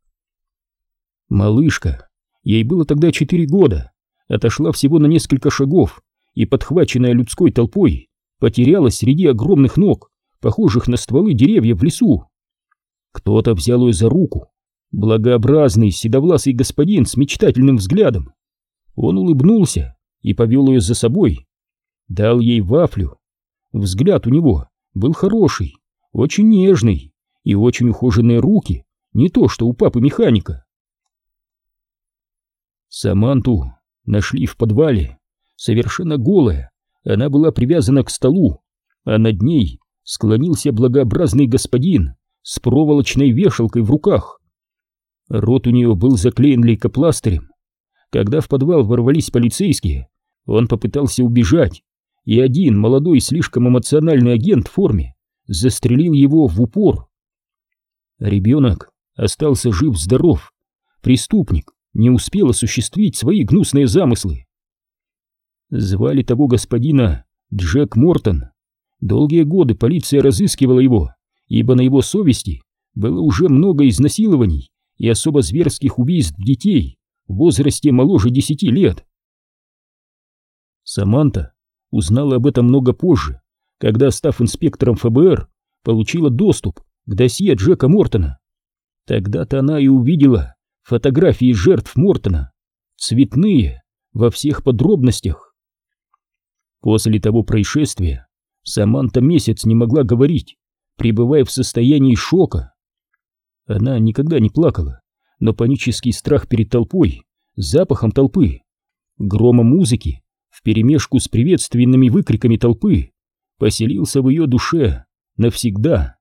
Малышка, ей было тогда 4 года, отошла всего на несколько шагов и, подхваченная людской толпой, потерялась среди огромных ног, похожих на стволы деревьев в лесу. Кто-то взял ее за руку, благообразный седовласый господин с мечтательным взглядом. Он улыбнулся и повел ее за собой. Дал ей вафлю. Взгляд у него был хороший, очень нежный и очень ухоженные руки, не то что у папы-механика. Саманту нашли в подвале, совершенно голая. Она была привязана к столу, а над ней склонился благообразный господин с проволочной вешалкой в руках. Рот у нее был заклеен лейкопластырем, когда в подвал ворвались полицейские, он попытался убежать, и один молодой слишком эмоциональный агент в форме застрелил его в упор. Ребенок остался жив-здоров. Преступник не успел осуществить свои гнусные замыслы. Звали того господина Джек Мортон. Долгие годы полиция разыскивала его, ибо на его совести было уже много изнасилований и особо зверских убийств детей в возрасте моложе десяти лет. Саманта узнала об этом много позже, когда, став инспектором ФБР, получила доступ к досье Джека Мортона. Тогда-то она и увидела фотографии жертв Мортона, цветные, во всех подробностях. После того происшествия Саманта месяц не могла говорить, пребывая в состоянии шока. Она никогда не плакала, но панический страх перед толпой, запахом толпы, громом музыки, вперемешку с приветственными выкриками толпы, поселился в ее душе навсегда.